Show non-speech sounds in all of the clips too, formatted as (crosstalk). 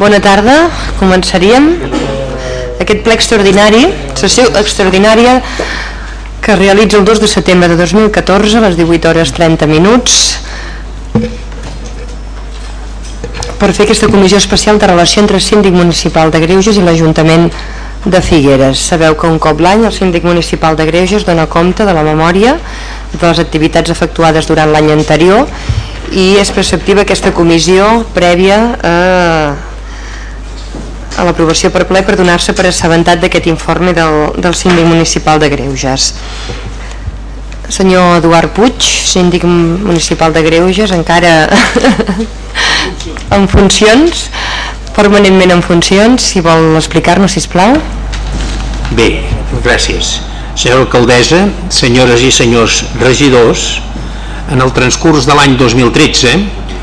Bona tarda, començaríem aquest ple extraordinari, sessió extraordinària que realitza el 2 de setembre de 2014 a les 18 hores 30 minuts per fer aquesta comissió especial de relació entre el síndic municipal de Greuges i l'Ajuntament de Figueres. Sabeu que un cop l'any el síndic municipal de Greuges dona compte de la memòria de les activitats efectuades durant l'any anterior i és preceptiva aquesta comissió prèvia a a l'aprovació per ple per donar-se per assabentat d'aquest informe del, del síndic municipal de Greuges. Senyor Eduard Puig, síndic municipal de Greuges, encara (laughs) en funcions, permanentment en funcions, si vol explicar-nos, sisplau. Bé, gràcies. Senyora alcaldessa, senyores i senyors regidors, en el transcurs de l'any 2013,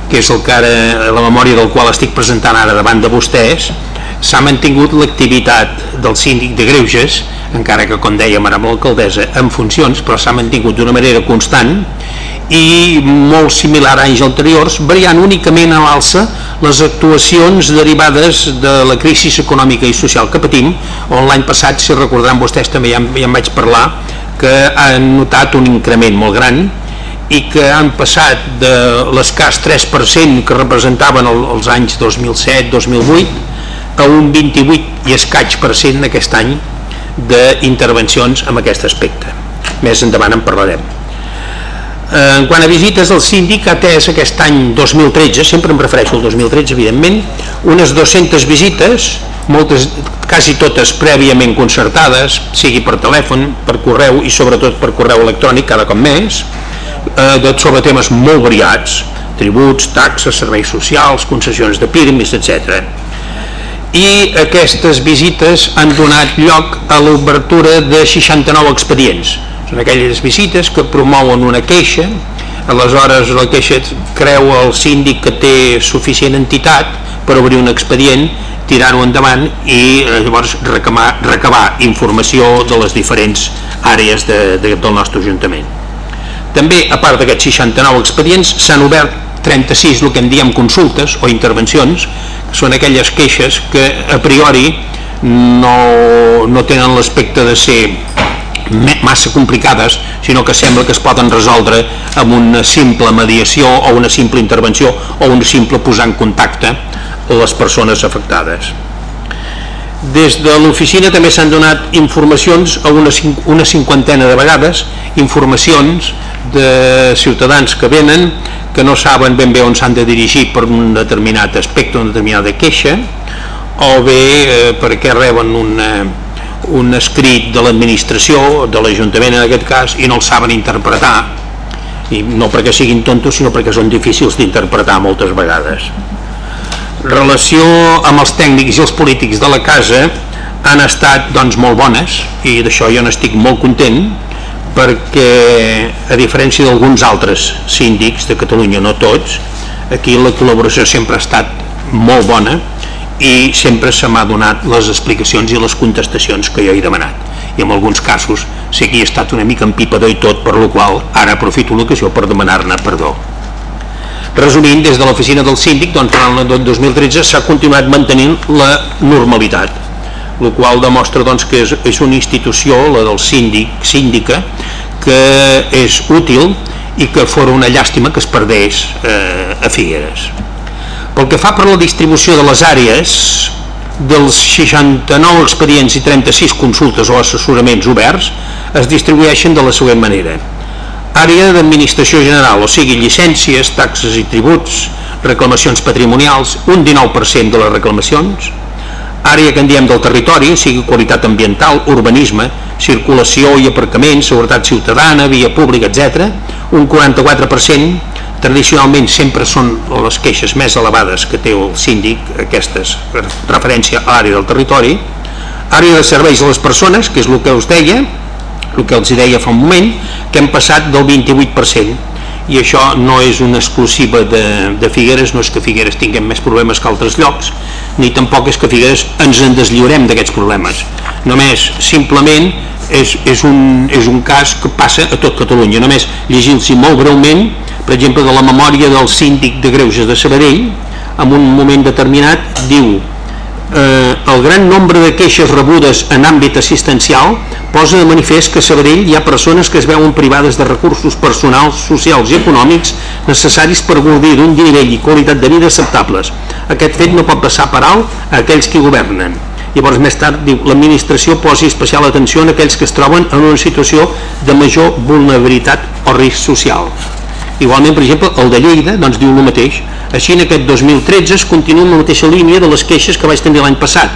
que és el que ara, la memòria del qual estic presentant ara davant de vostès, s'ha mantingut l'activitat del síndic de Greuges, encara que, com dèiem ara amb l'alcaldessa, en funcions, però s'ha mantingut d'una manera constant i molt similar a anys anteriors, variant únicament a l'alça les actuacions derivades de la crisi econòmica i social que patim, on l'any passat, si recordaran vostès, també ja, ja en vaig parlar, que han notat un increment molt gran i que han passat de l'escàs 3% que representaven els anys 2007-2008 a un 28 i escaig per cent aquest any d'intervencions en aquest aspecte. Més endavant en parlarem. En quant a visites, el síndic ha atès aquest any 2013, sempre em refereixo al 2013, evidentment, unes 200 visites, moltes, quasi totes prèviament concertades, sigui per telèfon, per correu i sobretot per correu electrònic cada cop més, eh, sobre temes molt variats, tributs, taxes, serveis socials, concessions de pirmis, etc i aquestes visites han donat lloc a l'obertura de 69 expedients. Són aquelles visites que promouen una queixa, aleshores la queixa creu el síndic que té suficient entitat per obrir un expedient, tirar-ho endavant i eh, llavors recabar, recabar informació de les diferents àrees de, de, del nostre Ajuntament. També, a part d'aquests 69 expedients, s'han obert 36 el que en diem consultes o intervencions són aquelles queixes que a priori no, no tenen l'aspecte de ser massa complicades, sinó que sembla que es poden resoldre amb una simple mediació o una simple intervenció o un simple posar en contacte les persones afectades. Des de l'oficina també s'han donat informacions a una, una cinquantena de vegades, informacions de ciutadans que venen que no saben ben bé on s'han de dirigir per un determinat aspecte, una determinada queixa, o bé eh, perquè reben una, un escrit de l'administració, de l'Ajuntament en aquest cas, i no el saben interpretar, i no perquè siguin tontos, sinó perquè són difícils d'interpretar moltes vegades. Relació amb els tècnics i els polítics de la casa han estat doncs, molt bones, i d'això jo n'estic molt content, perquè a diferència d'alguns altres síndics de Catalunya, no tots, aquí la col·laboració sempre ha estat molt bona i sempre se m'ha donat les explicacions i les contestacions que jo he demanat. I en alguns casos sé que he estat una mica en pipador i tot per lo qual ara aprofito l'ocasió per demanar-ne perdó resumint, des de l'oficina del síndic doncs, durant el 2013 s'ha continuat mantenint la normalitat el qual demostra doncs, que és, és una institució, la del síndic, síndica, que és útil i que fora una llàstima que es perdés eh, a Figueres. Pel que fa per la distribució de les àrees, dels 69 expedients i 36 consultes o assessoraments oberts es distribueixen de la següent manera. Àrea d'administració general, o sigui, llicències, taxes i tributs, reclamacions patrimonials, un 19% de les reclamacions, àrea que en diem del territori, sigui qualitat ambiental, urbanisme, circulació i aparcament, seguretat ciutadana, via pública, etc. Un 44% tradicionalment sempre són les queixes més elevades que té el síndic, aquestes referència a l'àrea del territori, àrea de serveis a les persones, que és el que us deia, el que els deia fa un moment, que hem passat del 28%, i això no és una exclusiva de, de Figueres, no és que Figueres tinguem més problemes que altres llocs, ni tampoc és que Figueres ens en deslliurem d'aquests problemes. Només, simplement, és, és, un, és un cas que passa a tot Catalunya. Només llegint-s'hi molt breument, per exemple, de la memòria del síndic de Greuges de Sabadell, en un moment determinat diu eh, el gran nombre de queixes rebudes en àmbit assistencial posa de manifest que a Sabadell hi ha persones que es veuen privades de recursos personals, socials i econòmics necessaris per gaudir d'un nivell i qualitat de vida acceptables. Aquest fet no pot passar per alt a aquells que governen. Llavors més tard diu l'administració posi especial atenció en aquells que es troben en una situació de major vulnerabilitat o risc social. Igualment, per exemple, el de Lleida doncs, diu el mateix. Així, en aquest 2013 es continua en la mateixa línia de les queixes que vaig tenir l'any passat,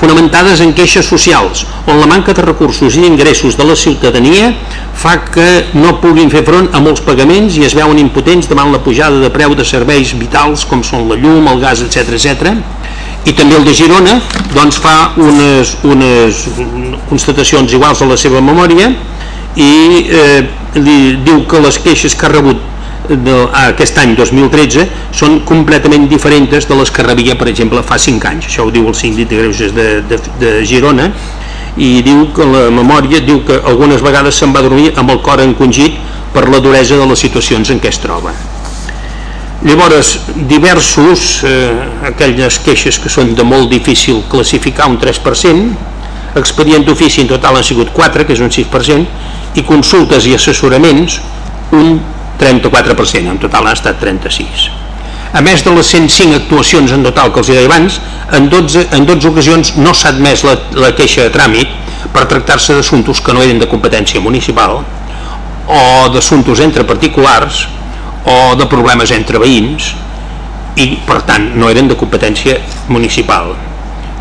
fonamentades en queixes socials, on la manca de recursos i ingressos de la ciutadania fa que no puguin fer front a molts pagaments i es veuen impotents davant la pujada de preu de serveis vitals com són la llum, el gas, etc etc. I també el de Girona doncs, fa unes, unes constatacions iguals a la seva memòria i eh, li diu que les queixes que ha rebut de, aquest any 2013 són completament diferents de les que rebia per exemple fa 5 anys. Això ho diu el síndic de Greuges de, de, de Girona i diu que la memòria diu que algunes vegades se'n va dormir amb el cor encongit per la duresa de les situacions en què es troba. Llavors diversos eh, aquelles queixes que són de molt difícil classificar un 3% expedient d'ofici en total han sigut 4 que és un 6% i consultes i assessoraments un 34%, en total han estat 36. A més de les 105 actuacions en total que els deia abans, en 12, en 12 ocasions no s'ha admès la, la queixa de tràmit per tractar-se d'assumptes que no eren de competència municipal o d'assumptes entre particulars o de problemes entre veïns i per tant no eren de competència municipal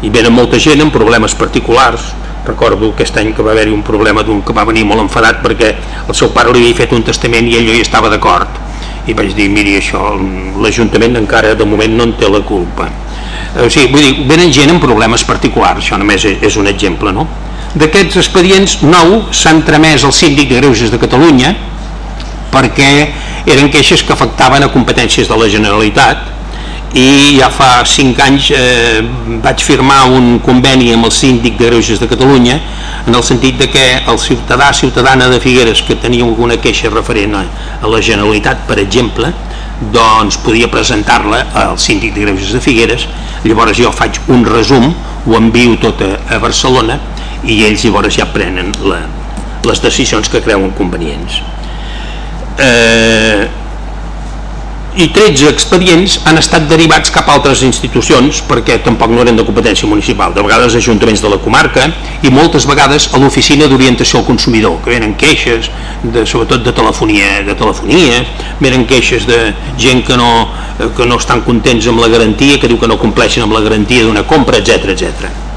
i venen molta gent amb problemes particulars recordo aquest any que va haver-hi un problema d'un que va venir molt enfadat perquè el seu pare li havia fet un testament i ell hi estava d'acord i vaig dir, miri això l'Ajuntament encara de moment no en té la culpa o sigui, vull dir, venen gent amb problemes particulars, això només és un exemple no? d'aquests expedients nou s'han tramès al síndic de Greuges de Catalunya perquè eren queixes que afectaven a competències de la Generalitat i ja fa 5 anys eh, vaig firmar un conveni amb el síndic de Greuges de Catalunya en el sentit de que el ciutadà ciutadana de Figueres que tenia alguna queixa referent a, a la Generalitat per exemple doncs podia presentar-la al síndic de Greuges de Figueres. Llavors jo faig un resum ho envio tot a, a Barcelona i ells llavors ja prenen la, les decisions que creuen convenients. Eh, i 13 expedients han estat derivats cap a altres institucions perquè tampoc no eren de competència municipal, de vegades ajuntaments de la comarca i moltes vegades a l'oficina d'orientació al consumidor, que venen queixes de, sobretot de telefonia, de telefonia, venen queixes de gent que no, que no estan contents amb la garantia, que diu que no compleixen amb la garantia d'una compra, etc etc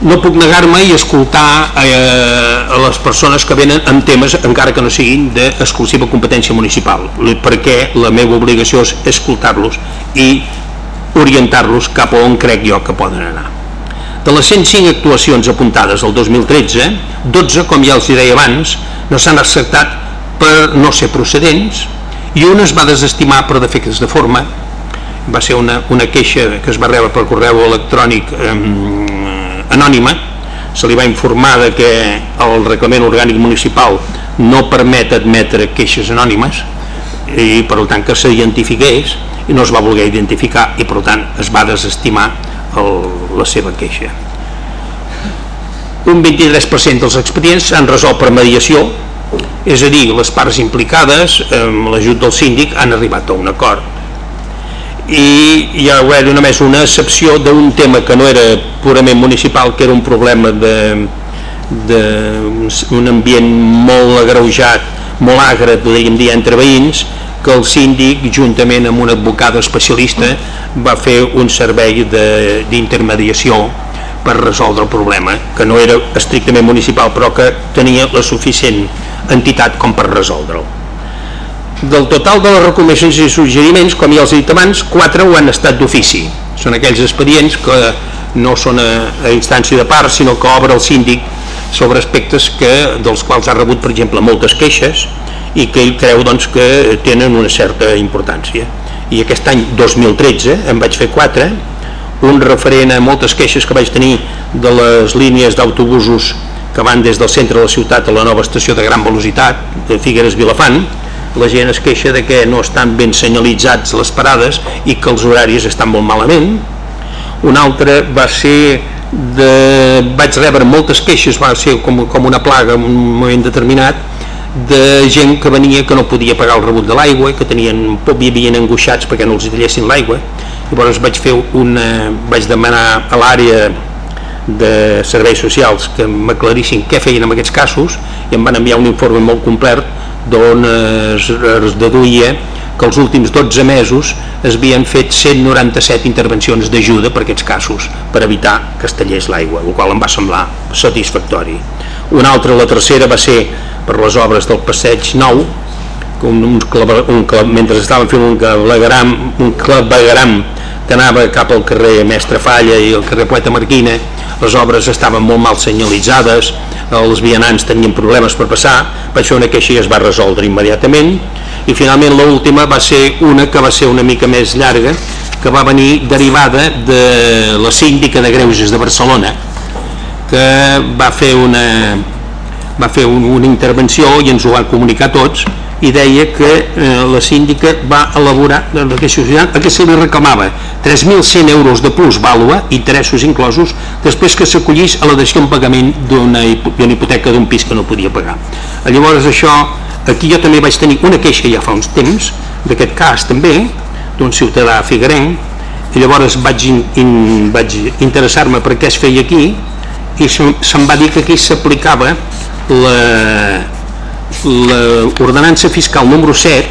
no puc negar-me i escoltar eh, a les persones que venen amb temes encara que no siguin d'exclusiva competència municipal. Perquè la meva obligació és escoltar-los i orientar-los cap a on crec jo que poden anar. De les 105 actuacions apuntades al 2013 12, com ja els deia abans no s'han acceptat per no ser procedents i una es va desestimar per defectes de forma. Va ser una, una queixa que es va rebre per correu electrònic eh, anònima se li va informar de que el reglament orgànic municipal no permet admetre queixes anònimes i per tant que s'identifiqués i no es va voler identificar i per tant es va desestimar el, la seva queixa. Un 23% dels expedients s'han resolt per mediació és a dir, les parts implicades amb l'ajut del síndic han arribat a un acord i hi ha haver només una excepció d'un tema que no era purament municipal, que era un problema de, de un ambient molt agreujat, molt agre, podríem dir, entre veïns, que el síndic, juntament amb una advocada especialista, va fer un servei d'intermediació per resoldre el problema, que no era estrictament municipal, però que tenia la suficient entitat com per resoldre'l. Del total de les recomanacions i suggeriments, com ja els he dit abans, quatre ho han estat d'ofici. Són aquells expedients que no són a, a instància de part, sinó que obre el síndic sobre aspectes que, dels quals ha rebut, per exemple, moltes queixes i que ell creu doncs, que tenen una certa importància. I aquest any 2013 en vaig fer quatre, un referent a moltes queixes que vaig tenir de les línies d'autobusos que van des del centre de la ciutat a la nova estació de gran velocitat de Figueres-Vilafant, la gent es queixa de que no estan ben senyalitzats les parades i que els horaris estan molt malament. Un altre va ser de... vaig rebre moltes queixes va ser com, com una plaga en un moment determinat de gent que venia que no podia pagar el rebut de l'aigua que tenien, vivien angoixats perquè no els tallessin l'aigua. Llavors vaig fer una, vaig demanar a l'àrea de serveis socials que m'aclarissin què feien en aquests casos i em van enviar un informe molt complet d'on es, es deduïa que els últims 12 mesos es havien fet 197 intervencions d'ajuda per aquests casos, per evitar que es tallés l'aigua, el qual em va semblar satisfactori. Una altra, la tercera, va ser per les obres del passeig nou, un, un, un, mentre estaven fent un clavegram, un clavegram que anava cap al carrer Mestre Falla i al carrer Poeta Marquina, les obres estaven molt mal senyalitzades, els vianants tenien problemes per passar, per això una queixa es va resoldre immediatament, i finalment l'última va ser una que va ser una mica més llarga, que va venir derivada de la síndica de Greuges de Barcelona, que va fer una, va fer un, una intervenció i ens ho van comunicar tots, i deia que eh, la síndica va elaborar la queixa social a què se li reclamava 3.100 euros de plus vàlua, interessos inclosos, després que s'acollís a la dació en pagament d'una hipoteca d'un pis que no podia pagar. Llavors això, aquí jo també vaig tenir una queixa ja fa uns temps, d'aquest cas també, d'un ciutadà figuerenc, i llavors vaig, in, in, vaig interessar-me per què es feia aquí i se'm va dir que aquí s'aplicava la, l'ordenança fiscal número 7,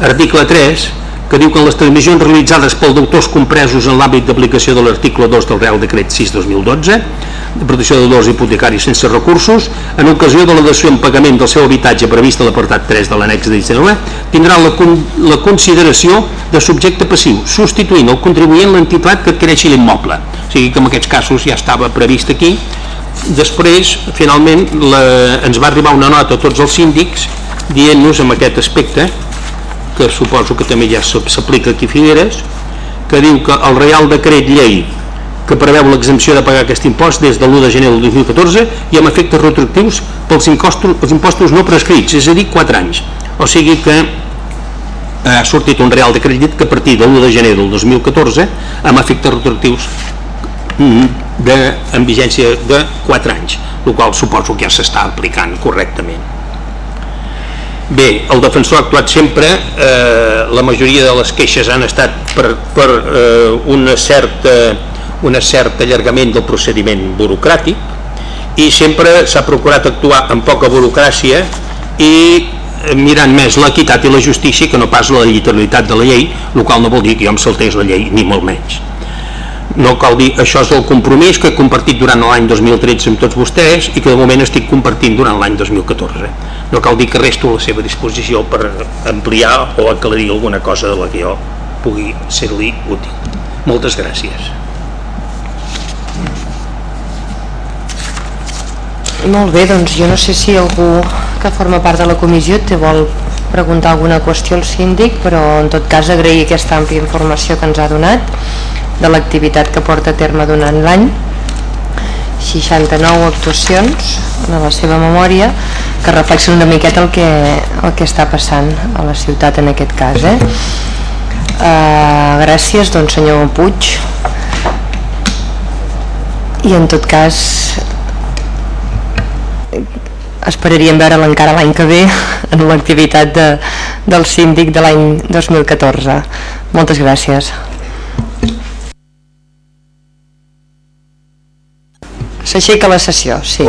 article 3, que diu que les transmissions realitzades pel deutors compresos en l'àmbit d'aplicació de l'article 2 del Real Decret 6-2012, de protecció de deudors hipotecaris sense recursos, en ocasió de la en pagament del seu habitatge previst a l'apartat 3 de l'annex de 19, tindrà la, con la consideració de subjecte passiu, substituint el contribuent l'entitat que adquireixi l'immoble. O sigui que en aquests casos ja estava previst aquí després finalment la, ens va arribar una nota a tots els síndics dient-nos en aquest aspecte que suposo que també ja s'aplica aquí a Figueres que diu que el Real Decret Llei que preveu l'exempció de pagar aquest impost des de l'1 de gener del 2014 i amb efectes retroactius pels impostos, els impostos no prescrits, és a dir, 4 anys. O sigui que ha sortit un Real Decret que a partir de l'1 de gener del 2014 amb efectes retroactius mm, de, en vigència de 4 anys, el qual suposo que ja s'està aplicant correctament. Bé, el defensor ha actuat sempre, eh, la majoria de les queixes han estat per, per eh, una certa, una certa allargament del procediment burocràtic i sempre s'ha procurat actuar amb poca burocràcia i mirant més l'equitat i la justícia que no pas la literalitat de la llei, el qual no vol dir que jo em saltés la llei, ni molt menys no cal dir, això és el compromís que he compartit durant l'any 2013 amb tots vostès i que de moment estic compartint durant l'any 2014 no cal dir que resto a la seva disposició per ampliar o aclarir alguna cosa de la que jo pugui ser-li útil. Moltes gràcies. Molt bé, doncs jo no sé si algú que forma part de la comissió te vol preguntar alguna qüestió al síndic, però en tot cas agrair aquesta àmplia informació que ens ha donat de l'activitat que porta a terme durant l'any. 69 actuacions a la seva memòria que reflexen una miqueta el que, el que està passant a la ciutat en aquest cas eh? Uh, gràcies doncs senyor Puig. I en tot cas esperaríem veure encara l'any que ve en l'activitat de, del síndic de l'any 2014 moltes gràcies S'aixeca la sessió, sí.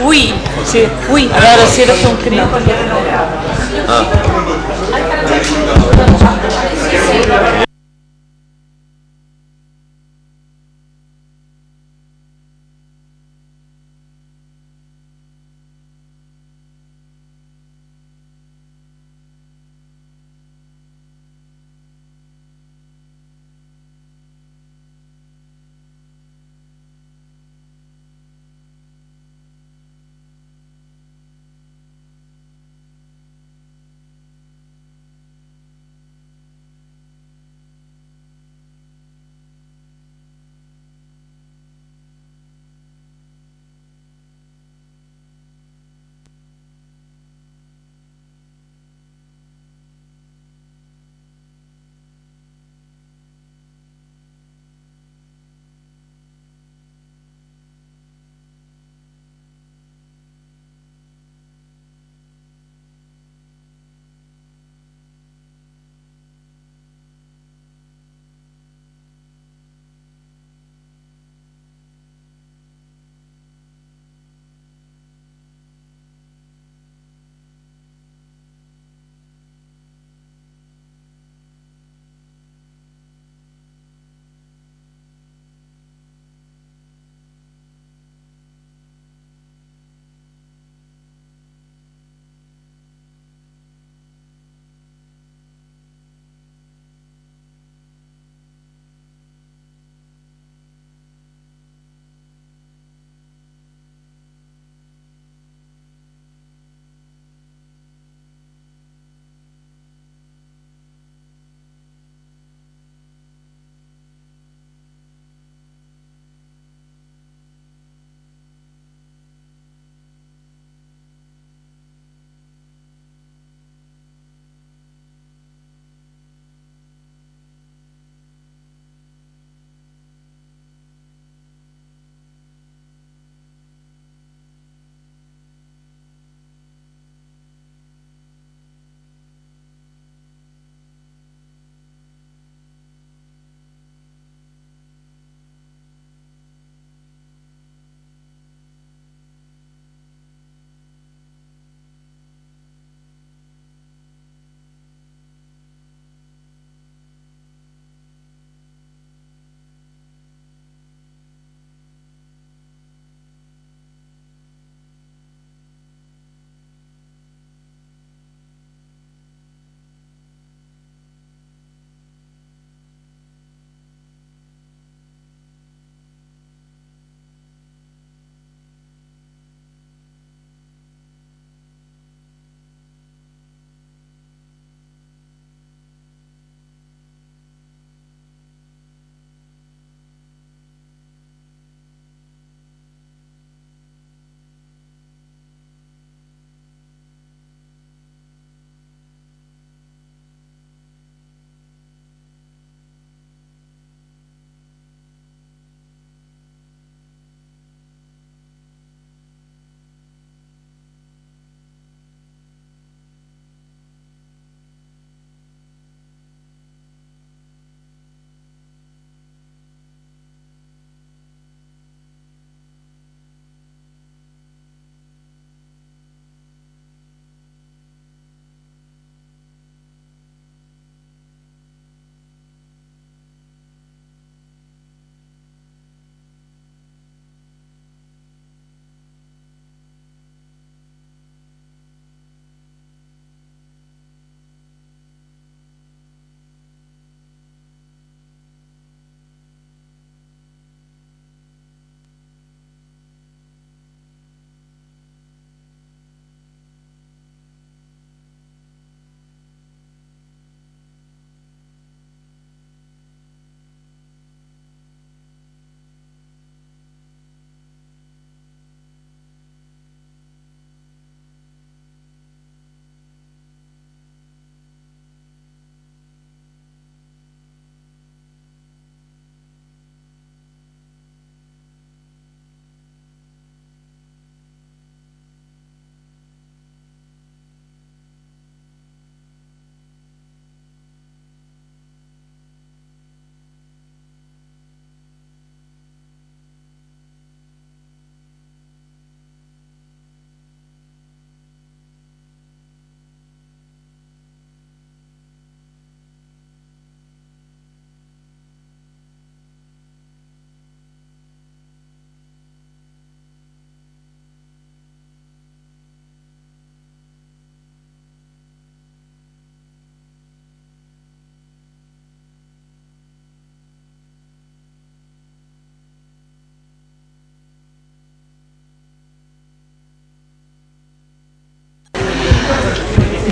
Ui, sí, ui, a veure si he de fer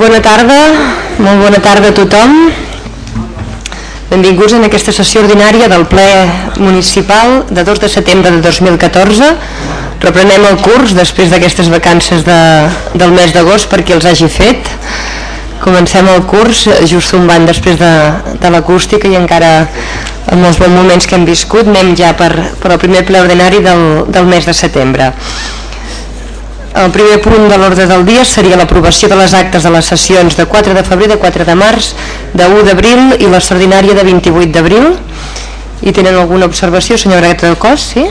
Bona tarda, molt bona tarda a tothom. Benvinguts en aquesta sessió ordinària del ple municipal de 2 de setembre de 2014. Reprenem el curs després d'aquestes vacances de, del mes d'agost per qui els hagi fet. Comencem el curs just un banc després de, de l'acústica i encara amb els bons moments que hem viscut anem ja per, per el primer ple ordinari del, del mes de setembre. El primer punt de l'ordre del dia seria l'aprovació de les actes de les sessions de 4 de febrer, de 4 de març, de 1 d'abril i l'extraordinària de 28 d'abril. I tenen alguna observació, senyora Greta del Cos? Sí?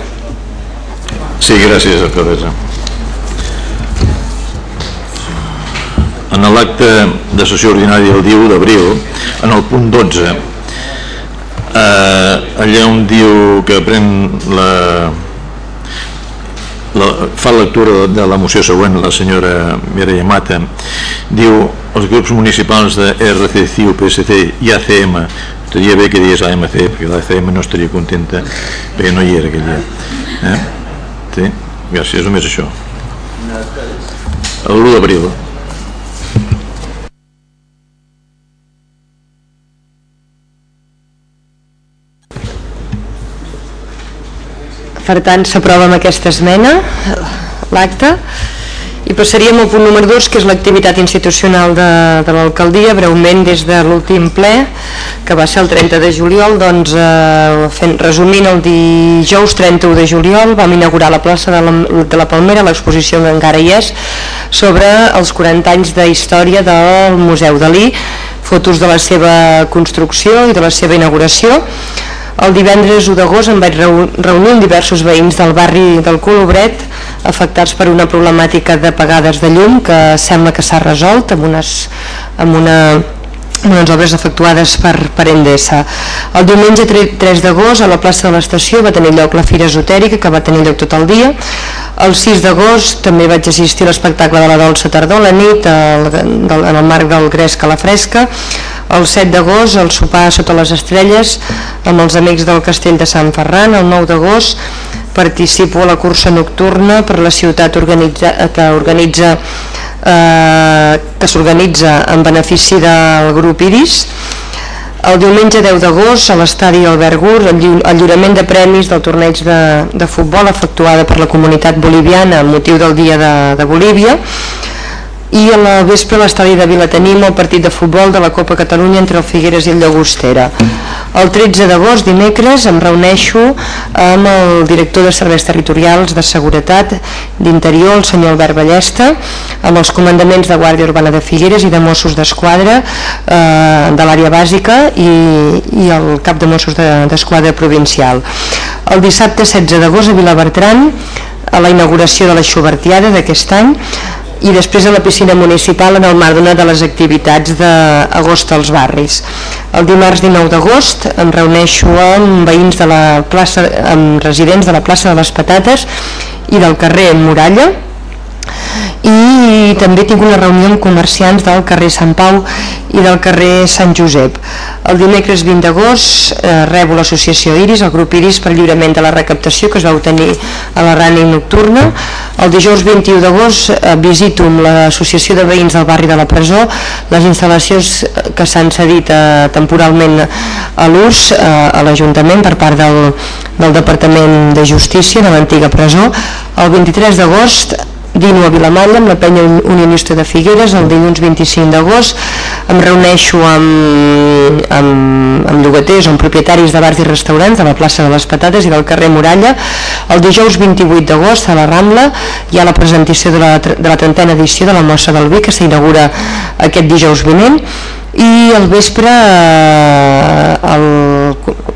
Sí, gràcies, alcaldessa. En l'acte de sessió ordinària del dia 1 d'abril, en el punt 12, eh, allà on diu que pren la la, fa lectura de la moció següent la senyora Mireia Mata diu els grups municipals de RC, CIU, PSC i ACM estaria bé que digués AMC perquè l'ACM no estaria contenta perquè no hi era aquell dia eh? sí? gràcies, només això l'1 d'abril Per tant, s'aprova amb aquesta esmena l'acte. I passaríem al punt número 2 que és l'activitat institucional de, de l'alcaldia. Breument des de l'últim ple que va ser el 30 de juliol doncs, eh, fent, resumint el dijous 31 de juliol vam inaugurar la plaça de la, de la Palmera l'exposició que encara hi és sobre els 40 anys de història del Museu Dalí. Fotos de la seva construcció i de la seva inauguració el divendres 1 d'agost em vaig reunir amb diversos veïns del barri del Colobret afectats per una problemàtica de pagades de llum que sembla que s'ha resolt amb, unes, amb una unes obres efectuades per, per Endesa. El diumenge 3 d'agost a la plaça de l'estació va tenir lloc la Fira Esotèrica que va tenir lloc tot el dia. El 6 d'agost també vaig assistir a l'espectacle de la Dolça Tardor la nit el, del, en el marc del Gresca a la Fresca el 7 d'agost el sopar sota les estrelles amb els amics del castell de Sant Ferran, el 9 d'agost participo a la cursa nocturna per la ciutat organitza, que organitza eh, que s'organitza en benefici del grup Iris. El diumenge 10 d'agost a l'estadi Albert Gur el, el lliurament de premis del torneig de, de futbol efectuada per la comunitat boliviana amb motiu del dia de, de Bolívia i a la vespre a l'estadi de Vila tenim el partit de futbol de la Copa Catalunya entre el Figueres i el Llagostera. El 13 d'agost, dimecres, em reuneixo amb el director de Serveis Territorials de Seguretat d'Interior, el senyor Albert Ballesta, amb els comandaments de Guàrdia Urbana de Figueres i de Mossos d'Esquadra eh, de l'àrea bàsica i, i el cap de Mossos d'Esquadra de, provincial. El dissabte 16 d'agost a Vilabertran, a la inauguració de la Xubertiada d'aquest any, i després a la piscina municipal en el marc d'una de les activitats d'agost als barris. El dimarts 19 d'agost em reuneixo amb veïns de la plaça, amb residents de la plaça de les Patates i del carrer Muralla i també tinc una reunió amb comerciants del carrer Sant Pau i del carrer Sant Josep. El dimecres 20 d'agost eh, rebo l'associació Iris, el grup Iris per lliurament de la recaptació que es va obtenir a la rani nocturna. El dijous 21 d'agost eh, visito amb l'associació de veïns del barri de la presó les instal·lacions que s'han cedit eh, temporalment a l'ús eh, a l'Ajuntament per part del, del Departament de Justícia de l'antiga presó. El 23 d'agost dino a Vilamalla amb la penya unionista de Figueres el dilluns 25 d'agost. Em reuneixo amb, amb, amb llogaters amb propietaris de bars i restaurants de la plaça de les Patates i del carrer Muralla el dijous 28 d'agost a la Rambla. Hi ha la presentació de la, de la trentena edició de la Mossa del Vi que s'inaugura aquest dijous vinent i al vespre eh, el,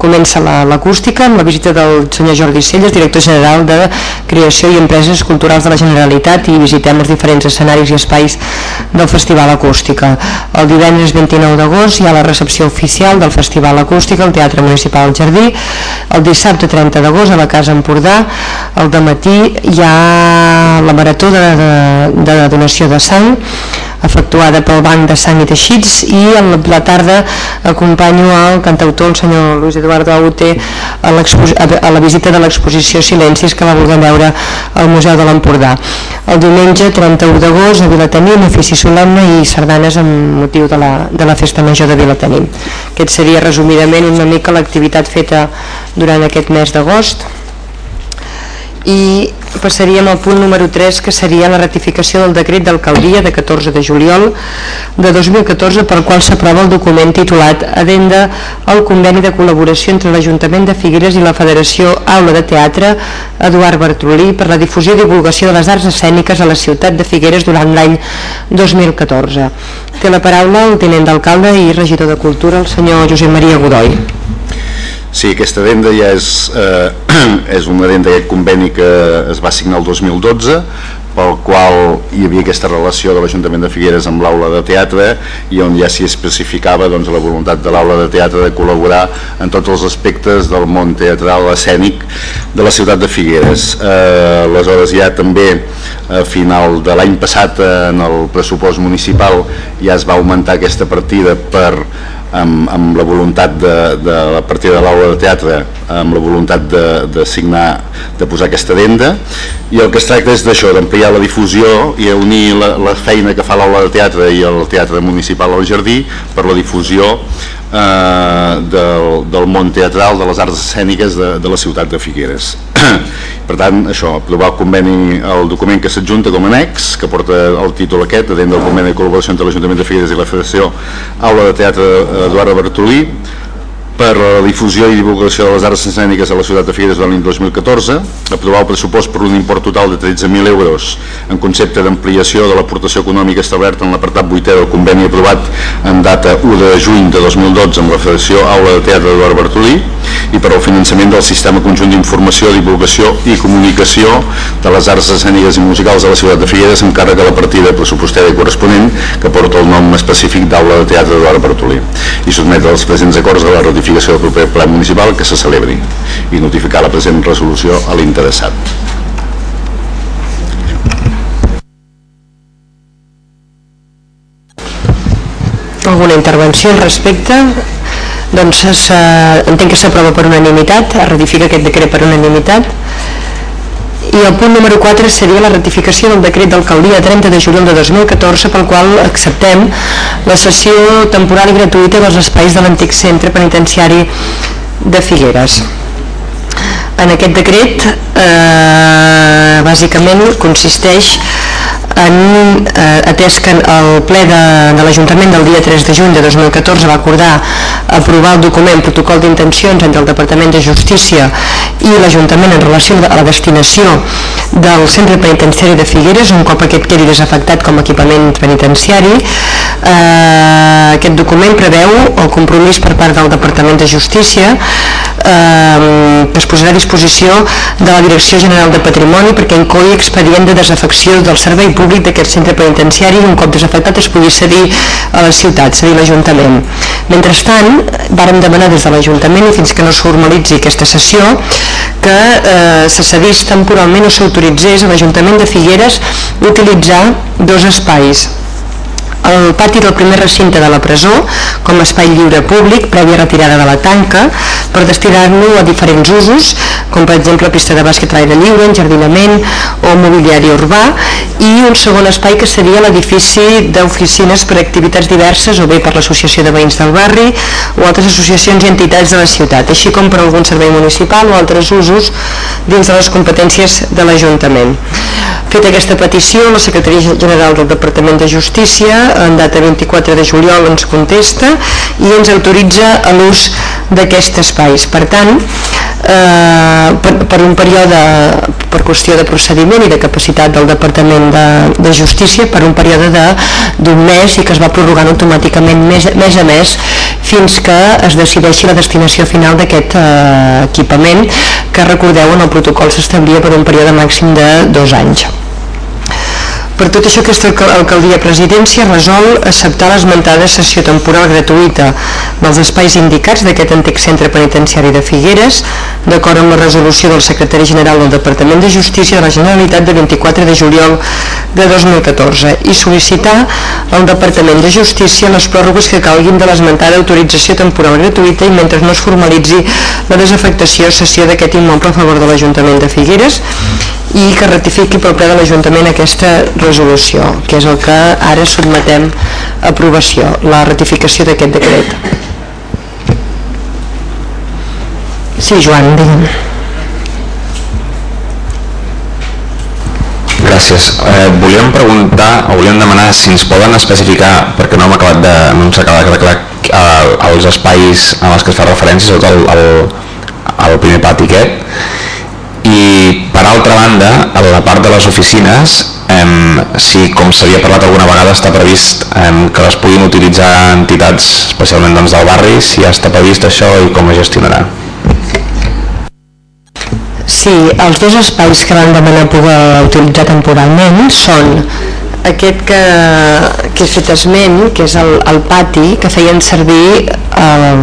comença l'acústica la, amb la visita del senyor Jordi Celles, director general de Creació i Empreses Culturals de la Generalitat i visitem els diferents escenaris i espais del Festival Acústica. El divendres 29 d'agost hi ha la recepció oficial del Festival Acústica al Teatre Municipal del Jardí. El dissabte 30 d'agost a la Casa Empordà, al matí hi ha la marató de, de, de donació de sang efectuada pel Banc de Sang i Teixits i a la tarda acompanyo el cantautor, el senyor Luis Eduardo Aute a, a la visita de l'exposició Silencis que va voler veure al Museu de l'Empordà. El diumenge 31 d'agost a Vilatenim, ofici solemne i sardanes amb motiu de la, de la Festa Major de Vilatenim. Aquest seria resumidament una mica l'activitat feta durant aquest mes d'agost i passaríem al punt número 3 que seria la ratificació del decret d'alcaldia de 14 de juliol de 2014 per qual s'aprova el document titulat Adenda al conveni de col·laboració entre l'Ajuntament de Figueres i la Federació Aula de Teatre Eduard Bartrolí per la difusió i divulgació de les arts escèniques a la ciutat de Figueres durant l'any 2014. Té la paraula el tinent d'alcalde i regidor de Cultura, el senyor Josep Maria Godoy. Sí, aquesta adenda ja és, eh, (clears throat) és una adenda d'aquest conveni que es va signar el 2012 pel qual hi havia aquesta relació de l'Ajuntament de Figueres amb l'aula de teatre i on ja s'hi especificava doncs, la voluntat de l'aula de teatre de col·laborar en tots els aspectes del món teatral escènic de la ciutat de Figueres. Eh, aleshores ja també a final de l'any passat en el pressupost municipal ja es va augmentar aquesta partida per amb, amb la voluntat de, de la partida de l'aula de teatre amb la voluntat de, de signar de posar aquesta denda i el que es tracta és d'això, d'ampliar la difusió i unir la, la feina que fa l'aula de teatre i el teatre municipal al jardí per la difusió eh, del, del món teatral, de les arts escèniques de, de la ciutat de Figueres. (clears throat) per tant, això, aprovar el conveni, el document que s'adjunta com a annex, que porta el títol aquest, dins del conveni de col·laboració entre l'Ajuntament de Figueres i la Federació Aula de Teatre Eduard Bartolí, per la difusió i divulgació de les arts escèniques a la ciutat de Figueres de l'any 2014, aprovar el pressupost per un import total de 13.000 euros en concepte d'ampliació de l'aportació econòmica establerta en l'apartat 8è del conveni aprovat en data 1 de juny de 2012 amb la Federació Aula de Teatre d'Eduard Bartolí i per al finançament del sistema conjunt d'informació, divulgació i comunicació de les arts escèniques i musicals de la ciutat de Figueres amb càrrec a la partida pressupostària corresponent que porta el nom específic d'Aula de Teatre d'Eduard Bartolí. I sotmetre els presents acords a la ratificació notificació del proper ple municipal que se celebri i notificar la present resolució a l'interessat. Alguna intervenció al respecte? Doncs entenc que s'aprova per unanimitat, es ratifica aquest decret per unanimitat i el punt número 4 seria la ratificació del decret d'alcaldia 30 de juliol de 2014 pel qual acceptem la sessió temporal i gratuïta dels espais de l'antic centre penitenciari de Figueres. En aquest decret eh, bàsicament consisteix en, eh, atès que el ple de, de l'Ajuntament del dia 3 de juny de 2014 va acordar aprovar el document protocol d'intencions entre el Departament de Justícia i l'Ajuntament en relació a la destinació del centre penitenciari de Figueres un cop aquest quedi desafectat com a equipament penitenciari eh, aquest document preveu el compromís per part del Departament de Justícia eh, que es posarà a disposició de la Direcció General de Patrimoni perquè inclogui expedient de desafecció del servei públic d'aquest centre penitenciari un cop desafectat es pugui cedir a la ciutat, cedir l'Ajuntament. Mentrestant, vàrem demanar des de l'Ajuntament i fins que no es formalitzi aquesta sessió que eh, se cedís temporalment o s'autoritzés a l'Ajuntament de Figueres utilitzar dos espais el pati del primer recinte de la presó com a espai lliure públic prèvia retirada de la tanca per destinar-lo a diferents usos com per exemple pista de bàsquet a l'aire lliure, enjardinament o mobiliari urbà i un segon espai que seria l'edifici d'oficines per activitats diverses o bé per l'associació de veïns del barri o altres associacions i entitats de la ciutat així com per algun servei municipal o altres usos dins de les competències de l'Ajuntament. Feta aquesta petició, la Secretaria General del Departament de Justícia en data 24 de juliol ens contesta i ens autoritza a l'ús d'aquests espais. Per tant, eh, per, per un període, per qüestió de procediment i de capacitat del Departament de, de Justícia, per un període d'un mes i que es va prorrogant automàticament mes, mes a mes fins que es decideixi la destinació final d'aquest eh, equipament que recordeu en el protocol s'establia per un període màxim de dos anys. Per tot això, aquesta alcaldia presidència resol acceptar l'esmentada sessió temporal gratuïta dels espais indicats d'aquest antic centre penitenciari de Figueres, d'acord amb la resolució del secretari general del Departament de Justícia de la Generalitat de 24 de juliol de 2014 i sol·licitar al Departament de Justícia les pròrrogues que calguin de l'esmentada autorització temporal gratuïta i mentre no es formalitzi la desafectació o cessió d'aquest immoble a favor de l'Ajuntament de Figueres i que ratifiqui pel ple de l'Ajuntament aquesta resolució, que és el que ara sotmetem a aprovació, la ratificació d'aquest decret. Sí, Joan, digue'm. Gràcies. Eh, volíem preguntar, o volíem demanar si ens poden especificar, perquè no m'ha acabat de, no ens acaba de clar, eh, els espais en els que es fa referència, sobretot el, el, el primer pati aquest, i per altra banda, a la part de les oficines, eh, si com s'havia parlat alguna vegada està previst eh, que les puguin utilitzar entitats especialment doncs, del barri, si ja està previst això i com es gestionarà. Sí, els dos espais que van demanar poder utilitzar temporalment són aquest que, que he fet esment, que és el, el pati que feien servir el,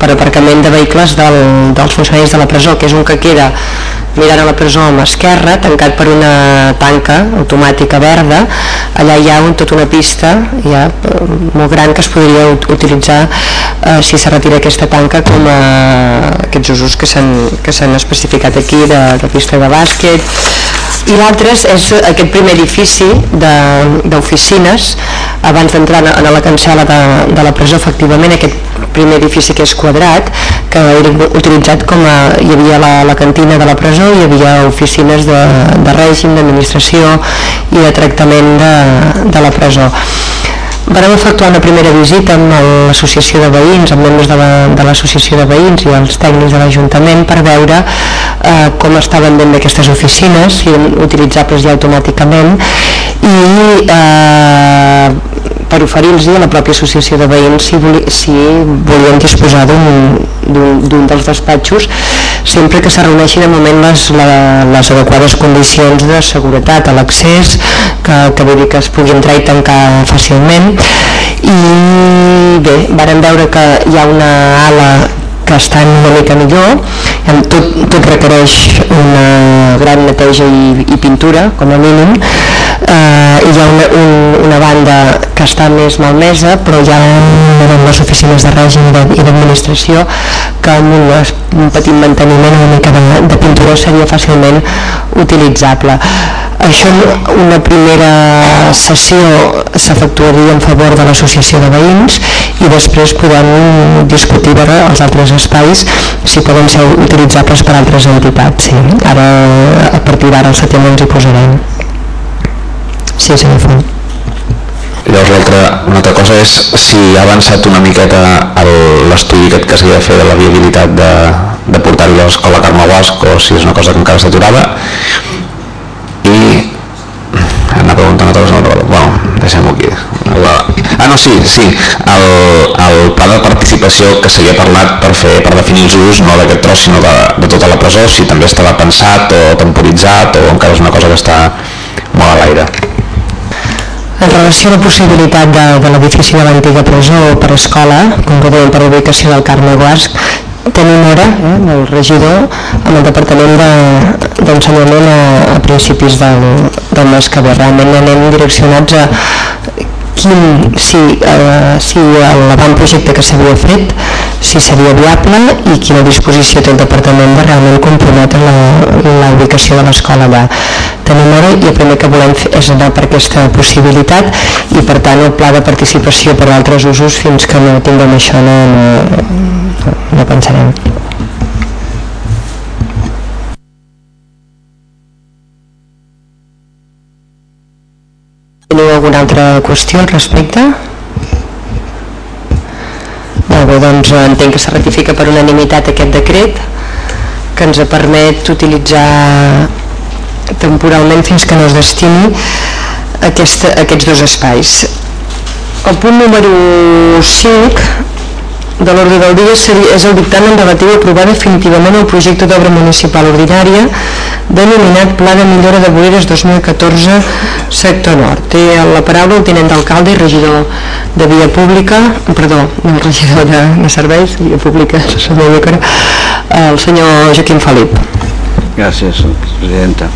per aparcament de vehicles del, dels funcionaris de la presó, que és un que queda mirant a la presó amb esquerra, tancat per una tanca automàtica verda, allà hi ha un, tota una pista ja, molt gran que es podria utilitzar eh, si se retira aquesta tanca com a aquests usos que s'han especificat aquí de, de pista de bàsquet i l'altre és aquest primer edifici d'oficines abans d'entrar a la cancel·la de, de la presó efectivament aquest primer edifici que és quadrat que era utilitzat com a hi havia la, la cantina de la presó hi havia oficines de, de règim d'administració i de tractament de, de la presó Vam efectuar una primera visita amb l'associació de veïns, amb membres de l'associació la, de veïns i els tècnics de l'Ajuntament per veure eh, com estaven ben bé aquestes oficines, si utilitzables ja automàticament i eh, per oferir-los a la pròpia associació de veïns si, voli, si volien disposar d'un dels despatxos sempre que se de moment les, la, les adequades condicions de seguretat a l'accés que, que vull dir que es pugui entrar i tancar fàcilment. I bé, varen veure que hi ha una ala que estan una mica millor tot, tot requereix una gran neteja i, i pintura com a mínim eh, hi ha una, un, una banda que està més malmesa però hi ha en les oficines de règim de, i d'administració que amb un, un petit manteniment una mica de, de pintura seria fàcilment utilitzable això una primera sessió s'efectuaria en favor de l'associació de veïns i després podem discutir veure els altres espais si poden ser utilitzables per altres entitats sí. ara a partir d'ara al setembre ens hi posarem sí senyor Font. Llavors l'altra, una altra cosa és si ha avançat una miqueta l'estudi que s'havia de fer de la viabilitat de, de portar-hi a l'escola Carme Guasc o si és una cosa que encara s'aturava. I una pregunta una cosa, no, bueno, deixem-ho aquí. Ah no, sí, sí. El, el pla de participació que s'havia parlat per fer per definir els usos no d'aquest tros sinó de, de tota la presó si també estava pensat o temporitzat o encara és una cosa que està molt a l'aire en relació a la possibilitat de, de l'edifici de l'antiga presó per escola, concretament per ubicació del Carme Guasc, tenim hora eh, el regidor amb el Departament d'Ensenyament de, a, a principis del, del mes que ve. Realment anem direccionats a quin, si, eh, si l'avantprojecte que s'havia fet si seria viable i quina disposició té el departament de realment comprometre la, la ubicació de l'escola allà. Tenim hora i el primer que volem fer és anar per aquesta possibilitat i per tant el pla de participació per altres usos fins que no tinguem això no, no, no pensarem. Teniu alguna altra qüestió al respecte? Molt bé, doncs entenc que se ratifica per unanimitat aquest decret que ens permet utilitzar temporalment fins que no es destini aquesta, aquests dos espais. El punt número 5 de l'ordre del dia és el dictamen relatiu a aprovar definitivament el projecte d'obra municipal ordinària denominat Pla de Millora de Boeres 2014 sector nord. Té la paraula el tinent d'alcalde i regidor de Via Pública, perdó, el regidor de, de Serveis, Via Pública, (laughs) el senyor Joaquim Felip. Gràcies, presidenta.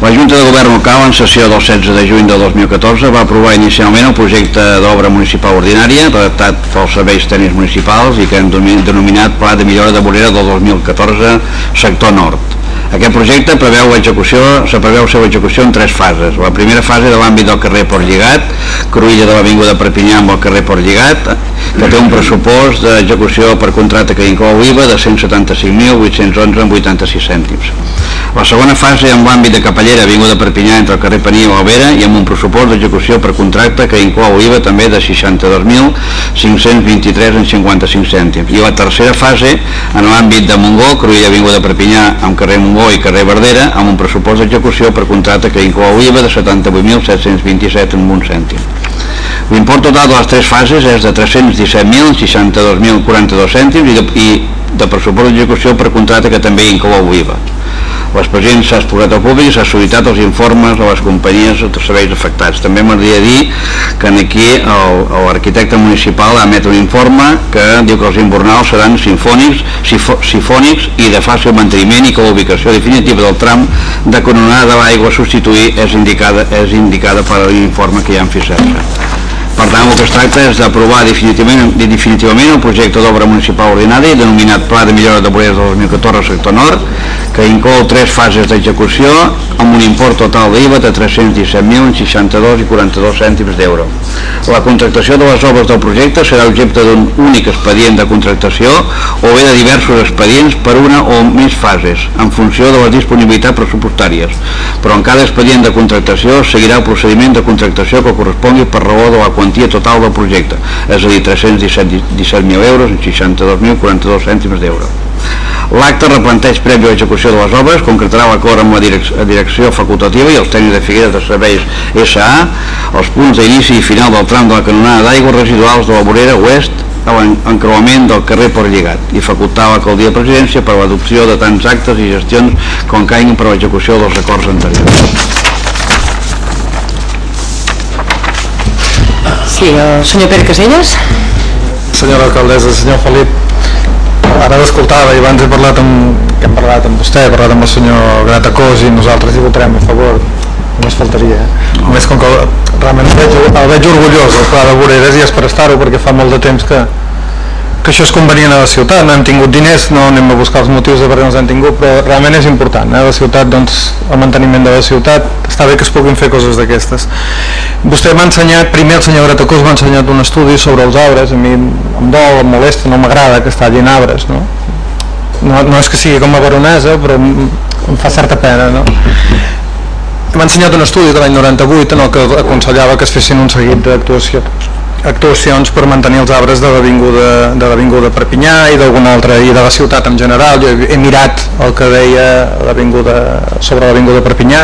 La Junta de Govern local, en sessió del 16 de juny de 2014, va aprovar inicialment el projecte d'obra municipal ordinària, redactat pels serveis tècnics municipals i que hem denominat Pla de Millora de Vorera del 2014, sector nord. Aquest projecte preveu l'execució, se preveu seva execució en tres fases. La primera fase de l'àmbit del carrer Port Lligat, cruïlla de l'Avinguda Perpinyà amb el carrer Port Lligat, que té un pressupost d'execució per contracte que inclou IVA de 175.811,86 cèntims. La segona fase amb l'àmbit de Capellera, Avinguda Perpinyà entre el carrer Pení i l'Albera i amb un pressupost d'execució per contracte que inclou IVA també de 62.523,55 cèntims. I la tercera fase en l'àmbit de Montgó, Cruïlla, Avinguda Perpinyà amb carrer Montgó i carrer Verdera amb un pressupost d'execució per contracte que inclou IVA de 78.727,1 cèntim. L'import total de les tres fases és de 317.062.042 cèntims i de, i de pressupost d'execució per contracte que també inclou IVA. L'expedient s'ha exposat al públic i s'ha sol·licitat els informes de les companyies de serveis afectats. També m'agradaria dir que aquí l'arquitecte municipal emet un informe que diu que els invernals seran sinfònics, sifo, sifònics i de fàcil manteniment i que la ubicació definitiva del tram de coronada de l'aigua substituir és indicada, és indicada per l'informe que hi ha en FICERSA. Per tant, el que es tracta és d'aprovar definitivament, definitivament el projecte d'obra municipal ordinari denominat Pla de Millora de Boreres del 2014 sector nord, que inclou tres fases d'execució amb un import total d'IVA de 317.062 i 42 cèntims d'euro. La contractació de les obres del projecte serà objecte d'un únic expedient de contractació o bé de diversos expedients per una o més fases, en funció de les disponibilitats pressupostàries. Però en cada expedient de contractació seguirà el procediment de contractació que correspongui per raó de la quantia total del projecte, és a dir, 317.000 euros i 62.042 cèntims d'euro. L'acte replanteix prèvia a l'execució de les obres, concretarà l'acord amb la direcció, facultativa i els tècnics de Figueres de Serveis SA, els punts d'inici i final del tram de la canonada d'aigües residuals de la vorera oest a l'encreuament del carrer Port Lligat i facultar l'alcaldia de presidència per l'adopció de tants actes i gestions com caiguin per l'execució dels acords anteriors. Sí, el senyor Pere Caselles. Senyora alcaldessa, senyor Felip, ara l'escoltava i abans he parlat amb, que hem parlat amb vostè, he parlat amb el senyor Gratacós i nosaltres hi votarem a favor, només faltaria. Eh? Només com que realment el veig, el veig orgullós el pla de Voreres i és per estar-ho perquè fa molt de temps que, que això és convenient a la ciutat, no hem tingut diners, no anem a buscar els motius de per què no els hem tingut, però realment és important, eh? la ciutat, doncs, el manteniment de la ciutat, està bé que es puguin fer coses d'aquestes. Vostè m'ha ensenyat, primer el senyor Gratacós m'ha ensenyat un estudi sobre els arbres, a mi em dol, em molesta, no m'agrada que està en arbres, no? no? No és que sigui com a baronesa, però em fa certa pena, no? M'ha ensenyat un estudi de l'any 98 en el que aconsellava que es fessin un seguit d'actuacions actuacions per mantenir els arbres de l'Avinguda de l'Avinguda Perpinyà i d'alguna altra i de la ciutat en general jo he mirat el que deia l'Avinguda sobre l'Avinguda Perpinyà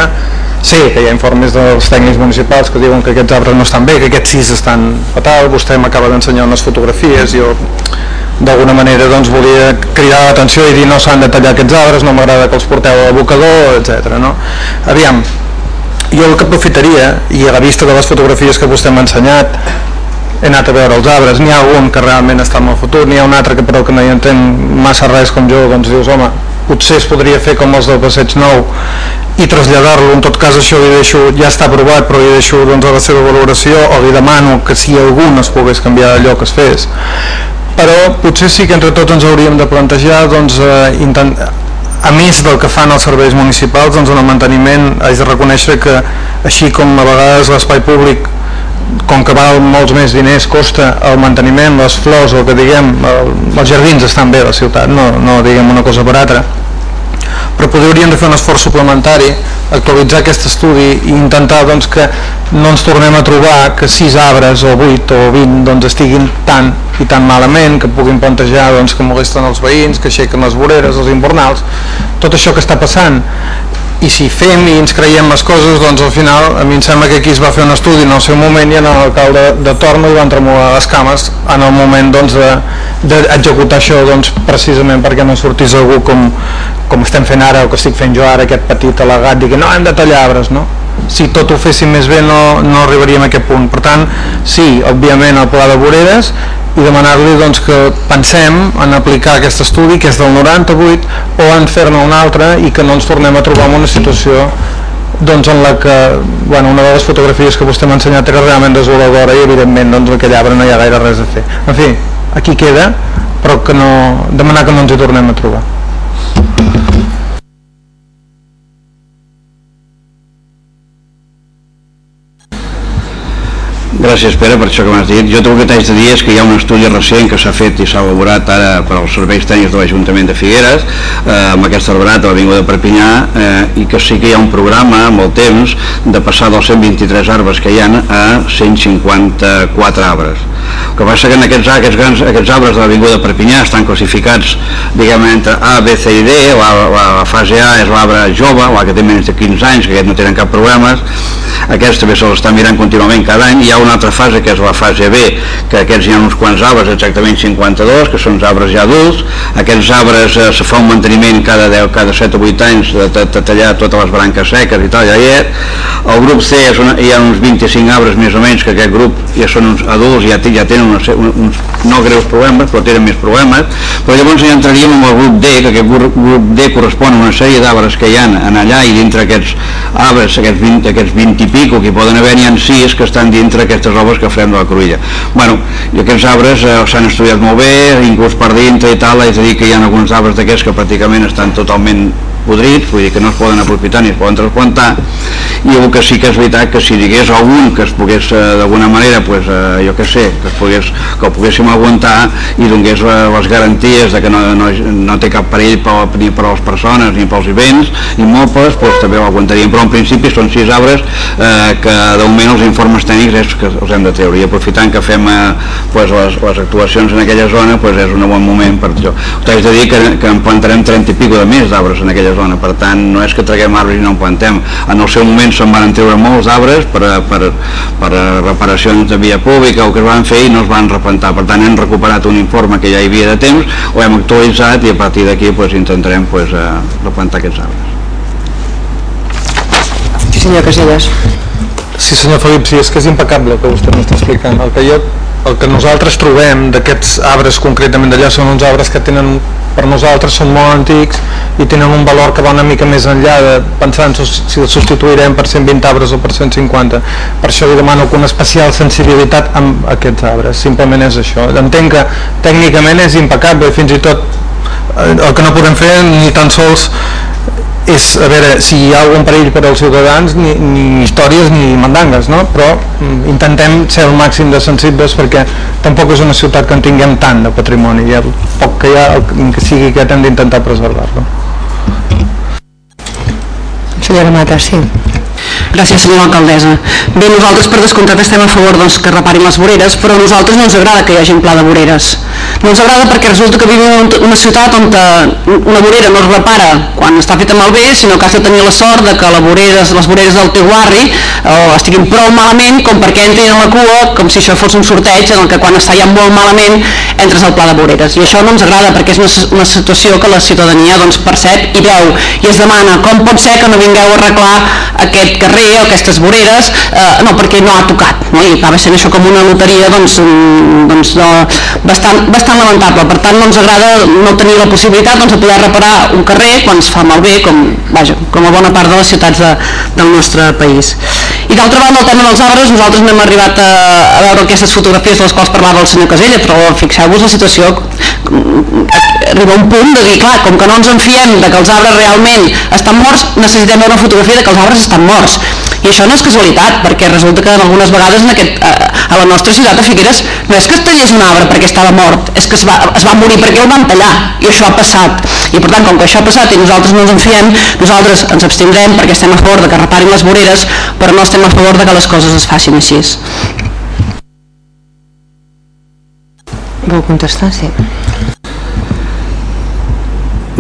sí, que hi ha informes dels tècnics municipals que diuen que aquests arbres no estan bé que aquests sis estan fatal vostè m'acaba d'ensenyar unes fotografies jo d'alguna manera doncs volia cridar l'atenció i dir no s'han de tallar aquests arbres no m'agrada que els porteu a l'abocador etc. No? aviam jo el que aprofitaria i a la vista de les fotografies que vostè m'ha ensenyat he anat a veure els arbres, n'hi ha algun que realment està el futur, n'hi ha un altre que però que no hi entén massa res com jo, doncs dius, home, potser es podria fer com els del passeig nou i traslladar-lo, en tot cas això li deixo, ja està aprovat, però li deixo doncs, a la seva valoració o li demano que si algun es pogués canviar allò que es fes. Però potser sí que entre tots ens hauríem de plantejar doncs, eh, intent, a més del que fan els serveis municipals, doncs en el manteniment. Haig de reconèixer que així com a vegades l'espai públic com que val molts més diners costa el manteniment, les flors, el que diguem, el, els jardins estan bé a la ciutat, no, no diguem una cosa per altra. Però podríem fer un esforç suplementari actualitzar aquest estudi i intentar doncs, que no ens tornem a trobar que sis arbres o 8 o 20 doncs, estiguin tan i tan malament que puguin plantejar doncs, que molesten els veïns, que aixequen les voreres, els invernals. Tot això que està passant i si fem i ens creiem les coses doncs al final a mi em sembla que aquí es va fer un estudi en el seu moment i en l'alcalde de Torno i van tremolar les cames en el moment doncs, d'executar de, això doncs, precisament perquè no sortís algú com, com estem fent ara o que estic fent jo ara aquest petit al·legat que no hem de tallar arbres no? si tot ho féssim més bé no, no arribaríem a aquest punt per tant sí, òbviament el pla de voreres i demanar-li doncs, que pensem en aplicar aquest estudi que és del 98 o en fer-ne un altre i que no ens tornem a trobar en una situació doncs, en la que bueno, una de les fotografies que vostè m'ha ensenyat era realment desoladora i evidentment doncs, aquell arbre no hi ha gaire res a fer. En fi, aquí queda però que no, demanar que no ens hi tornem a trobar Gràcies Pere per això que m'has dit. Jo el que t'haig de dir és que hi ha un estudi recent que s'ha fet i s'ha elaborat ara per als serveis tècnics de l'Ajuntament de Figueres eh, amb aquest arbrat a l'Avinguda de Perpinyà eh, i que sí que hi ha un programa amb el temps de passar dels 123 arbres que hi ha a 154 arbres. El que passa que en aquests, aquests, grans, aquests arbres de l'Avinguda de Perpinyà estan classificats diguem entre A, B, C i D la, la, la fase A és l'arbre jove, la que té menys de 15 anys, que aquest no tenen cap problemes aquests també se'ls està mirant contínuament cada any hi ha una altra fase que és la fase B que aquests hi ha uns quants arbres, exactament 52 que són arbres ja adults. Aquests arbres eh, se fa un manteniment cada 10, cada 7 o 8 anys de, de, de tallar totes les branques seques i tal, ja hi és. El grup C és una, hi ha uns 25 arbres més o menys que aquest grup ja són uns adults ja, ja tenen uns, uns no greus problemes però tenen més problemes. Però llavors ja entraríem en el grup D que aquest grup, grup D correspon a una sèrie d'arbres que hi ha en allà i dintre aquests arbres, aquests 20, aquests 20 i pico que hi poden haver n'hi ha 6 que estan dintre aquestes obres que farem de la Cruïlla bueno, i aquests arbres eh, s'han estudiat molt bé inclús per dintre i tal és a dir que hi ha alguns arbres d'aquests que pràcticament estan totalment podrits, vull dir que no es poden aprofitar ni es poden transplantar. I el que sí que és veritat que si digués algun que es pogués eh, d'alguna manera pues, eh, jo que sé, que, es pogués, que el poguéssim aguantar i donés eh, les garanties de que no, no, no té cap perill per, ni per a les persones ni pels béns immobles, pues, també ho aguantaríem. Però en principi són sis arbres eh, que de moment els informes tècnics és que els hem de treure. I aprofitant que fem eh, pues, les, les actuacions en aquella zona pues, és un bon moment per això. T'haig de dir que, que en plantarem 30 i pico de més d'arbres en aquella zona, per tant no és que traguem arbres i no en plantem en el seu moment se'n van treure molts arbres per, per, per reparacions de via pública o que es van fer i no es van replantar. Per tant, hem recuperat un informe que ja hi havia de temps, ho hem actualitzat i a partir d'aquí pues, intentarem pues, eh, replantar aquests arbres. Sí, senyor Casellas. Sí, senyor Felip, sí, és que és impecable que vostè m'està explicant. El que, jo, el que nosaltres trobem d'aquests arbres concretament d'allà són uns arbres que tenen per nosaltres són molt antics i tenen un valor que va una mica més enllà de pensar en si els substituirem per 120 arbres o per 150 per això li demano una especial sensibilitat amb aquests arbres, simplement és això. Entenc que tècnicament és impecable fins i tot eh, el que no podem fer ni tan sols és a veure si hi ha algun perill per als ciutadans ni, ni històries ni mandangues no? però mm, intentem ser el màxim de sensibles perquè tampoc és una ciutat que en tinguem tant de patrimoni i el poc que hi ha que sigui aquest hem d'intentar preservar-lo Senyora Mata, sí. Gràcies, senyora alcaldessa. Bé, nosaltres per descomptat estem a favor doncs, que reparin les voreres, però a nosaltres no ens agrada que hi hagi un pla de voreres. No ens agrada perquè resulta que vivim en una ciutat on una vorera no es repara quan està feta malbé, sinó que has de tenir la sort de que les voreres, les voreres del teu barri eh, estiguin prou malament com perquè entrin a la cua, com si això fos un sorteig en el que quan està ja molt malament entres al pla de voreres. I això no ens agrada perquè és una, una situació que la ciutadania doncs, percep i veu i es demana com pot ser que no vingueu a arreglar aquest carrer o aquestes voreres, eh, no, perquè no ha tocat. No? I acaba sent això com una loteria doncs, mm, doncs, no, bastant, bastant bastant lamentable, per tant no ens agrada no tenir la possibilitat doncs, de poder reparar un carrer quan es fa malbé, com, vaja, com a bona part de les ciutats de, del nostre país. I d'altra banda, el tema dels arbres, nosaltres no hem arribat a, a veure aquestes fotografies de les quals parlava el senyor Casella, però fixeu-vos la situació, arriba un punt de dir, clar, com que no ens enfiem de que els arbres realment estan morts, necessitem veure una fotografia de que els arbres estan morts i això no és casualitat perquè resulta que algunes vegades en aquest, a, la nostra ciutat de Figueres no és que es tallés un arbre perquè estava mort és que es va, es va morir perquè el van tallar i això ha passat i per tant com que això ha passat i nosaltres no ens en fiem nosaltres ens abstindrem perquè estem a favor de que reparin les voreres però no estem a favor de que les coses es facin així Vol contestar? Sí.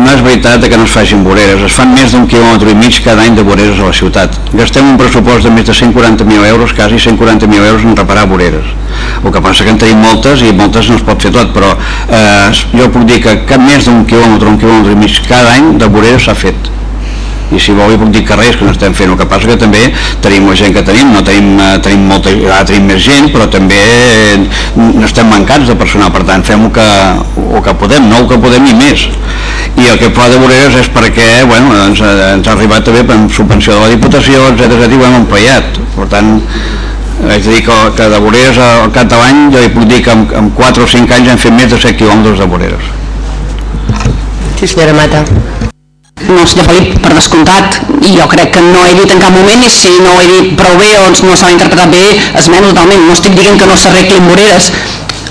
No, és veritat que no es facin voreres. Es fan més d'un quilòmetre i mig cada any de voreres a la ciutat. Gastem un pressupost de més de 140.000 euros, quasi 140.000 euros en reparar voreres. El que passa que en tenim moltes i moltes no es pot fer tot, però eh, jo puc dir que cap més d'un quilòmetre, un quilòmetre i mig cada any de voreres s'ha fet i si vol puc dir carrers que no estem fent el que passa que també tenim la gent que tenim no tenim, eh, tenim, molta, ara tenim més gent però també eh, no estem mancats de personal per tant fem el que, el que podem, no el que podem i més i el que pla de voreres és perquè bueno, ens, ens ha arribat també per subvenció de la Diputació etc i ho hem empleat per tant haig de dir que, que de voreres al cap de l'any jo hi puc dir que en, en 4 o 5 anys hem fet més de 7 quilòmetres de voreres Sí, senyora Mata. no, senyor Felip, per descomptat, i jo crec que no he dit en cap moment, i si no ho he dit prou bé o no s'ha interpretat bé, esmeno totalment, no estic dient que no s'arreglin voreres,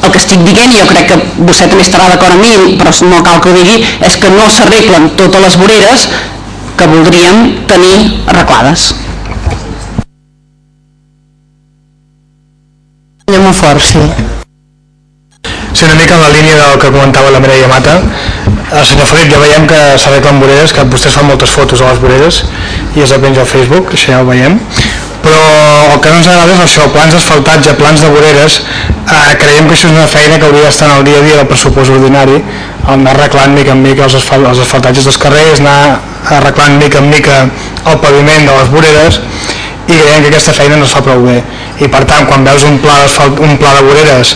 el que estic dient, i jo crec que vostè també estarà d'acord amb mi, però no cal que ho digui, és que no s'arreglen totes les voreres que voldríem tenir arreglades. Senyor Monfort, sí. Sí, una mica en la línia del que comentava la Mireia Mata, el senyor Felip, ja veiem que s'arreglen voreres, que vostès fan moltes fotos a les voreres i es penja al Facebook, això ja ho veiem, però el que no ens agrada és això, plans d'asfaltatge, plans de voreres, eh, creiem que això és una feina que hauria d'estar en el dia a dia del pressupost ordinari, anar arreglant mica en mica els, asfalt, els asfaltatges dels carrers, anar arreglant mica en mica el paviment de les voreres, i creiem que aquesta feina no es fa prou bé. I per tant quan veus un pla, un pla de voreres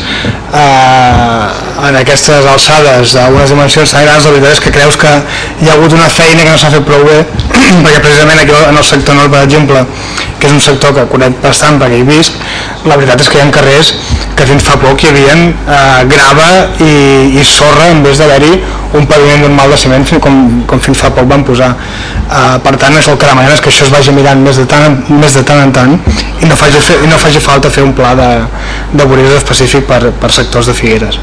eh, en aquestes alçades d'unes dimensions tan grans la veritat és que creus que hi ha hagut una feina que no s'ha fet prou bé (clears throat) perquè precisament aquí en el sector nord per exemple que és un sector que conec bastant perquè hi visc la veritat és que hi ha carrers que fins fa poc hi havia eh, grava i, i sorra en vez d'haver-hi un paviment normal de ciment com, com fins fa poc van posar. Eh, per tant això el que demanem és que això es vagi mirant més de tant, més de tant en tant i no faci, i no faci falta fer un pla de, de voreres específic per, per sectors de Figueres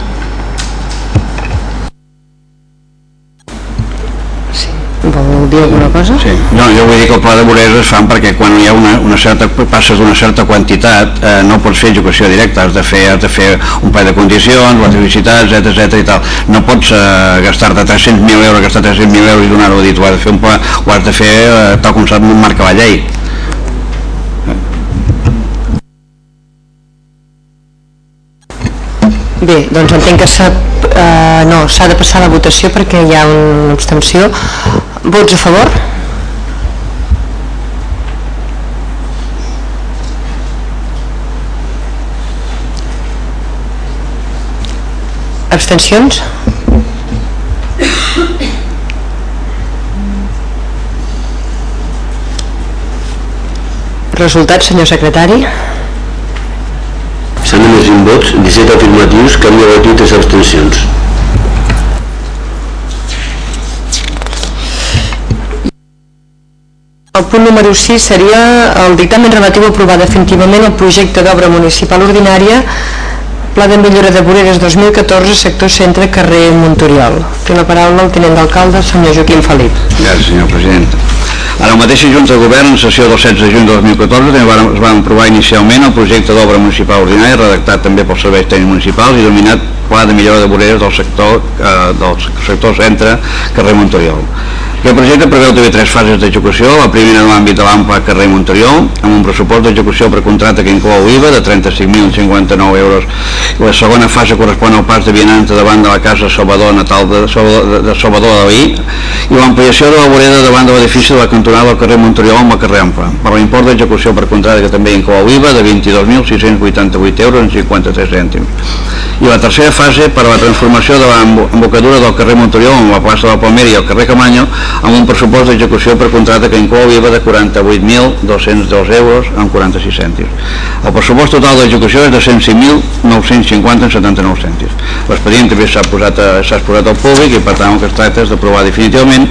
Vol dir alguna cosa? Sí. No, jo vull dir que el pla de voreres es fan perquè quan hi ha una, una certa, passes d'una certa quantitat eh, no pots fer execució directa, has de fer, has de fer un parell de condicions, la publicitat, etc etc i tal. No pots eh, gastar-te 300.000 euros, gastar 300.000 euros i donar-ho dit, ho has de fer, un pla, ho has de fer eh, tal com s'ha marca la llei. Bé, doncs entenc que s'ha eh, no, de passar a la votació perquè hi ha una abstenció. Vots a favor? Abstencions? Resultats, senyor secretari? S'han emès 20 vots, 17 afirmatius, cap negatiu, 3 abstencions. El punt número 6 seria el dictamen relatiu a aprovar definitivament el projecte d'obra municipal ordinària Pla de millora de voreres 2014, sector centre, carrer Montoriol. Té la paraula el tinent d'alcalde, senyor Joaquim Felip. Gràcies, senyor president. A la mateixa Junta de Govern, en sessió del 16 de juny de 2014, també es va aprovar inicialment el projecte d'obra municipal ordinària, redactat també pels serveis tècnics municipals i dominat Pla de millora de voreres del sector, eh, del sector centre, carrer Montoriol. Aquest projecte preveu també tres fases d'execució, la primera en l'àmbit de l'AMPA carrer Montoriol, amb un pressupost d'execució per contracte que inclou IVA de 35.059 euros. La segona fase correspon al pas de viananta davant de la casa Salvador Natal de, de, de Salvador Dalí i l'ampliació de la vorera davant de l'edifici de la cantonada del carrer Montoriol amb el carrer Ample, per l'import d'execució per contracte que també inclou IVA de 22.688 euros en 53 cèntims. I la tercera fase per a la transformació de l'embocadura del carrer Montoriol amb la plaça de la Palmera i el carrer Camanyo amb un pressupost d'execució per contracte que inclou IVA de 48.202 euros amb 46 cèntims. El pressupost total d'execució és de 105.950 en 79 cèntims. L'expedient també s'ha posat, s'ha exposat al públic i per tant el que es tracta és d'aprovar definitivament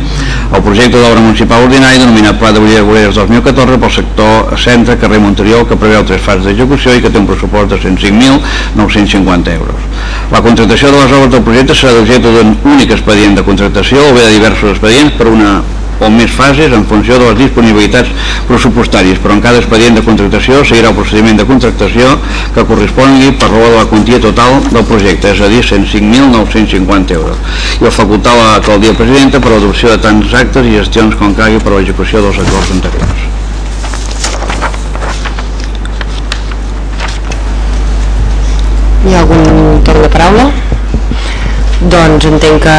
el projecte d'obra municipal ordinari denominat Pla de Voreres 2014 pel sector centre carrer Montoriol que preveu tres fases d'execució i que té un pressupost de 105.950 euros. La contractació de les obres del projecte serà d'objecte d'un únic expedient de contractació o bé de diversos expedients per una o més fases en funció de les disponibilitats pressupostàries, però en cada expedient de contractació seguirà el procediment de contractació que correspongui per raó de la quantia total del projecte, és a dir, 105.950 euros. I el facultar l'alcaldia presidenta per l'adopció de tants actes i gestions com calgui per a l'execució dels acords anteriors. Hi ha algun torn de paraula? Doncs entenc que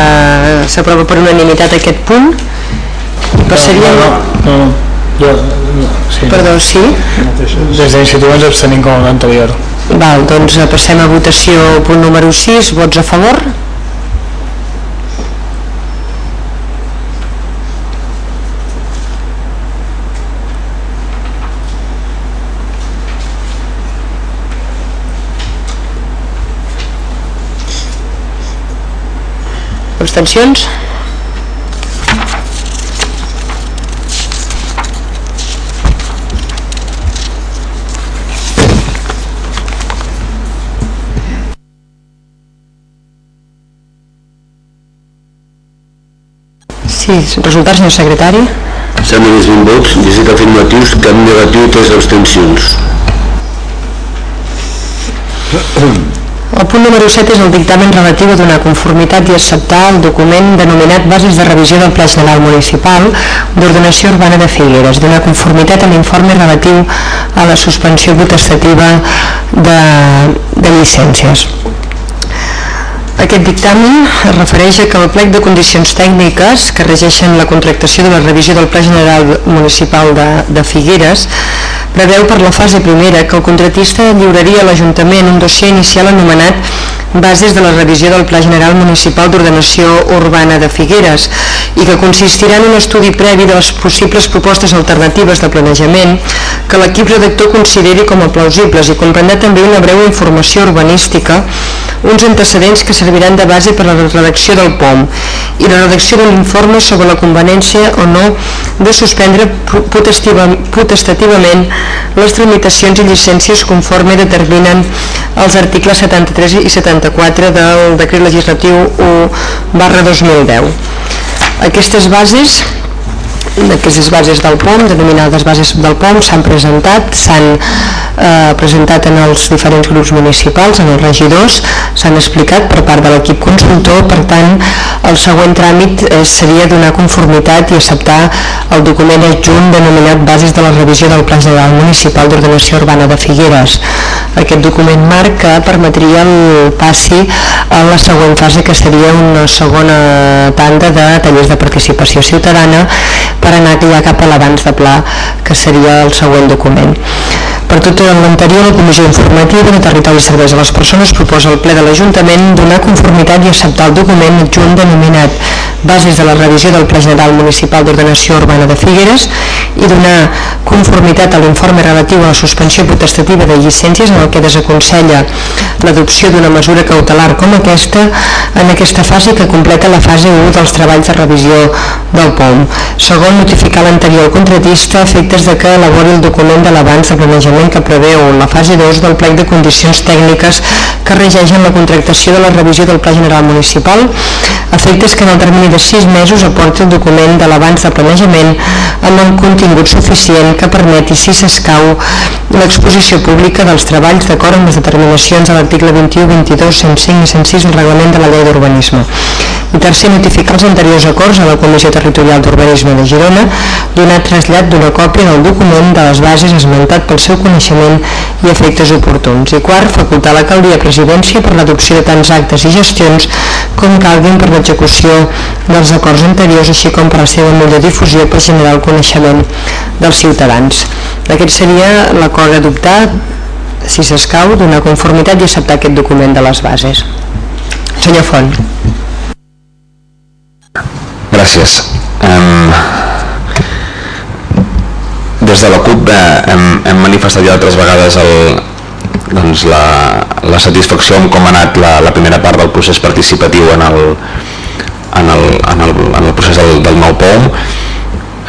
s'aprova per unanimitat aquest punt i passaríem... No, no, no. Jo, no, sí. Perdó, sí? Des d'iniciativa ens abstenim com l'anterior. Val, doncs eh, passem a votació punt número 6, vots a favor? Abstencions? Sí, resultats, senyor secretari. S'han emès 20 vots, 17 afirmatius, cap negatiu 3 abstencions. El punt número 7 és el dictamen relatiu a donar conformitat i acceptar el document denominat Bases de revisió del Pla General Municipal d'Ordenació Urbana de Figueres, donar conformitat a l'informe relatiu a la suspensió potestativa de, de llicències. Aquest dictamen es refereix a que el plec de condicions tècniques que regeixen la contractació de la revisió del Pla General Municipal de, de Figueres preveu per la fase primera que el contratista lliuraria a l'Ajuntament un dossier inicial anomenat Bases de la revisió del Pla General Municipal d'Ordenació Urbana de Figueres i que consistirà en un estudi previ de les possibles propostes alternatives de planejament que l'equip redactor consideri com a plausibles i comprendrà també una breu informació urbanística, uns antecedents que serviran de base per a la redacció del POM i la redacció de l'informe sobre la conveniència o no de suspendre potestativament les tramitacions i llicències conforme determinen els articles 73 i 74 del decret legislatiu 1 barra 2010. Aquestes bases aquestes bases del POM, denominades bases del POM, s'han presentat, s'han eh, presentat en els diferents grups municipals, en els regidors, s'han explicat per part de l'equip consultor, per tant, el següent tràmit eh, seria donar conformitat i acceptar el document adjunt denominat Bases de la revisió del Pla General Municipal d'Ordenació Urbana de Figueres. Aquest document marc que permetria el passi a la següent fase, que seria una segona tanda de tallers de participació ciutadana per anar ja cap a l'abans de pla, que seria el següent document. Per tot l'anterior, la Comissió Informativa de Territori i Serveis a les Persones proposa al ple de l'Ajuntament donar conformitat i acceptar el document adjunt denominat Bases de la revisió del Pla General Municipal d'Ordenació Urbana de Figueres i donar conformitat a l'informe relatiu a la suspensió potestativa de llicències en el que desaconsella l'adopció d'una mesura cautelar com aquesta en aquesta fase que completa la fase 1 dels treballs de revisió del POM. Segon, notificar l'anterior contratista efectes de que elabori el document de l'abans de planejament que preveu la fase 2 del plec de condicions tècniques que regeixen la contractació de la revisió del Pla General Municipal, efectes que en el termini de 6 mesos aporti el document de l'abans de planejament amb el contingut suficient que permeti, si s'escau, l'exposició pública dels treballs d'acord amb les determinacions de l'article 21, 22, 105 i 106 del reglament de la llei d'urbanisme. I tercer, notificar els anteriors acords a la Comissió Territorial d'Urbanisme de Girona, donar trasllat d'una còpia del document de les bases esmentat pel seu coneixement i efectes oportuns. I quart, facultar l'alcaldia presidència per l'adopció de tants actes i gestions com calguin per l'execució dels acords anteriors, així com per la seva millor difusió per generar el coneixement dels ciutadans. Aquest seria l'acord adoptat, si s'escau, donar conformitat i acceptar aquest document de les bases. Senyor Font. Gràcies. Um, des de la CUP eh, hem, hem manifestat ja altres vegades el, doncs la, la satisfacció amb com ha anat la, la primera part del procés participatiu en el, en el, en el, en el procés del, del nou POM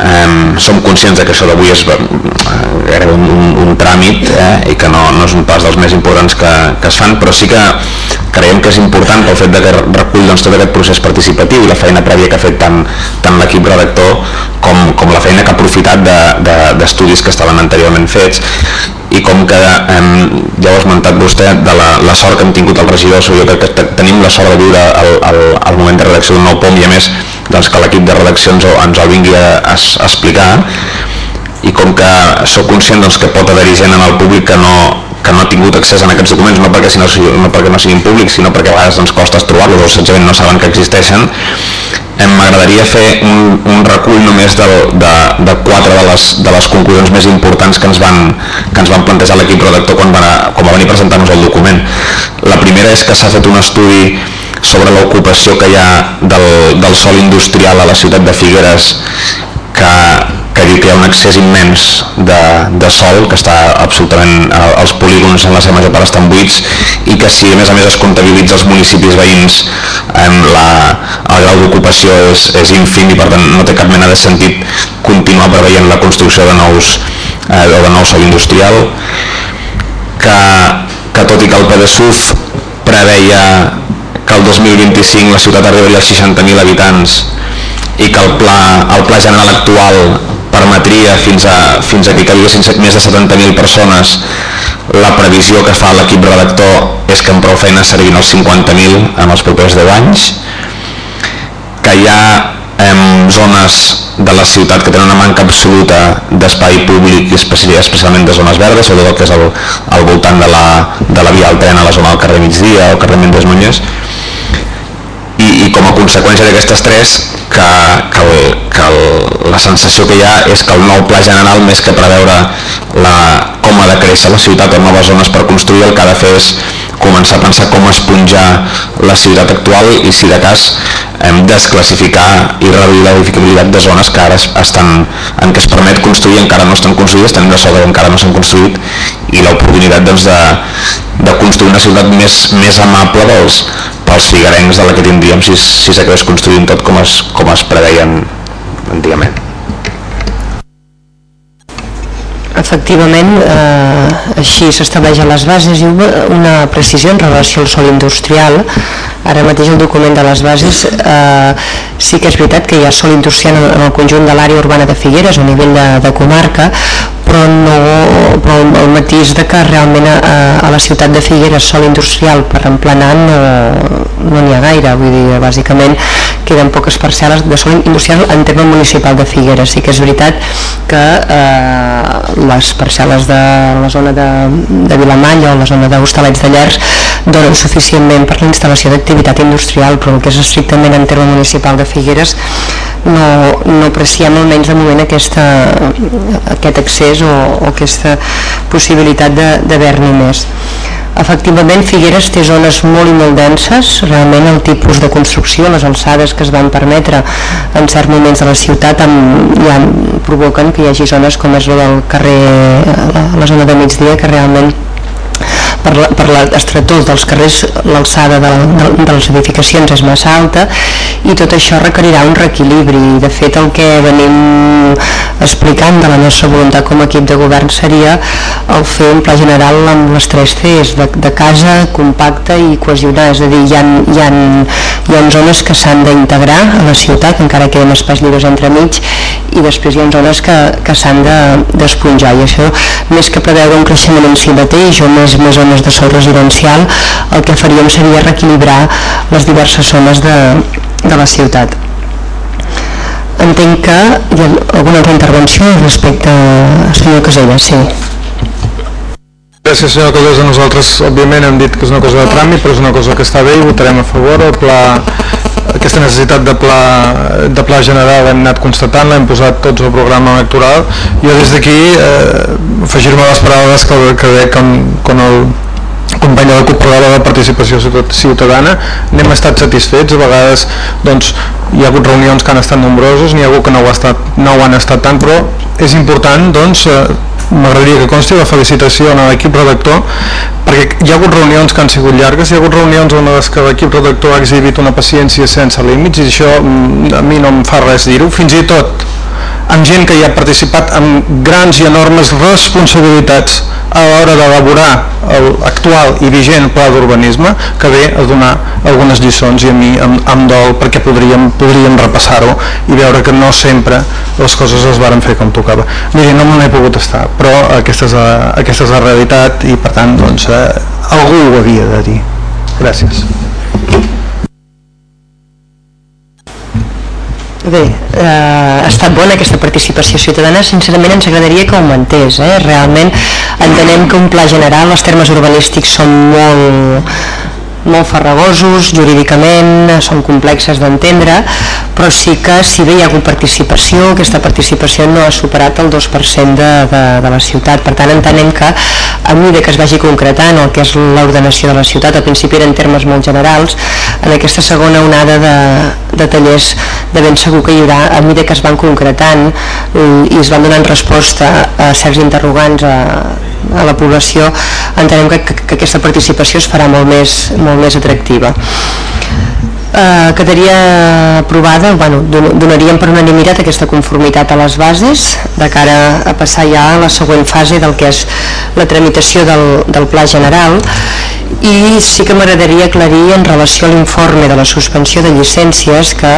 Um, som conscients de que això d'avui és eh, era un, un, un tràmit eh, i que no, no és un pas dels més importants que, que es fan, però sí que creiem que és important pel fet de que recull doncs, tot aquest procés participatiu i la feina prèvia que ha fet tant, tant l'equip redactor com, com la feina que ha aprofitat d'estudis de, de, que estaven anteriorment fets i com que eh, ja ho ha esmentat vostè de la, la sort que hem tingut el regidor jo crec que tenim la sort de viure el, el, el moment de redacció d'un nou POM i a més doncs, que l'equip de redacció ens, ens el vingui a, a, explicar i com que sóc conscient doncs, que pot haver-hi gent en el públic que no, que no ha tingut accés a aquests documents, no perquè, sinó, no perquè no siguin públics, sinó perquè a vegades ens costa trobar-los o senzillament no saben que existeixen, m'agradaria fer un, un recull només de, de, de quatre de les, de les conclusions més importants que ens van, que ens van plantejar l'equip redactor quan, van a, quan va venir a presentar-nos el document. La primera és que s'ha fet un estudi sobre l'ocupació que hi ha del, del sol industrial a la ciutat de Figueres que que diu que hi ha un accés immens de, de sol, que està absolutament, eh, els polígons en la seva major part estan buits i que si a més a més es comptabilitza els municipis veïns eh, la, el grau d'ocupació és, és ínfim i per tant no té cap mena de sentit continuar preveient la construcció de nous eh, de nou sol industrial que, que tot i que el PDSUF preveia que el 2025 la ciutat arribaria als 60.000 habitants i que el pla, el pla general actual permetria fins a, fins a que caiguessin més de 70.000 persones. La previsió que fa l'equip redactor és que amb prou feina serien els 50.000 en els propers 10 anys que hi ha em, zones de la ciutat que tenen una manca absoluta d'espai públic especialment de zones verdes sobretot que és al voltant de la, de la via al tren a la zona del carrer Migdia o carrer Mendes Núñez i, com a conseqüència d'aquestes tres que, que, el, que el, la sensació que hi ha és que el nou pla general més que preveure la, com ha de créixer la ciutat o noves zones per construir el que ha de fer és començar a pensar com esponjar la ciutat actual i si de cas hem desclassificar i reduir la edificabilitat de zones que ara estan en què es permet construir encara no estan construïdes, tenim la sort que encara no s'han construït i l'oportunitat doncs, de, de construir una ciutat més, més amable dels, pels figuerencs de la que tindríem si, si s'acabés construint tot com es, com es preveien antigament. Efectivament, eh, així s'estableix a les bases i una precisió en relació al sol industrial. Ara mateix el document de les bases eh, sí que és veritat que hi ha sol industrial en el conjunt de l'àrea urbana de Figueres a nivell de, de comarca, però, no, però el, matís de que realment a, a la ciutat de Figueres sol industrial per emplenar no no n'hi ha gaire, vull dir, bàsicament queden poques parcel·les de sol industrial en terme municipal de Figueres. Sí que és veritat que eh, les parcel·les de la zona de, de Vilamanya o la zona d'Hostalets de Llers donen suficientment per la instal·lació d'activitat industrial, però el que és estrictament en terme municipal de Figueres no, no apreciem almenys de moment aquesta, aquest accés o, o aquesta possibilitat d'haver-n'hi més. Efectivament, Figueres té zones molt i molt denses, realment el tipus de construcció, les alçades que es van permetre en certs moments de la ciutat amb, ja provoquen que hi hagi zones com és la del carrer, la, la zona de migdia, que realment per l'estretor dels carrers l'alçada de, de, de les edificacions és massa alta i tot això requerirà un reequilibri. De fet el que venim explicant de la nostra voluntat com a equip de govern seria el fer un pla general amb les tres Cs de, de casa, compacte i cohesionar és a dir, hi ha, hi ha, hi ha zones que s'han d'integrar a la ciutat encara queden espais lliures entremig i després hi ha zones que, que s'han d'esponjar. De, i això més que preveure un creixement en si mateix o més, més o zones de sol residencial, el que faríem seria reequilibrar les diverses zones de, de la ciutat. Entenc que hi ha alguna altra intervenció respecte a senyor Casella, sí. Gràcies, senyor alcaldessa. Nosaltres, òbviament, hem dit que és una cosa de tràmit, però és una cosa que està bé i votarem a favor. El pla, aquesta necessitat de pla, de pla general hem anat constatant, l'hem posat tots al programa electoral. Jo des d'aquí eh, afegir-me les paraules que, que deia quan, quan el company de la CUP de participació ciutadana n'hem estat satisfets, a vegades doncs, hi ha hagut reunions que han estat nombroses n'hi ha hagut que no ho, ha estat, no ho han estat tant però és important doncs, eh, m'agradaria que consti la felicitació a l'equip redactor perquè hi ha hagut reunions que han sigut llargues, hi ha hagut reunions on l'equip redactor ha exhibit una paciència sense límits i això mm, a mi no em fa res dir-ho, fins i tot amb gent que hi ha participat amb grans i enormes responsabilitats a l'hora d'elaborar l'actual i vigent pla d'urbanisme que ve a donar algunes lliçons i a mi em, em dol perquè podríem, podríem repassar-ho i veure que no sempre les coses es varen fer com tocava. Miri, no me n'he pogut estar, però aquesta és, la, aquesta és la realitat i per tant doncs, eh, algú ho havia de dir. Gràcies. Bé, eh, ha estat bona aquesta participació ciutadana, sincerament ens agradaria que augmentés, eh? realment entenem que un pla general, els termes urbanístics són molt, molt farragosos jurídicament, són complexes d'entendre, però sí que si bé hi ha hagut participació, aquesta participació no ha superat el 2% de, de, de la ciutat. Per tant, entenem que a mesura que es vagi concretant el que és l'ordenació de la ciutat, al principi eren termes molt generals, en aquesta segona onada de, de tallers de ben segur que hi haurà, a mesura que es van concretant i es van donant resposta a certs interrogants a, a la població, entenem que, que, que aquesta participació es farà molt més, molt més atractiva. Eh, quedaria aprovada, bueno, don- donaríem per unanimitat aquesta conformitat a les bases de cara a passar ja a la següent fase del que és la tramitació del, del pla general. I sí que m'agradaria aclarir en relació a l'informe de la suspensió de llicències que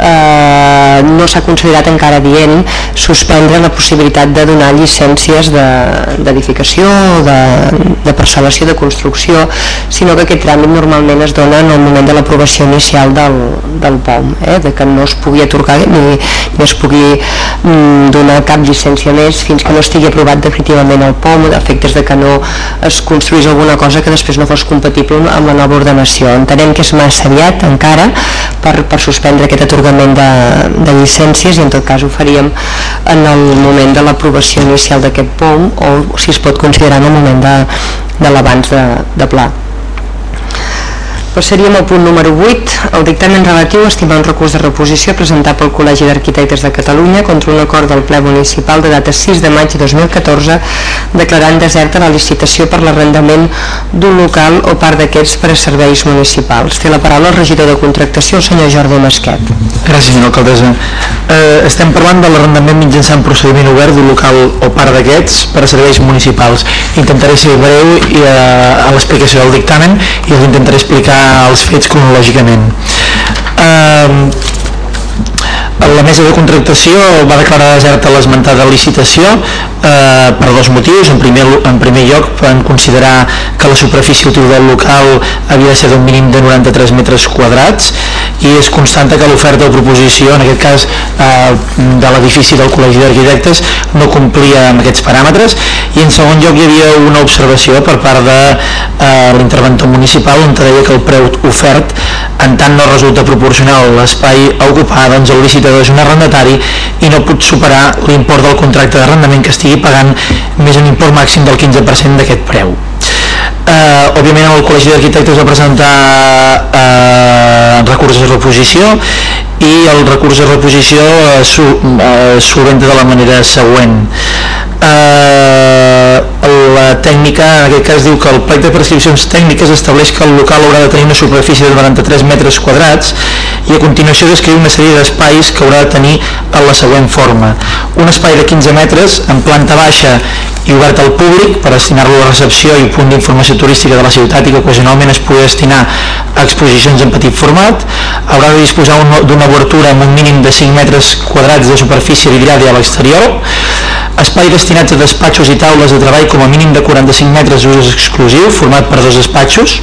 eh, no s'ha considerat encara dient suspendre la possibilitat de donar llicències de- d'edificació o de, de parcel·lació de construcció, sinó que aquest tràmit normalment es dona en el moment de l'aprovació inicial del, del POM, eh, de que no es pugui atorgar ni, ni es pugui mm, donar cap llicència més fins que no estigui aprovat definitivament el POM, a efectes de que no es construís alguna cosa que després no fos compatible amb la nova ordenació. Entenem que és massa aviat encara per, per suspendre aquest atorgament de, de llicències i en tot cas ho faríem en el moment de l'aprovació inicial d'aquest POM o si es pot considerar en el moment de, de l'abans de, de pla. Passaríem al punt número 8, el dictamen relatiu a estimar un recurs de reposició presentat pel Col·legi d'Arquitectes de Catalunya contra un acord del ple municipal de data 6 de maig de 2014 declarant deserta la licitació per l'arrendament d'un local o part d'aquests per a serveis municipals. Té la paraula el regidor de contractació, el senyor Jordi Masquet. Gràcies, senyora alcaldessa. Eh, estem parlant de l'arrendament mitjançant procediment obert d'un local o part d'aquests per a serveis municipals. Intentaré ser breu i, eh, a l'explicació del dictamen i us intentaré explicar els fets cronològicament. Eh, la mesa de contractació va declarar deserta l'esmentada licitació eh, per dos motius. En primer, en primer lloc, van considerar que la superfície útil del local havia de ser d'un mínim de 93 metres quadrats i es constata que l'oferta o proposició, en aquest cas eh, de l'edifici del Col·legi d'Arquitectes, no complia amb aquests paràmetres i en segon lloc hi havia una observació per part de eh, l'interventor municipal on deia que el preu ofert en tant no resulta proporcional l'espai a ocupar, doncs el licitador és un arrendatari i no pot superar l'import del contracte d'arrendament que estigui pagant més un import màxim del 15% d'aquest preu. Eh, òbviament el Col·legi d'Arquitectes va presentar eh, recurs de reposició i el recurs de reposició eh, su, eh, solventa de la manera següent. Eh, la tècnica, en aquest cas diu que el plec de prescripcions tècniques estableix que el local haurà de tenir una superfície de 93 metres quadrats i a continuació descriu una sèrie d'espais que haurà de tenir en la següent forma. Un espai de 15 metres en planta baixa i obert al públic per destinar-lo a recepció i punt d'informació turística de la ciutat i que ocasionalment es pugui destinar a exposicions en petit format. Haurà de disposar un- d'una obertura amb un mínim de 5 metres quadrats de superfície vidriada a l'exterior. Espai destinats a despatxos i taules de treball com a mínim de 45 metres d'ús exclusiu, format per dos despatxos,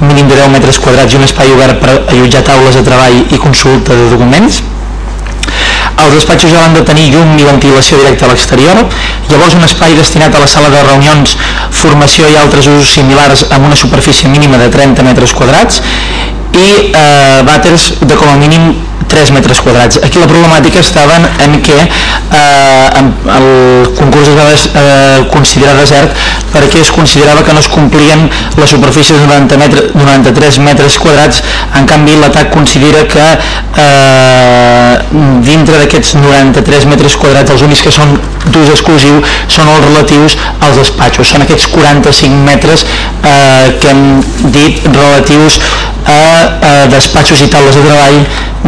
mínim de 10 metres quadrats i un espai obert per allotjar taules de treball i consulta de documents. Els despatxos ja han de tenir llum i ventilació directa a l'exterior, llavors un espai destinat a la sala de reunions, formació i altres usos similars amb una superfície mínima de 30 metres quadrats i eh, vàters de com a mínim 3 metres quadrats. Aquí la problemàtica estava en, què eh, el concurs es va eh, considerar desert perquè es considerava que no es complien les superfícies de 90 metre, 93 metres quadrats, en canvi l'atac considera que eh, dintre d'aquests 93 metres quadrats els únics que són d'ús exclusiu són els relatius als despatxos són aquests 45 metres eh, que hem dit relatius a, a despatxos i taules de treball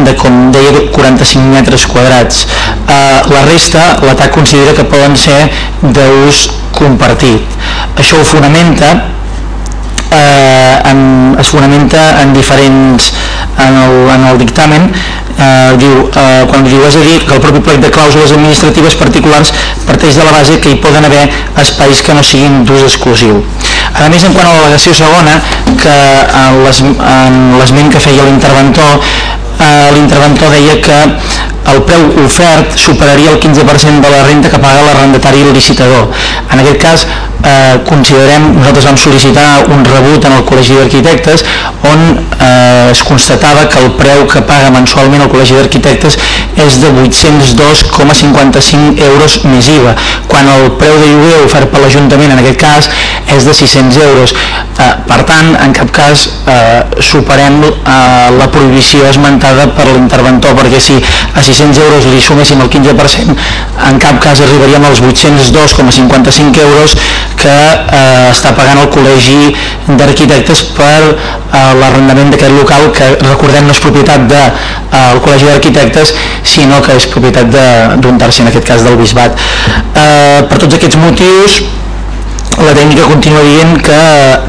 de com deia 45 metres quadrats. Eh, la resta l'ATAC considera que poden ser d'ús compartit. Això ho fonamenta eh, en, es fonamenta en diferents en el, en el dictamen eh, diu, eh, quan diu és a dir que el propi plec de clàusules administratives particulars parteix de la base que hi poden haver espais que no siguin d'ús exclusiu a més en quant a l'al·legació segona que en l'esment que feia l'interventor eh, l'interventor deia que el preu ofert superaria el 15% de la renta que paga l'arrendatari i el licitador. En aquest cas, eh, considerem, nosaltres vam sol·licitar un rebut en el Col·legi d'Arquitectes on eh, es constatava que el preu que paga mensualment el Col·legi d'Arquitectes és de 802,55 euros més IVA, quan el preu de lloguer ofert per l'Ajuntament en aquest cas és de 600 euros. Eh, per tant, en cap cas eh, superem eh, la prohibició esmentada per l'interventor, perquè si a 600 euros li suméssim el 15%, en cap cas arribaríem als 802,55 euros que eh, està pagant el Col·legi d'Arquitectes per eh, l'arrendament d'aquest local que recordem no és propietat de, eh, Col·legi d'Arquitectes sinó que és propietat d'un tercer, en aquest cas del Bisbat. Eh, per tots aquests motius la tècnica continua dient que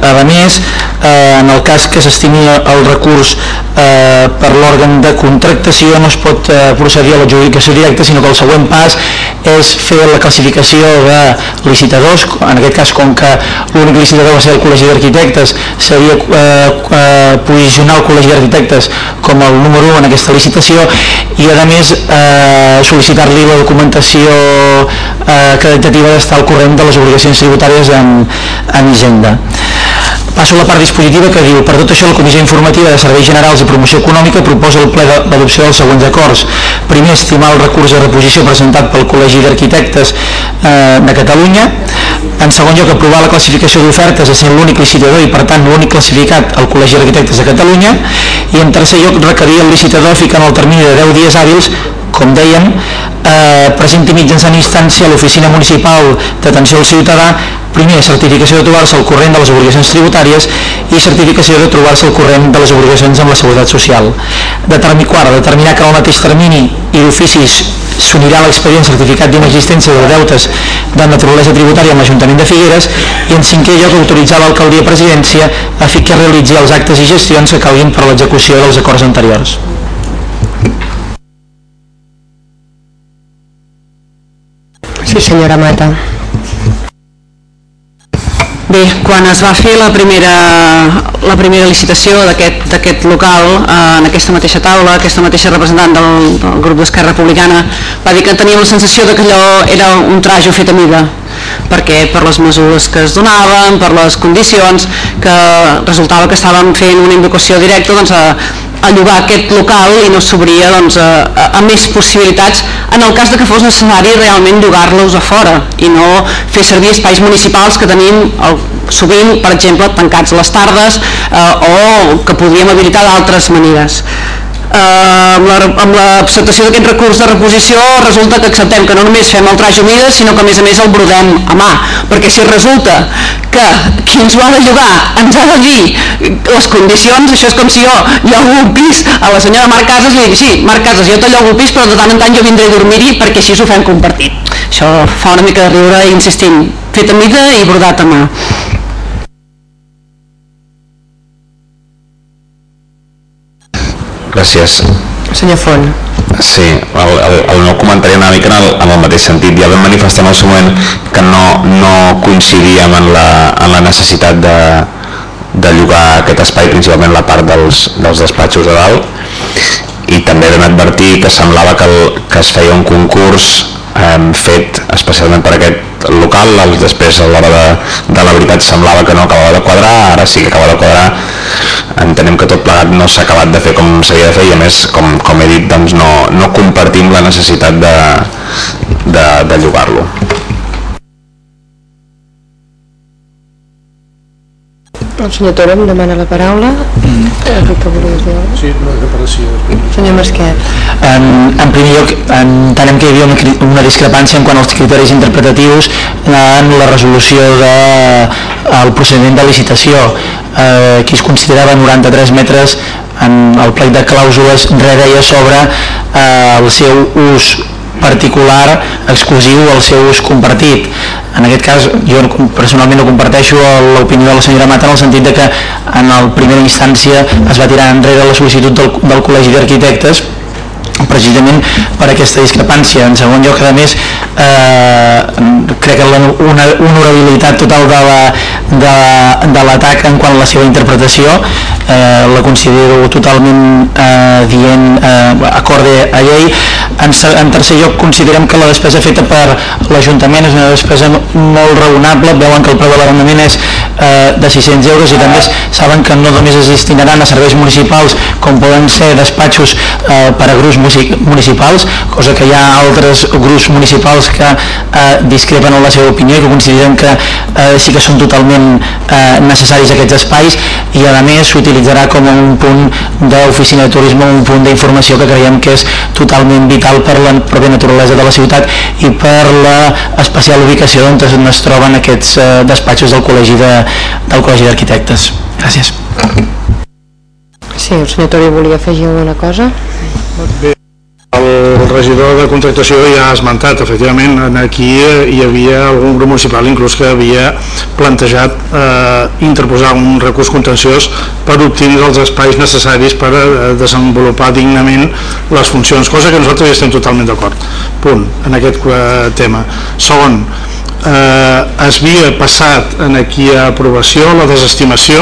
a més eh, en el cas que s'estimi el recurs eh, per l'òrgan de contractació no es pot eh, procedir a l'adjudicació directa sinó que el següent pas és fer la classificació de licitadors. En aquest cas com que l'únic licitador va ser el Col·legi d'Arquitectes seria eh, eh, posicionar el Col·legi d'Arquitectes com el número 1 en aquesta licitació i a més eh, sol·licitar-li la documentació eh, acreditativa d'estar al corrent de les obligacions tributàries en, en Hisenda. Passo a la part dispositiva que diu per tot això la Comissió Informativa de Serveis Generals i Promoció Econòmica proposa el ple l'adopció dels següents acords. Primer, estimar el recurs de reposició presentat pel Col·legi d'Arquitectes eh, de Catalunya. En segon lloc, aprovar la classificació d'ofertes sent l'únic licitador i per tant l'únic classificat al Col·legi d'Arquitectes de Catalunya. I en tercer lloc, requerir el licitador ficant el termini de 10 dies hàbils com dèiem, eh, presenti mitjançant instància a l'Oficina Municipal d'Atenció al Ciutadà primer, certificació de trobar-se al corrent de les obligacions tributàries i certificació de trobar-se al corrent de les obligacions amb la Seguretat Social. Determi, quart, determinar que el mateix termini i d'oficis s'unirà l'expedient certificat d'inexistència de deutes de naturalesa tributària amb l'Ajuntament de Figueres i en cinquè lloc autoritzar l'alcaldia presidència a fi que realitzi els actes i gestions que calguin per l'execució dels acords anteriors. Sí, senyora Mata. Bé, quan es va fer la primera, la primera licitació d'aquest local, eh, en aquesta mateixa taula, aquesta mateixa representant del, del grup d'Esquerra Republicana va dir que teníem la sensació de que allò era un trajo fet a mida perquè per les mesures que es donaven, per les condicions, que resultava que estàvem fent una invocació directa doncs, a, a llogar aquest local i no s'obria doncs, a, a, més possibilitats en el cas de que fos necessari realment llogar-los a fora i no fer servir espais municipals que tenim el, sovint, per exemple, tancats les tardes eh, o que podríem habilitar d'altres maneres amb l'acceptació la, d'aquest recurs de reposició resulta que acceptem que no només fem el traje humida sinó que a més a més el brodem a mà. Perquè si resulta que qui ens ho ha de llogar ens ha de dir les condicions, això és com si jo llogo un pis a la senyora Marc Casas i li dic, sí, Marc Casas, jo te llogo un pis però de tant en tant jo vindré a dormir-hi perquè així s'ho fem compartit. Això fa una mica de riure insistint fet a mida i brodat a mà Gràcies. Senyor Font. Sí, el, el, el meu comentari una mica en el, en el mateix sentit. Ja vam manifestar en el seu moment que no, no coincidíem en la, en la necessitat de, de llogar aquest espai, principalment la part dels, dels despatxos de dalt, i també vam advertir que semblava que, el, que es feia un concurs eh, fet especialment per aquest local, després a l'hora de, de la veritat semblava que no acabava de quadrar, ara sí que acaba de quadrar, entenem que tot plegat no s'ha acabat de fer com s'havia de fer i a més, com, com he dit, doncs no, no compartim la necessitat de, de, de llogar-lo. El senyor Toro em demana la paraula. Mm. que volies dir alguna Sí, no. Senyor Masquet. En, en primer lloc, entenem que hi havia una, discrepància en quant als criteris interpretatius en la resolució del de, el procediment de licitació. Eh, aquí es considerava 93 metres en el plec de clàusules res deia sobre eh, el seu ús particular exclusiu al seu ús compartit. En aquest cas, jo personalment no comparteixo l'opinió de la senyora Mata en el sentit de que en la primera instància es va tirar enrere la sol·licitud del, del Col·legi d'Arquitectes precisament per aquesta discrepància. En segon lloc, a més, eh, crec que la una honorabilitat total de la- de, de l'atac en quant a la seva interpretació eh, la considero totalment eh, dient eh, acorde a llei. En, en tercer lloc, considerem que la despesa feta per l'Ajuntament és una despesa molt raonable, veuen que el preu de l'arrendament és eh, de 600 euros i també saben que no només es destinaran a serveis municipals com poden ser despatxos eh, per a grups municipals, cosa que hi ha altres grups municipals que eh, discrepen en la seva opinió i que consideren que eh, sí que són totalment eh, necessaris aquests espais i a més s'utilitzarà com un punt d'oficina de turisme, un punt d'informació que creiem que és totalment vital per la pròpia naturalesa de la ciutat i per l'especial ubicació on es, on es troben aquests eh, despatxos del Col·legi de, del Col·legi d'Arquitectes. Gràcies. Sí, el senyor Tori volia afegir alguna cosa. Bé, el regidor de contractació ja ha esmentat, efectivament, en aquí eh, hi havia algun grup municipal inclús que havia plantejat eh, interposar un recurs contenciós per obtindre els espais necessaris per eh, desenvolupar dignament les funcions, cosa que nosaltres hi estem totalment d'acord. Punt, en aquest eh, tema. Segon, eh, es havia passat en aquí a aprovació la desestimació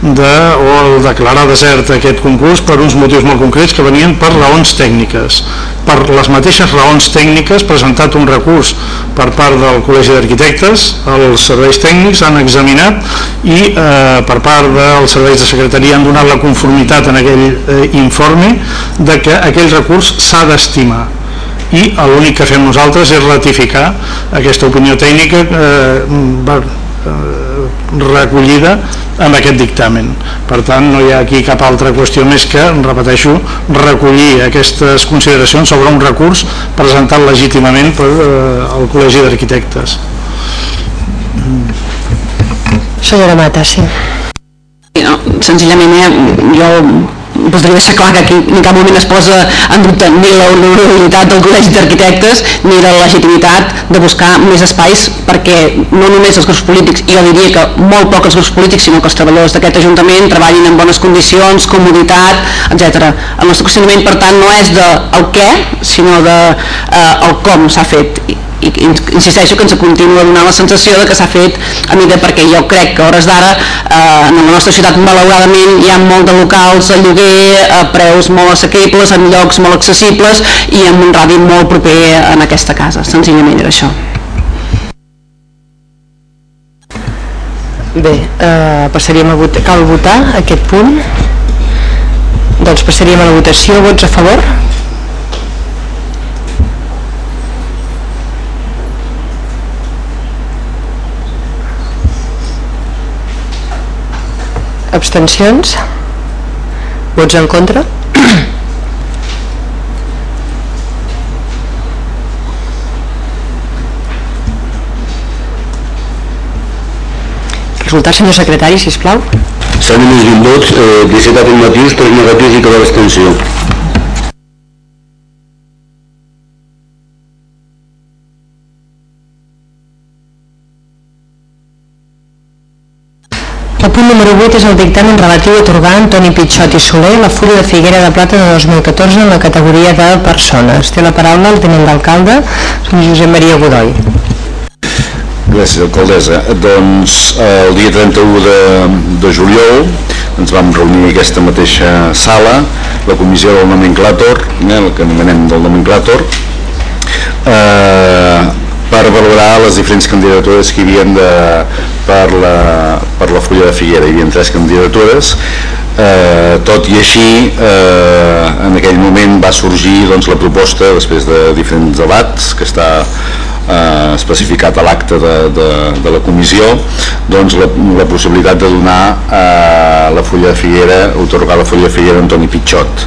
de, o el declarar desert aquest concurs per uns motius molt concrets que venien per raons tècniques. Per les mateixes raons tècniques presentat un recurs per part del Col·legi d'Arquitectes, els serveis tècnics han examinat i eh, per part dels serveis de secretaria han donat la conformitat en aquell eh, informe de que aquell recurs s'ha d'estimar i l'únic que fem nosaltres és ratificar aquesta opinió tècnica eh, va, eh, recollida amb aquest dictamen. Per tant, no hi ha aquí cap altra qüestió més que, repeteixo, recollir aquestes consideracions sobre un recurs presentat legítimament per eh, el Col·legi d'Arquitectes. Senyora Mata, sí. No, senzillament eh, jo voldria deixar clar que aquí en cap moment es posa en dubte ni la honorabilitat del Col·legi d'Arquitectes ni la legitimitat de buscar més espais perquè no només els grups polítics, jo diria que molt poc els grups polítics, sinó que els treballadors d'aquest Ajuntament treballin en bones condicions, comoditat, etc. El nostre qüestionament, per tant, no és de el què, sinó de eh, el com s'ha fet i, insisteixo que ens continua donant la sensació de que s'ha fet a mida perquè jo crec que a hores d'ara eh, en la nostra ciutat malauradament hi ha molt de locals a lloguer a preus molt assequibles, en llocs molt accessibles i amb un radi molt proper en aquesta casa, senzillament era això Bé, eh, passaríem a votar, cal votar aquest punt. Doncs passaríem a la votació, vots a favor? Abstencions? Vots en contra? Resultat, senyor secretari, si plau. S'han emès 20 vots, eh, 17 afirmatius, 3 negatius i cap abstenció. Número 8 és el dictamen relatiu a atorgar a Antoni Pitxot i Soler la Fulla de Figuera de Plata de 2014 en la categoria de persones. Té la paraula el tenent d'alcalde, senyor Josep Maria Godoy. Gràcies, alcaldessa. Doncs el dia 31 de, de juliol ens vam reunir en aquesta mateixa sala, la comissió del nomenclàtor, eh, el que anomenem del nomenclàtor, eh, per valorar les diferents candidatures que hi havia de, per, la, per la fulla de Figuera. Hi havia tres candidatures, eh, tot i així eh, en aquell moment va sorgir doncs, la proposta després de diferents debats que està eh, especificat a l'acte de, de, de la comissió doncs la, la possibilitat de donar eh, la fulla de Figuera, otorgar la fulla de Figuera a Antoni Pitxot.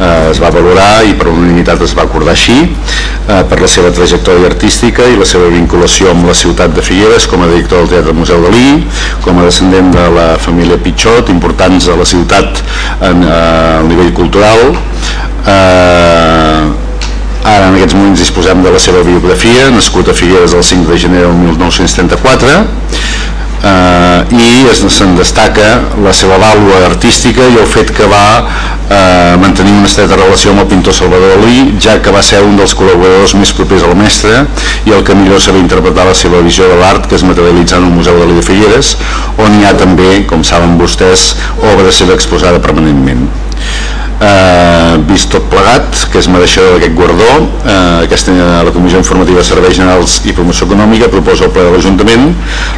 Eh, es va valorar i per unanimitat es va acordar així eh, per la seva trajectòria artística i la seva vinculació amb la ciutat de Figueres com a director del Teatre Museu Dalí, com a descendent de la família Pitxot, importants a la ciutat en, eh, a nivell cultural. Eh, Ara en aquests moments disposem de la seva biografia, nascut a Figueres el 5 de gener del 1934, eh, i se'n destaca la seva vàlua artística i el fet que va eh, mantenir una estreta relació amb el pintor Salvador Dalí, ja que va ser un dels col·laboradors més propers al mestre i el que millor sabia interpretar la seva visió de l'art que es materialitza en el Museu Dalí de Figueres, on hi ha també, com saben vostès, obra seva exposada permanentment eh, vist tot plegat, que és mereixedor d'aquest guardó, eh, aquesta, la Comissió Informativa de Serveis Generals i Promoció Econòmica proposa al ple de l'Ajuntament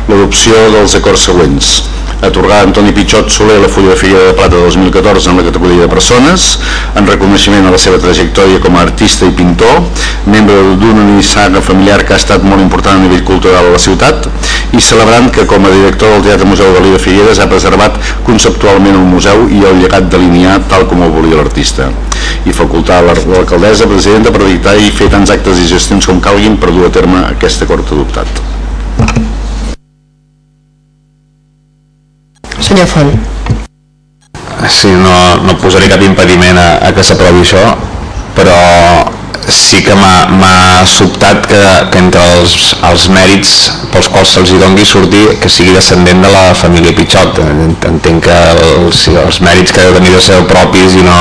l'adopció dels acords següents. Atorgar a Antoni Pichot Soler la fulla de Figuera de Plata 2014 en la categoria de persones, en reconeixement a la seva trajectòria com a artista i pintor, membre d'una nissaga familiar que ha estat molt important a nivell cultural a la ciutat, i celebrant que com a director del Teatre Museu Galí de Figueres ha preservat conceptualment el museu i el llegat delineat tal com ho volia l'artista i facultar l'alcaldessa presidenta per editar i fer tants actes i gestions com calguin per dur a terme aquest acord adoptat. Senyor Font. Sí, no, no posaré cap impediment a, a que s'aprovi això, però sí que m'ha sobtat que, que entre els, els mèrits pels quals se'ls hi dongui sortir que sigui descendent de la família Pichot. Entenc que els, els mèrits que ha tenir de ser propis i no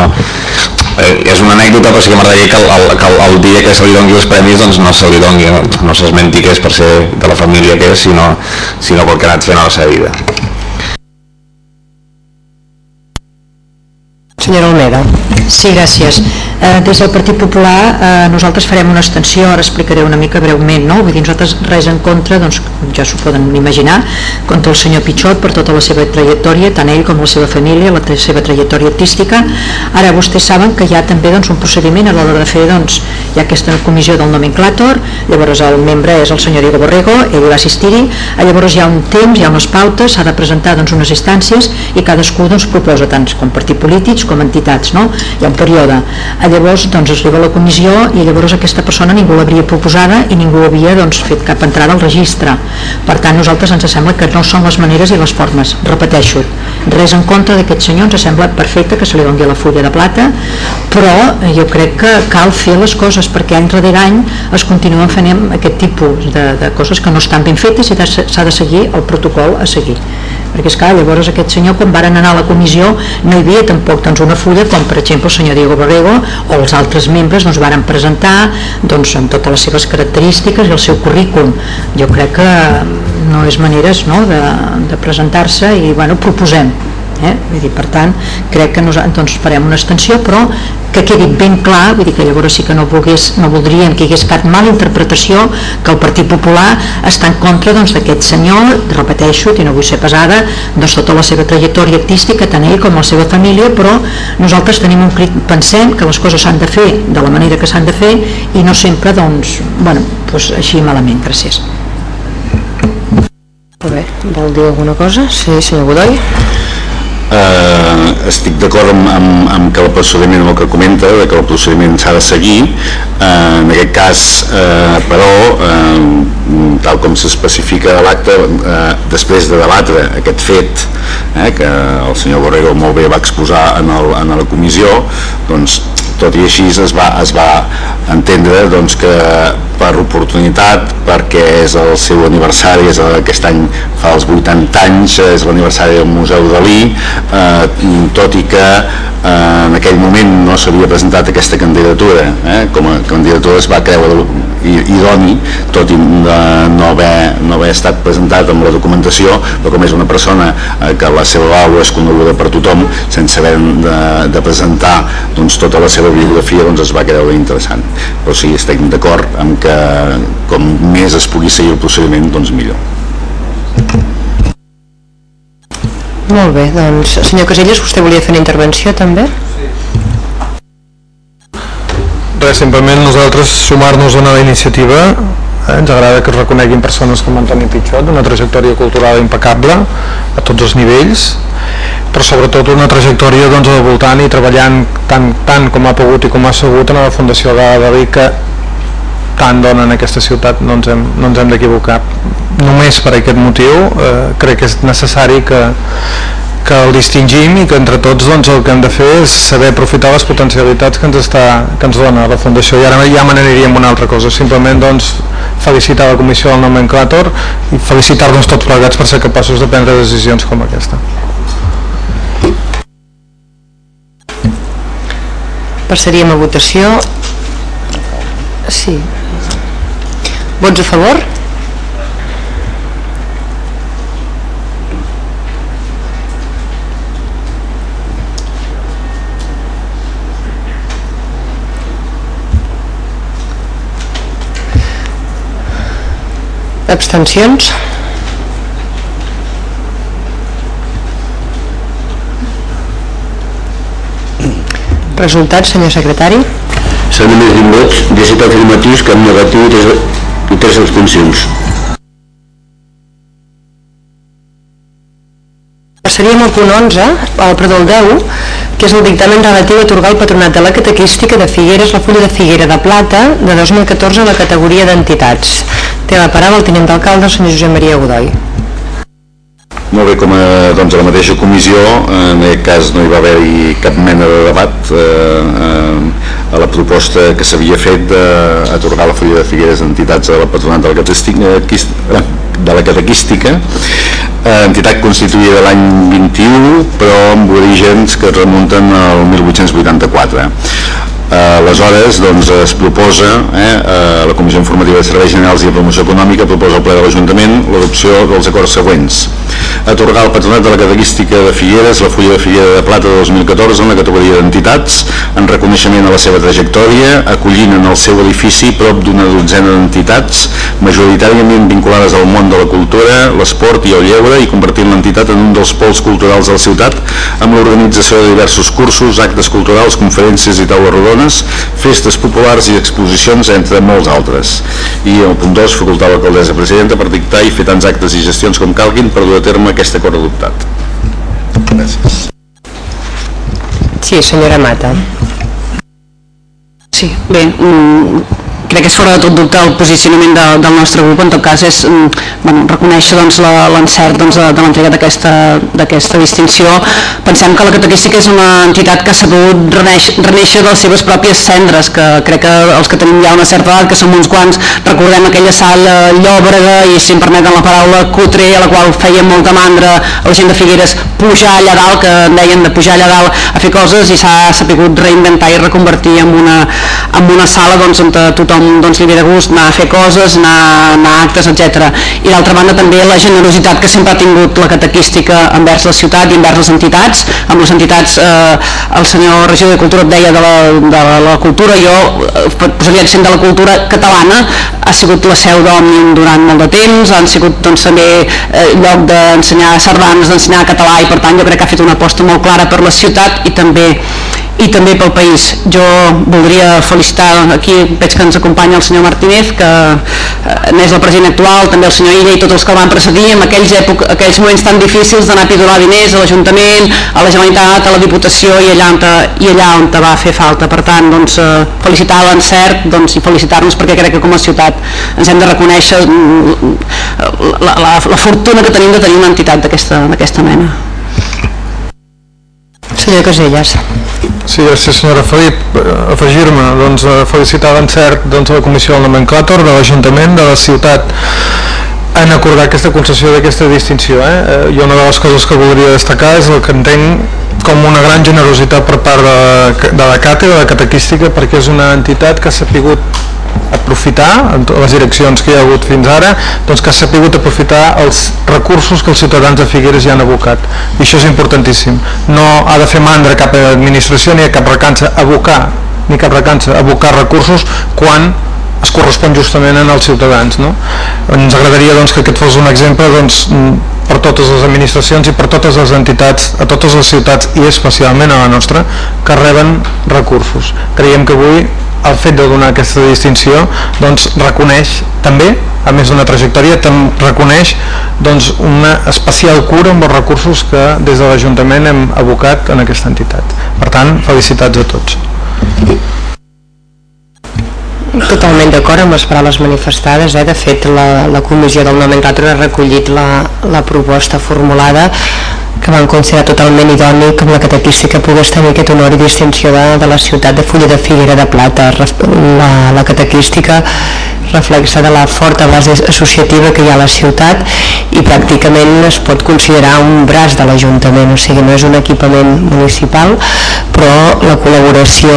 eh, és una anècdota però sí que m'agradaria que, el, que el, el dia que se li dongui els premis doncs no se li dongui no, no s'esmenti que és per ser de la família que és sinó, sinó pel que ha anat fent a la seva vida Senyora Olmeda. Sí, gràcies. Eh, des del Partit Popular eh, nosaltres farem una extensió, ara explicaré una mica breument, no? Vull dir, nosaltres res en contra, doncs ja s'ho poden imaginar, contra el senyor Pichot per tota la seva trajectòria, tant ell com la seva família, la seva trajectòria artística. Ara vostès saben que hi ha també doncs, un procediment a l'hora de fer, doncs, hi ha aquesta comissió del nomenclàtor, llavors el membre és el senyor Diego Borrego, ell va assistir-hi, llavors hi ha un temps, hi ha unes pautes, s'ha de presentar doncs, unes instàncies i cadascú doncs, proposa tant com partit polítics com com entitats, no? hi ha un període. A llavors doncs, es arriba a la comissió i llavors aquesta persona ningú l'havia proposada i ningú havia doncs, fet cap entrada al registre. Per tant, nosaltres ens sembla que no són les maneres i les formes. Repeteixo, res en contra d'aquest senyor, ens sembla perfecte que se li doni la fulla de plata, però jo crec que cal fer les coses perquè any darrere any es continuen fent aquest tipus de, de coses que no estan ben fetes i s'ha de seguir el protocol a seguir perquè és clar, llavors aquest senyor quan varen anar a la comissió no hi havia tampoc doncs, una fulla com per exemple el senyor Diego Borrego o els altres membres doncs, varen presentar doncs, amb totes les seves característiques i el seu currículum. Jo crec que no és maneres no, de, de presentar-se i bueno, proposem eh? Vull dir, per tant crec que nosaltres doncs, farem una extensió però que quedi ben clar vull dir que llavors sí que no, volgués, no voldríem que hi hagués cap mala interpretació que el Partit Popular està en contra doncs, d'aquest doncs, senyor, repeteixo i no vull ser pesada, doncs tota la seva trajectòria artística, tant ell com la seva família però nosaltres tenim un crit pensem que les coses s'han de fer de la manera que s'han de fer i no sempre doncs, bueno, doncs així malament, gràcies Molt bé, vol dir alguna cosa? Sí, senyor Godoy eh, estic d'acord amb, amb, amb que el procediment el que comenta, de que el procediment s'ha de seguir. Eh, en aquest cas eh, però eh, tal com s'especifica l'acte eh, després de debatre aquest fet eh, que el senyor Borrego molt bé va exposar en, el, en la comissió doncs tot i així es va, es va entendre doncs, que per oportunitat, perquè és el seu aniversari, és aquest any fa els 80 anys, és l'aniversari del Museu Dalí, eh, tot i que eh, en aquell moment no s'havia presentat aquesta candidatura, eh, com a candidatura es va creure idoni, tot i no haver, no haver estat presentat amb la documentació, però com és una persona eh, que la seva vàlua és coneguda per tothom, sense haver de, de presentar doncs, tota la seva biografia doncs, es va creure interessant però sí, estic d'acord amb que com més es pugui seguir el procediment doncs millor Molt bé, doncs senyor Casellas, vostè volia fer una intervenció també? Res, simplement nosaltres sumar-nos a la iniciativa eh? ens agrada que es reconeguin persones com Antoni Pitxot, una trajectòria cultural impecable a tots els nivells, però sobretot una trajectòria doncs, al voltant i treballant tant, tant com ha pogut i com ha sabut en la Fundació Gala Dalí que tant dona en aquesta ciutat no ens hem, no ens hem d'equivocar només per aquest motiu eh, crec que és necessari que, que el distingim i que entre tots doncs, el que hem de fer és saber aprofitar les potencialitats que ens, està, que ens dona la Fundació i ara ja me n'aniríem una altra cosa simplement doncs, felicitar la Comissió del Nomenclàtor i felicitar-nos tots plegats per ser capaços de prendre decisions com aquesta Passaríem a votació. Sí. Vots a favor? Abstencions? Resultats, senyor secretari? S'han emès 20 vots, 17 afirmatius, cap negatiu i 3, i 3 abstencions. Passaríem al punt 11, al perdó, el 10, que és el dictamen relatiu a atorgar al Patronat de la Catequística de Figueres la fulla de Figuera de Plata de 2014 a la categoria d'entitats. Té la paraula el tinent d'alcalde, senyor Josep Maria Godoy. Molt bé, com a, doncs, a la mateixa comissió, en aquest cas no hi va haver-hi cap mena de debat eh, eh, a la proposta que s'havia fet d'atorgar la fulla de Figueres a entitats de la patronat de la catequística, de la catequística eh, entitat constituïda l'any 21 però amb orígens que remunten al 1884 Eh, aleshores doncs, es proposa eh, a la Comissió Informativa de Serveis Generals i de Promoció Econòmica proposa al ple de l'Ajuntament l'adopció dels acords següents. Atorgar al Patronat de la Catequística de Figueres la fulla de Figuera de Plata de 2014 en la categoria d'entitats en reconeixement a la seva trajectòria acollint en el seu edifici prop d'una dotzena d'entitats majoritàriament vinculades al món de la cultura, l'esport i el lleure i convertint l'entitat en un dels pols culturals de la ciutat amb l'organització de diversos cursos, actes culturals, conferències i taules rodones festes populars i exposicions, entre molts altres. I el punt 2, facultar l'alcaldessa presidenta per dictar i fer tants actes i gestions com calguin per dur a terme aquest acord adoptat. Gràcies. Sí, senyora Mata. Sí, bé, mm, crec que és fora de tot dubte el posicionament de, del nostre grup, en tot cas és mm, bueno, reconèixer doncs, l'encert doncs, de, de l'entrega d'aquesta distinció. Pensem que la catequística és una entitat que ha sabut reneixer, reneixer de les seves pròpies cendres, que crec que els que tenim ja una certa edat, que som uns quants, recordem aquella sala llòbrega i si em permeten la paraula cutre, a la qual feia molta mandra a la gent de Figueres pujar allà dalt, que en deien de pujar allà dalt a fer coses i s'ha sapigut reinventar i reconvertir en una, en una sala doncs, on tothom doncs, li ve de gust anar a fer coses, anar, anar a actes, etc. I d'altra banda també la generositat que sempre ha tingut la catequística envers la ciutat i envers les entitats, amb les entitats, eh, el senyor regidor de Cultura et deia de la, de la cultura, jo eh, posaria accent de la cultura catalana, ha sigut la seu d'Òmnium durant molt de temps, han sigut doncs, també eh, lloc d'ensenyar sardanes, d'ensenyar català i per tant jo crec que ha fet una aposta molt clara per la ciutat i també i també pel país. Jo voldria felicitar, aquí veig que ens acompanya el senyor Martínez, que eh, n'és el president actual, també el senyor Illa i tots els que el van precedir en aquells, època, aquells moments tan difícils d'anar a pidolar diners a l'Ajuntament, a la Generalitat, a la Diputació i allà on, i allà on te va fer falta. Per tant, doncs, eh, felicitar l'encert doncs, i felicitar-nos perquè crec que com a ciutat ens hem de reconèixer mm, la, la, la fortuna que tenim de tenir una entitat d'aquesta mena. Senyor Casellas. Sí, gràcies senyora Felip. Afegir-me, doncs, felicitar l'encert doncs, a la Comissió del Nomenclàtor, de l'Ajuntament, de la ciutat, en acordar aquesta concessió d'aquesta distinció. Eh? eh? I una de les coses que voldria destacar és el que entenc com una gran generositat per part de, de la càtedra, de la catequística, perquè és una entitat que s'ha pogut aprofitar, en les direccions que hi ha hagut fins ara, doncs que ha sabut aprofitar els recursos que els ciutadans de Figueres hi han abocat. I això és importantíssim. No ha de fer mandra cap administració ni a cap recança abocar, ni cap recança, abocar recursos quan es correspon justament en els ciutadans. No? Ens agradaria doncs, que aquest fos un exemple doncs, per totes les administracions i per totes les entitats, a totes les ciutats i especialment a la nostra, que reben recursos. Creiem que avui el fet de donar aquesta distinció doncs, reconeix també, a més d'una trajectòria, també reconeix doncs, una especial cura amb els recursos que des de l'Ajuntament hem abocat en aquesta entitat. Per tant, felicitats a tots. Totalment d'acord amb les paraules manifestades. Eh? De fet, la, la comissió del nomenclator ha recollit la, la proposta formulada que van considerar totalment idoni com la catequística pogués tenir aquest honor i distinció de, de la ciutat de Fulla de Figuera de Plata. La, la catequística reflexa de la forta base associativa que hi ha a la ciutat i pràcticament es pot considerar un braç de l'Ajuntament, o sigui, no és un equipament municipal, però la col·laboració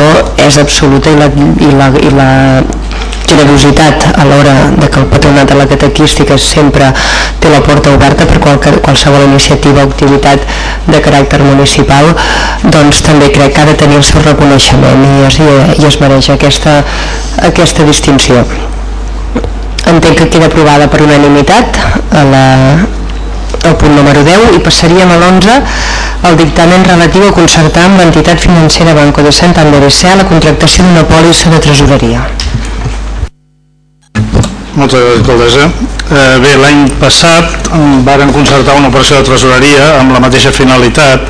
és absoluta i la, i la, i la generositat a l'hora de que el patronat de la catequística sempre té la porta oberta per qual, qualsevol iniciativa o activitat de caràcter municipal doncs també crec que ha de tenir el seu reconeixement i es, i es mereix aquesta, aquesta distinció entenc que queda aprovada per unanimitat a la, el punt número 10 i passaríem a l'11 el dictamen relatiu a concertar amb l'entitat financera Banco de Santander S.A. la contractació d'una pòlissa de tresoreria. Moltes gràcies, alcaldessa. Eh, bé, l'any passat varen concertar una operació de tresoreria amb la mateixa finalitat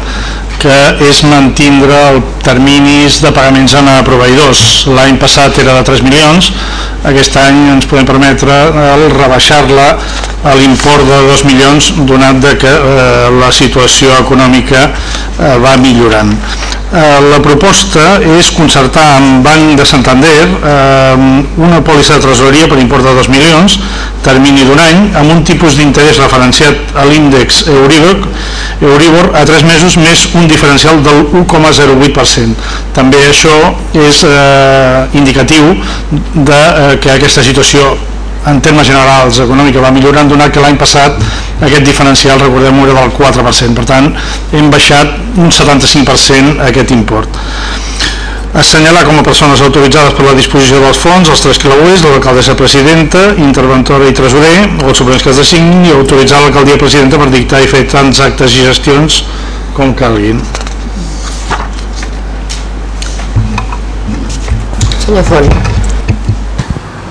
que és mantindre els terminis de pagaments a proveïdors. L'any passat era de 3 milions, aquest any ens podem permetre el rebaixar-la a l'import de 2 milions donat de que eh, la situació econòmica eh, va millorant. Eh, la proposta és concertar amb Banc de Santander eh, una pòlissa de tresoreria per import de 2 milions, termini d'un any, amb un tipus d'interès referenciat a l'índex Euribor, Euribor a 3 mesos més un diferencial del 1,08%. També això és eh, indicatiu de eh, que aquesta situació en termes generals econòmica va millorant donat que l'any passat aquest diferencial recordem era del 4% per tant hem baixat un 75% aquest import assenyalar com a persones autoritzades per la disposició dels fons els tres clauers de l'alcaldessa presidenta, interventora i tresorer o els suprems que es designin i autoritzar l'alcaldia presidenta per dictar i fer tants actes i gestions com calguin Senyor Font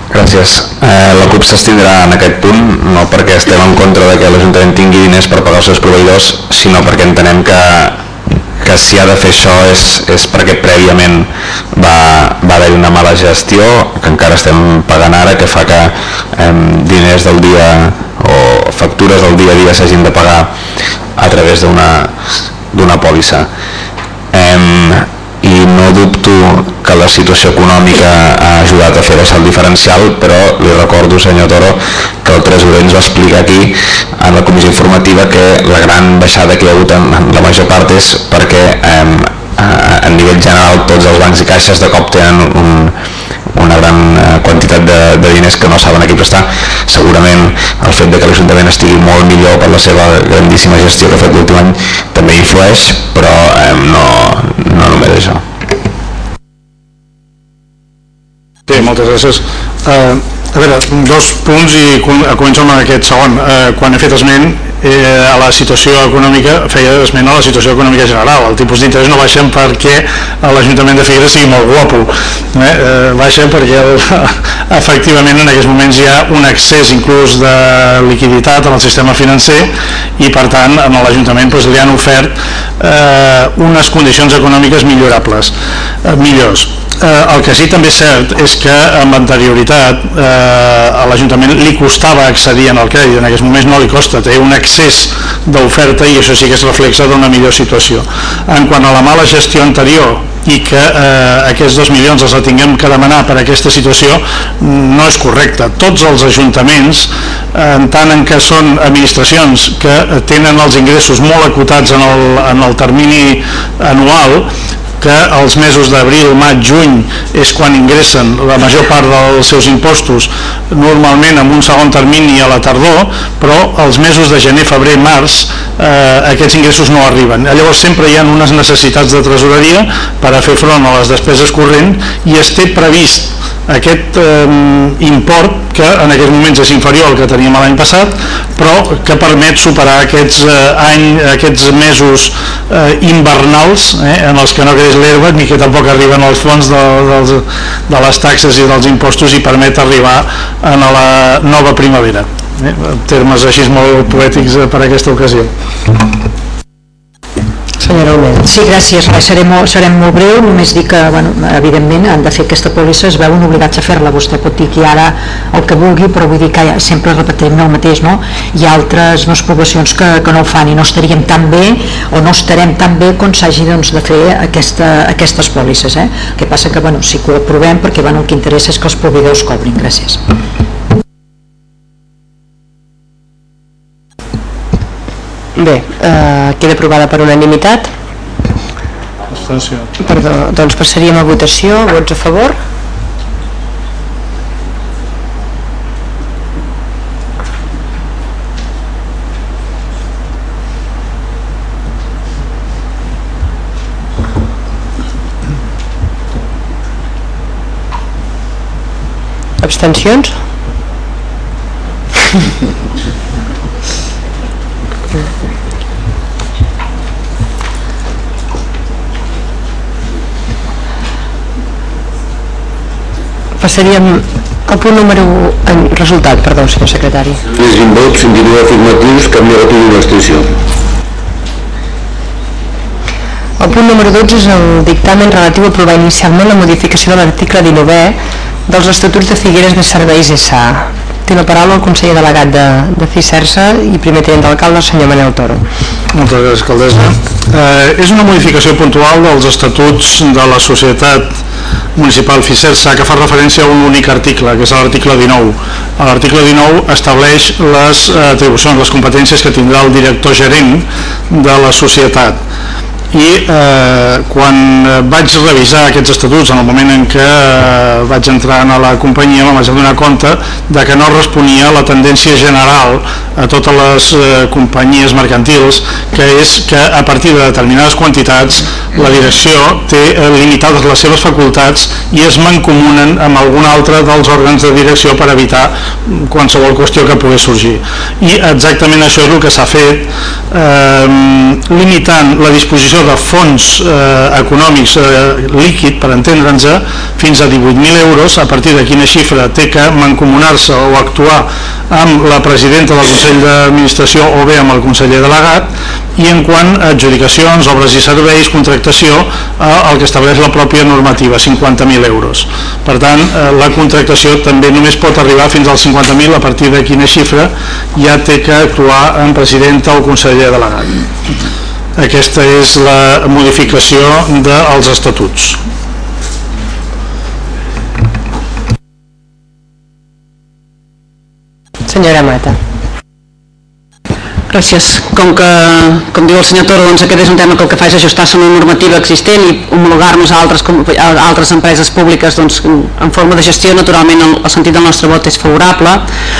Gràcies. Eh, la CUP s'estindrà en aquest punt, no perquè estem en contra de que l'Ajuntament tingui diners per pagar els seus proveïdors, sinó perquè entenem que, que si ha de fer això és, és perquè prèviament va, va haver una mala gestió, que encara estem pagant ara, que fa que eh, diners del dia o factures del dia a dia s'hagin de pagar a través d'una pòlissa. Eh, i no dubto que la situació econòmica ha ajudat a fer baixar el diferencial, però li recordo, senyor Toro, que el tresorer ens va explicar aquí en la comissió informativa que la gran baixada que hi ha hagut en, en la major part és perquè eh, a, a nivell general tots els bancs i caixes de cop tenen un, una gran eh, quantitat de, de diners que no saben a qui prestar segurament el fet de que l'Ajuntament estigui molt millor per la seva grandíssima gestió que ha fet l'últim any també influeix però eh, no, no només això Sí, moltes gràcies. Uh, a veure, dos punts i començo amb aquest segon. Uh, quan he fet esment eh, a la situació econòmica, feia esment a la situació econòmica general. El tipus d'interès no baixen perquè l'Ajuntament de Figueres sigui molt guapo. Eh? Eh, baixen perquè (laughs) efectivament en aquests moments hi ha un excés inclús de liquiditat en el sistema financer i per tant en l'Ajuntament doncs, li han ofert eh, unes condicions econòmiques millorables, eh, millors Eh, el que sí també és cert és que amb anterioritat eh, a l'Ajuntament li costava accedir en el crèdit, en aquests moments no li costa, té un excés d'oferta i això sí que es reflexa d'una millor situació. En quant a la mala gestió anterior i que eh, aquests dos milions els tinguem que demanar per aquesta situació no és correcte. Tots els ajuntaments, en tant en què són administracions que tenen els ingressos molt acotats en el, en el termini anual, que els mesos d'abril, maig, juny és quan ingressen la major part dels seus impostos normalment amb un segon termini a la tardor però els mesos de gener, febrer, març eh, aquests ingressos no arriben. Llavors sempre hi ha unes necessitats de tresoreria per a fer front a les despeses corrents i es té previst aquest eh, import que en aquests moments és inferior al que teníem l'any passat, però que permet superar aquests, eh, any, aquests mesos eh, invernals eh, en els que no creix l'herba ni que tampoc arriben els fons de, dels, de les taxes i dels impostos i permet arribar a la nova primavera. Eh, termes així molt poètics eh, per aquesta ocasió. Senyora Olmet. Sí, gràcies. Res, molt, serem molt breu, només dir que, bueno, evidentment, han de fer aquesta pòlissa, es veuen obligats a fer-la. Vostè pot dir que ara el que vulgui, però vull dir que sempre repetim el mateix, no? Hi ha altres no, poblacions que, que no ho fan i no estaríem tan bé o no estarem tan bé com s'hagi doncs, de fer aquesta, aquestes pòlisses. Eh? El que passa que, bueno, sí que ho aprovem perquè bueno, el que interessa és que els proveïdors cobrin. Gràcies. Bé, eh, queda aprovada per unanimitat. Abstenció. Perdó, doncs passaríem a votació. Vots a favor? Abstencions? (laughs) Passaríem al punt número 1, en resultat, perdó, senyor secretari. És 20 vots, 29 afirmatius, cap negatiu i una extensió. El punt número 12 és el dictamen relatiu a aprovar inicialment la modificació de l'article 19 dels Estatuts de Figueres de Serveis S.A. Té la paraula el conseller delegat de, de FICERSA i primer tenent d'alcalde, el senyor Manel Toro. Moltes gràcies, alcaldessa. Eh, és una modificació puntual dels estatuts de la societat municipal FICERSA que fa referència a un únic article, que és l'article 19. L'article 19 estableix les atribucions, les competències que tindrà el director gerent de la societat i eh, quan vaig revisar aquests estatuts en el moment en què eh, vaig entrar a la companyia em vaig donar compte de que no responia a la tendència general a totes les eh, companyies mercantils que és que a partir de determinades quantitats la direcció té eh, limitades les seves facultats i es mancomunen amb algun altre dels òrgans de direcció per evitar qualsevol qüestió que pogués sorgir. I exactament això és el que s'ha fet eh, limitant la disposició de fons eh, econòmics eh, líquid, per entendre'ns, fins a 18.000 euros, a partir de quina xifra té que mancomunar-se o actuar amb la presidenta del Consell d'Administració o bé amb el conseller delegat i en quant a adjudicacions, obres i serveis, contractació, eh, el que estableix la pròpia normativa, 50.000 euros. Per tant, eh, la contractació també només pot arribar fins als 50.000 a partir de quina xifra ja té que actuar en presidenta o conseller delegat. Aquesta és la modificació dels estatuts. Senyora Mata. Gràcies. Com que, com diu el senyor Toro, doncs aquest és un tema que el que fa és ajustar-se a una normativa existent i homologar-nos a, altres, a altres empreses públiques doncs, en forma de gestió, naturalment el, el sentit del nostre vot és favorable.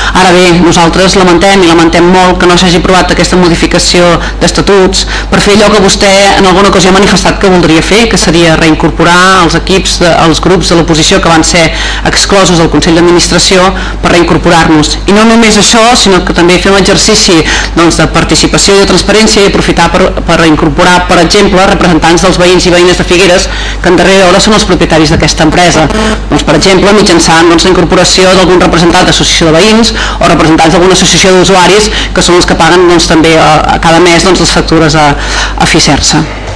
Ara bé, nosaltres lamentem i lamentem molt que no s'hagi aprovat aquesta modificació d'estatuts per fer allò que vostè en alguna ocasió ha manifestat que voldria fer, que seria reincorporar els equips, de, els grups de l'oposició que van ser exclosos del Consell d'Administració per reincorporar-nos. I no només això, sinó que també fer un exercici doncs, de participació i de transparència i aprofitar per, per incorporar, per exemple, representants dels veïns i veïnes de Figueres que en darrere hora són els propietaris d'aquesta empresa. Doncs, per exemple, mitjançant doncs, la incorporació d'algun representant d'associació de veïns o representants d'alguna associació d'usuaris que són els que paguen doncs, també a, a cada mes doncs, les factures a, a FICERSA.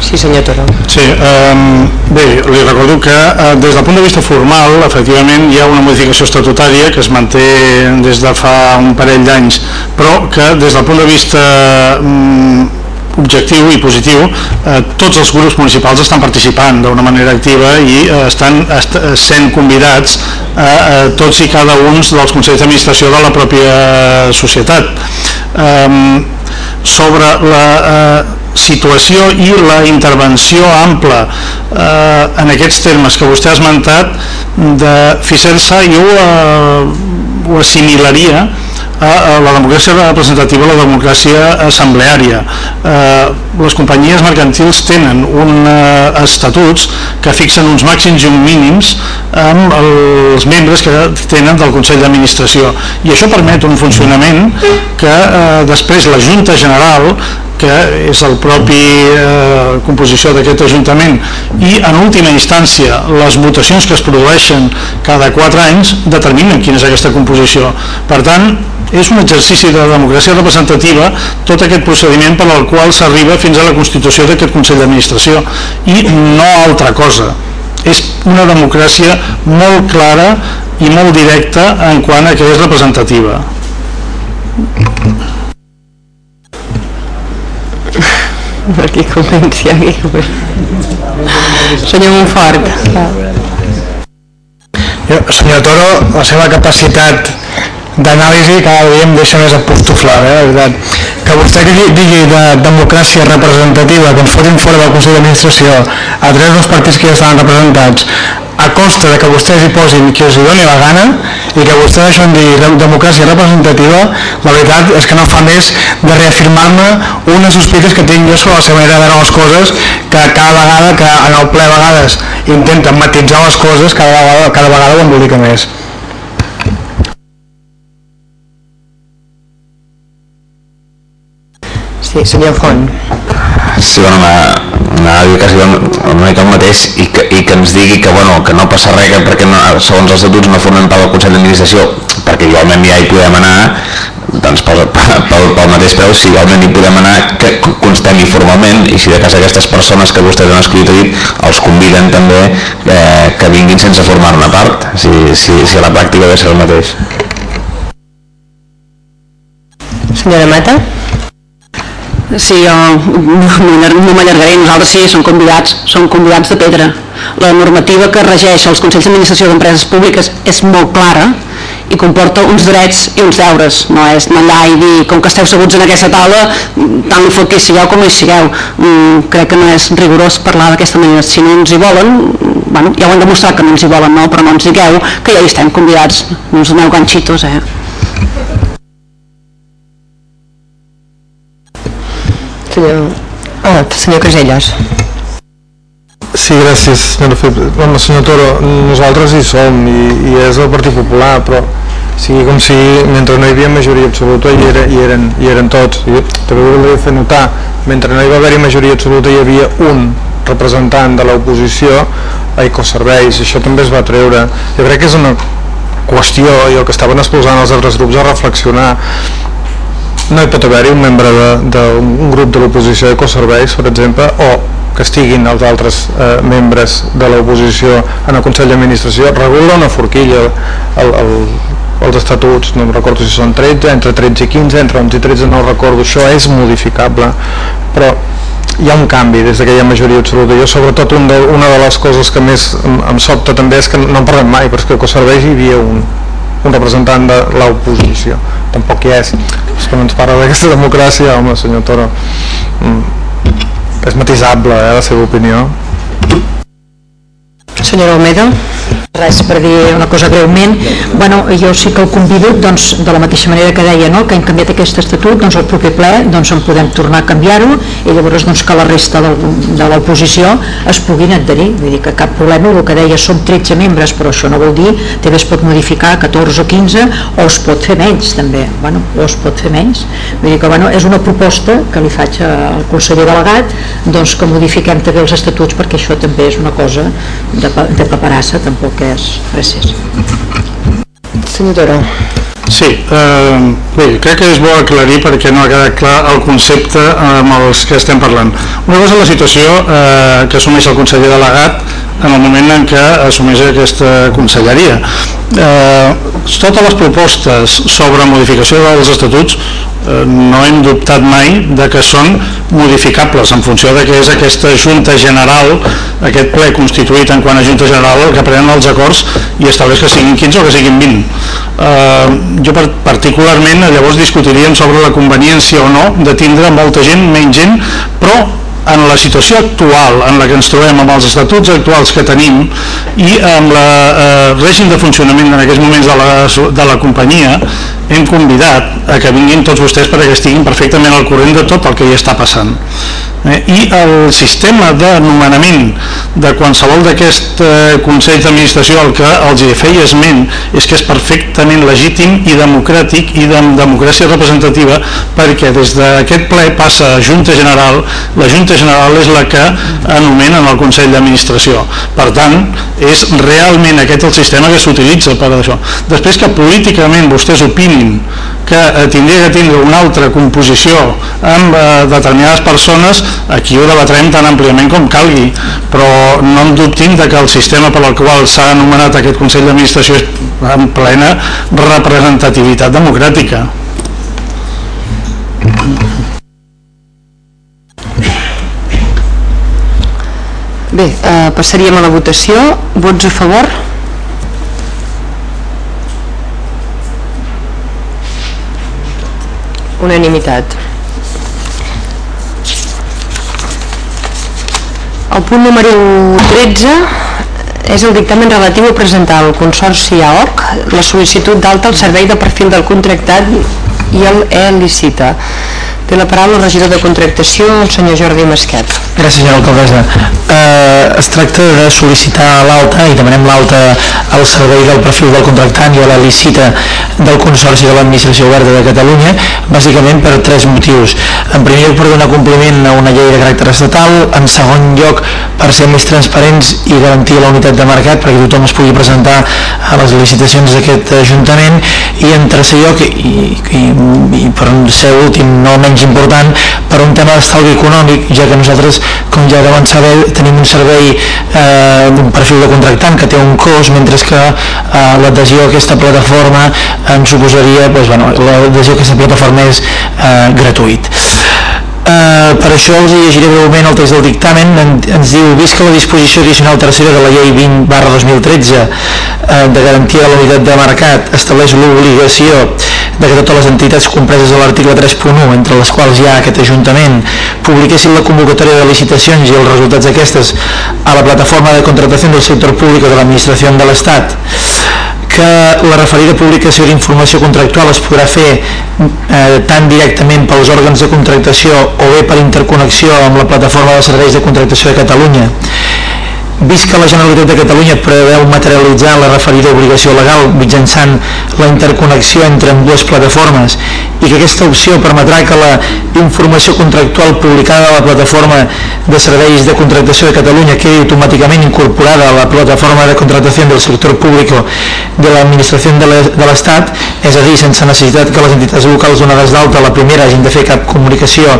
Sí, senyor Toro. Sí, eh, bé, li recordo que eh, des del punt de vista formal, efectivament, hi ha una modificació estatutària que es manté des de fa un parell d'anys, però que des del punt de vista mm, objectiu i positiu, eh, tots els grups municipals estan participant d'una manera activa i eh, estan est sent convidats a, a tots i cada un dels consells d'administració de la pròpia societat. Eh, sobre la eh, situació i la intervenció ampla eh, en aquests termes que vostè ha esmentat de Ficença jo eh, ho assimilaria a, a la democràcia representativa la democràcia assembleària. Eh, les companyies mercantils tenen uns eh, estatuts que fixen uns màxims i uns mínims amb els membres que tenen del Consell d'Administració i això permet un funcionament que eh, després la Junta General que és el propi eh, composició d'aquest Ajuntament i en última instància les votacions que es produeixen cada 4 anys determinen quina és aquesta composició per tant és un exercici de democràcia representativa tot aquest procediment per al qual s'arriba fins a la constitució d'aquest Consell d'Administració i no altra cosa és una democràcia molt clara i molt directa en quant a que és representativa Aquí comenci, aquí comenci. Senyor Montfort. Jo, senyor Toro, la seva capacitat d'anàlisi cada dia em deixa més apostoflar, eh, la veritat. Que vostè digui, digui de democràcia representativa, que ens fotin fora del Consell d'Administració a tres dels partits que ja estaven representats, a costa de que vostès hi posin qui els hi doni la gana i que vostès això en dir democràcia representativa, la veritat és que no fa més de reafirmar-me unes sospites que tinc jo sobre la seva manera de veure les coses, que cada vegada que en el ple a vegades intenten matitzar les coses, cada vegada, cada vegada ho embolica més. Sí, senyor Font. Sí, bueno, de dir que sigui una mica el mateix i que, i que ens digui que, bueno, que no passa res que perquè no, segons els estatuts no formen part del Consell d'Administració perquè igualment ja hi podem anar doncs pel, pel, pel mateix preu si igualment hi podem anar que constem informalment i si de cas aquestes persones que vostès han escrit dit els conviden també eh, que vinguin sense formar-ne part si, si, si a la pràctica deu ser el mateix Senyora Mata? Sí, jo no m'allargaré, nosaltres sí, som convidats, som convidats de pedra. La normativa que regeix els Consells d'Administració d'Empreses Públiques és molt clara i comporta uns drets i uns deures, no és anar allà i dir, com que esteu seguts en aquesta taula, tant li fot que hi sigueu com hi sigueu. Mm, crec que no és rigorós parlar d'aquesta manera. Si no ens hi volen, bueno, ja ho han demostrat que no ens hi volen, no? però no ens digueu que ja hi estem convidats, no ens doneu ganxitos, eh? Senyor, ah, senyor Caselles. Sí, gràcies, senyora Felip. Bueno, senyor Toro, nosaltres hi som i, i és el Partit Popular, però sigui com sigui, mentre no hi havia majoria absoluta hi, era, hi, eren, hi eren tots. I també volia fer notar, mentre no hi va haver-hi majoria absoluta hi havia un representant de l'oposició a Ecoserveis, això també es va treure. Jo crec que és una qüestió, i el que estaven exposant els altres grups a reflexionar, no hi pot haver-hi un membre d'un grup de l'oposició d'Ecoserveis, per exemple, o que estiguin els altres eh, membres de l'oposició en el Consell d'Administració, regula una forquilla el, el, els estatuts, no recordo si són 13, entre 13 i 15, entre 11 i 13 no recordo, això és modificable, però hi ha un canvi des que hi ha majoria absoluta. Jo sobretot un de, una de les coses que més em, em sobta també és que no en parlem mai, però és que a hi havia un, un representant de l'oposició. Tampoc hi és. És que ens parla d'aquesta democràcia home senyor Toro. Mm. és matisable eh, la seva opinió Senyora Almeda res per dir una cosa greument. Bueno, jo sí que el convido doncs, de la mateixa manera que deia no? que hem canviat aquest estatut doncs el proper ple doncs en podem tornar a canviar-ho i llavors doncs, que la resta del, de l'oposició es puguin adherir. Vull dir que cap problema, el que deia som 13 membres però això no vol dir també es pot modificar a 14 o 15 o es pot fer menys també. Bueno, o es pot fer menys. Vull dir que bueno, és una proposta que li faig al conseller delegat doncs que modifiquem també els estatuts perquè això també és una cosa de, de paperassa tampoc és gràcies senyor Toro Sí, eh, bé, crec que és bo aclarir perquè no ha quedat clar el concepte amb els que estem parlant. Una cosa és la situació eh, que assumeix el conseller delegat en el moment en què assumeix aquesta conselleria. Eh, totes les propostes sobre modificació dels estatuts no hem dubtat mai de que són modificables en funció de que és aquesta Junta General, aquest ple constituït en quant a Junta General el que prenen els acords i estableix que siguin 15 o que siguin 20. Eh, jo particularment llavors discutiríem sobre la conveniència o no de tindre molta gent, menys gent, però en la situació actual en la que ens trobem amb els estatuts actuals que tenim i amb el eh, règim de funcionament en aquests moments de la, de la companyia hem convidat a que vinguin tots vostès perquè estiguin perfectament al corrent de tot el que hi està passant. Eh? I el sistema de nomenament de qualsevol d'aquest eh, Consell d'Administració el que els feia esment és que és perfectament legítim i democràtic i de democràcia representativa perquè des d'aquest ple passa a Junta General, la Junta General és la que anomena el Consell d'Administració. Per tant, és realment aquest el sistema que s'utilitza per això. Després que políticament vostès opinin que eh, tindria que tindre una altra composició amb eh, determinades persones, aquí ho debatrem tan àmpliament com calgui, però no em dubtin de que el sistema per al qual s'ha anomenat aquest Consell d'Administració és en plena representativitat democràtica. Bé, eh, passaríem a la votació. Vots a favor? Unanimitat. El punt número 13 és el dictamen relatiu a presentar al Consorci AOC la sol·licitud d'alta al servei de perfil del contractat i el e-licita. Té la paraula el regidor de contractació, el senyor Jordi Masquet. Gràcies, senyora alcaldessa. Eh, es tracta de sol·licitar l'alta i demanem l'alta al servei del perfil del contractant i a la licita del Consorci de l'Administració Oberta de Catalunya, bàsicament per tres motius. En primer lloc, per donar compliment a una llei de caràcter estatal, en segon lloc, per ser més transparents i garantir la unitat de mercat perquè tothom es pugui presentar a les licitacions d'aquest Ajuntament i en tercer lloc, i, i, i per ser últim no menys important, per un tema d'estalvi econòmic, ja que nosaltres, com ja deuen saber, tenim un servei eh, d'un perfil de contractant que té un cost, mentre que eh, l'adhesió a aquesta plataforma ens suposaria, doncs, bueno, l'adhesió a aquesta plataforma és eh, gratuït. Uh, per això els llegiré breument el text del dictamen en, ens diu, que la disposició addicional tercera de la llei 20 barra 2013 uh, de garantia de la unitat de mercat estableix l'obligació de que totes les entitats compreses a l'article 3.1 entre les quals hi ha aquest Ajuntament publiquessin la convocatòria de licitacions i els resultats d'aquestes a la plataforma de contratació del sector públic de l'administració de l'Estat que la referida publicació d'informació contractual es podrà fer eh, tant directament pels òrgans de contractació o bé per interconnexió amb la plataforma de serveis de contractació de Catalunya vist que la Generalitat de Catalunya preveu materialitzar la referida obligació legal mitjançant la interconnexió entre dues plataformes i que aquesta opció permetrà que la informació contractual publicada a la plataforma de serveis de contractació de Catalunya quedi automàticament incorporada a la plataforma de contractació del sector públic de l'administració de l'Estat, és a dir, sense necessitat que les entitats locals donades d'alta a la primera hagin de fer cap comunicació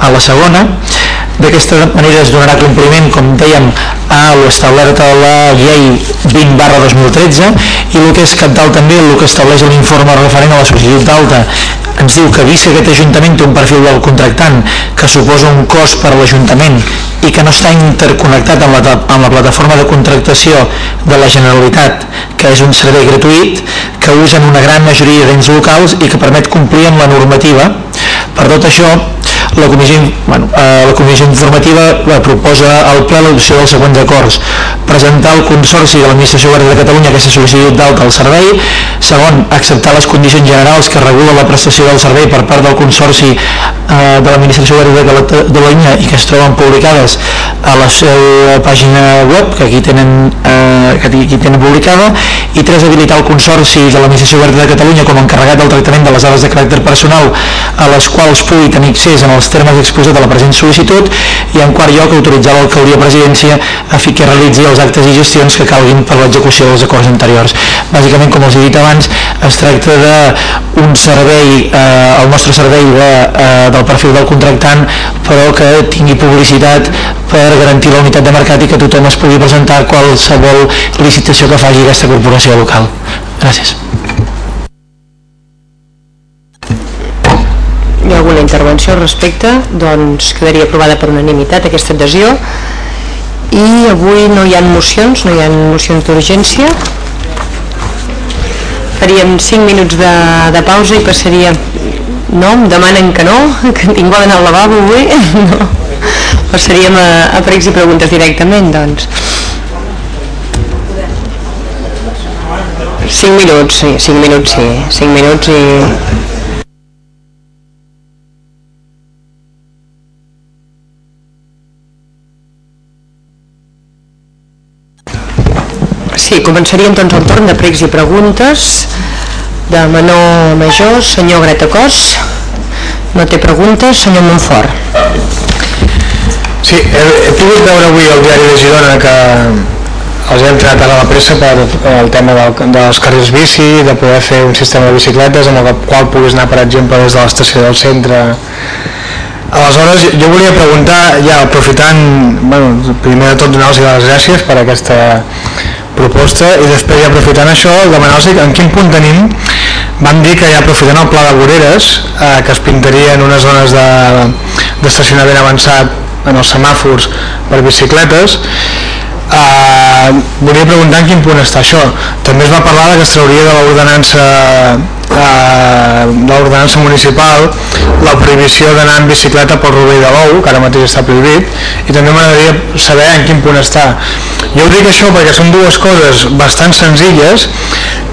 a la segona. D'aquesta manera es donarà compliment, com dèiem, a l'establert a la llei 20 barra 2013 i el que és cap dalt també, el que estableix l'informe referent a la sol·licitud d'alta ens diu que vist que aquest Ajuntament té un perfil del contractant que suposa un cost per a l'Ajuntament i que no està interconnectat amb la, amb la plataforma de contractació de la Generalitat, que és un servei gratuït, que usen una gran majoria d'ens locals i que permet complir amb la normativa. Per tot això, la comissió, bueno, eh, la comissió informativa eh, proposa al ple l'adopció dels següents acords. Presentar al Consorci de l'Administració Oberta de Catalunya aquesta sol·licitud d'alta al servei. Segon, acceptar les condicions generals que regula la prestació del servei per part del Consorci eh, de l'Administració Oberta de Catalunya i que es troben publicades a la seva pàgina web, que aquí tenen, eh, que aquí tenen publicada. I tres, habilitar el Consorci de l'Administració Oberta de Catalunya com a encarregat del tractament de les dades de caràcter personal a les quals pugui tenir accés en els termes exposats a la present sol·licitud i en quart lloc autoritzar l'alcaldia presidència a fi que realitzi els actes i gestions que calguin per l'execució dels acords anteriors. Bàsicament, com els he dit abans, es tracta d'un servei, eh, el nostre servei de, eh, del perfil del contractant, però que tingui publicitat per garantir la unitat de mercat i que tothom es pugui presentar qualsevol licitació que faci aquesta corporació local. Gràcies. Hi ha alguna intervenció al respecte, doncs quedaria aprovada per unanimitat aquesta adhesió i avui no hi ha mocions, no hi ha mocions d'urgència. Faríem 5 minuts de, de pausa i passaria... No, em demanen que no, (laughs) que tinc d'anar al lavabo avui. (laughs) No. Passaríem a, a pregs i preguntes directament, doncs. 5 minuts, sí, 5 minuts, sí. 5 minuts i... Sí, començaríem doncs el torn de pregs i preguntes de menor major, senyor Greta Cos. No té preguntes, senyor Montfort. Sí, he, he pogut veure avui al diari de Girona que els hem entrat ara a la pressa per el tema del, dels carrils bici, de poder fer un sistema de bicicletes amb el qual puguis anar, per exemple, des de l'estació del centre Aleshores, jo volia preguntar, ja aprofitant, bueno, primer de tot donar-los les gràcies per aquesta proposta i després ja aprofitant això, demanar-los en quin punt tenim. Vam dir que ja aprofitant el pla de voreres eh, que es pintaria en unes zones d'estacionament de, avançat en els semàfors per bicicletes eh, volia preguntar en quin punt està això. També es va parlar que es trauria de l'ordenança eh, de l'ordenança municipal la prohibició d'anar en bicicleta pel Rovell de l'Ou que ara mateix està prohibit i també m'agradaria saber en quin punt està jo dic això perquè són dues coses bastant senzilles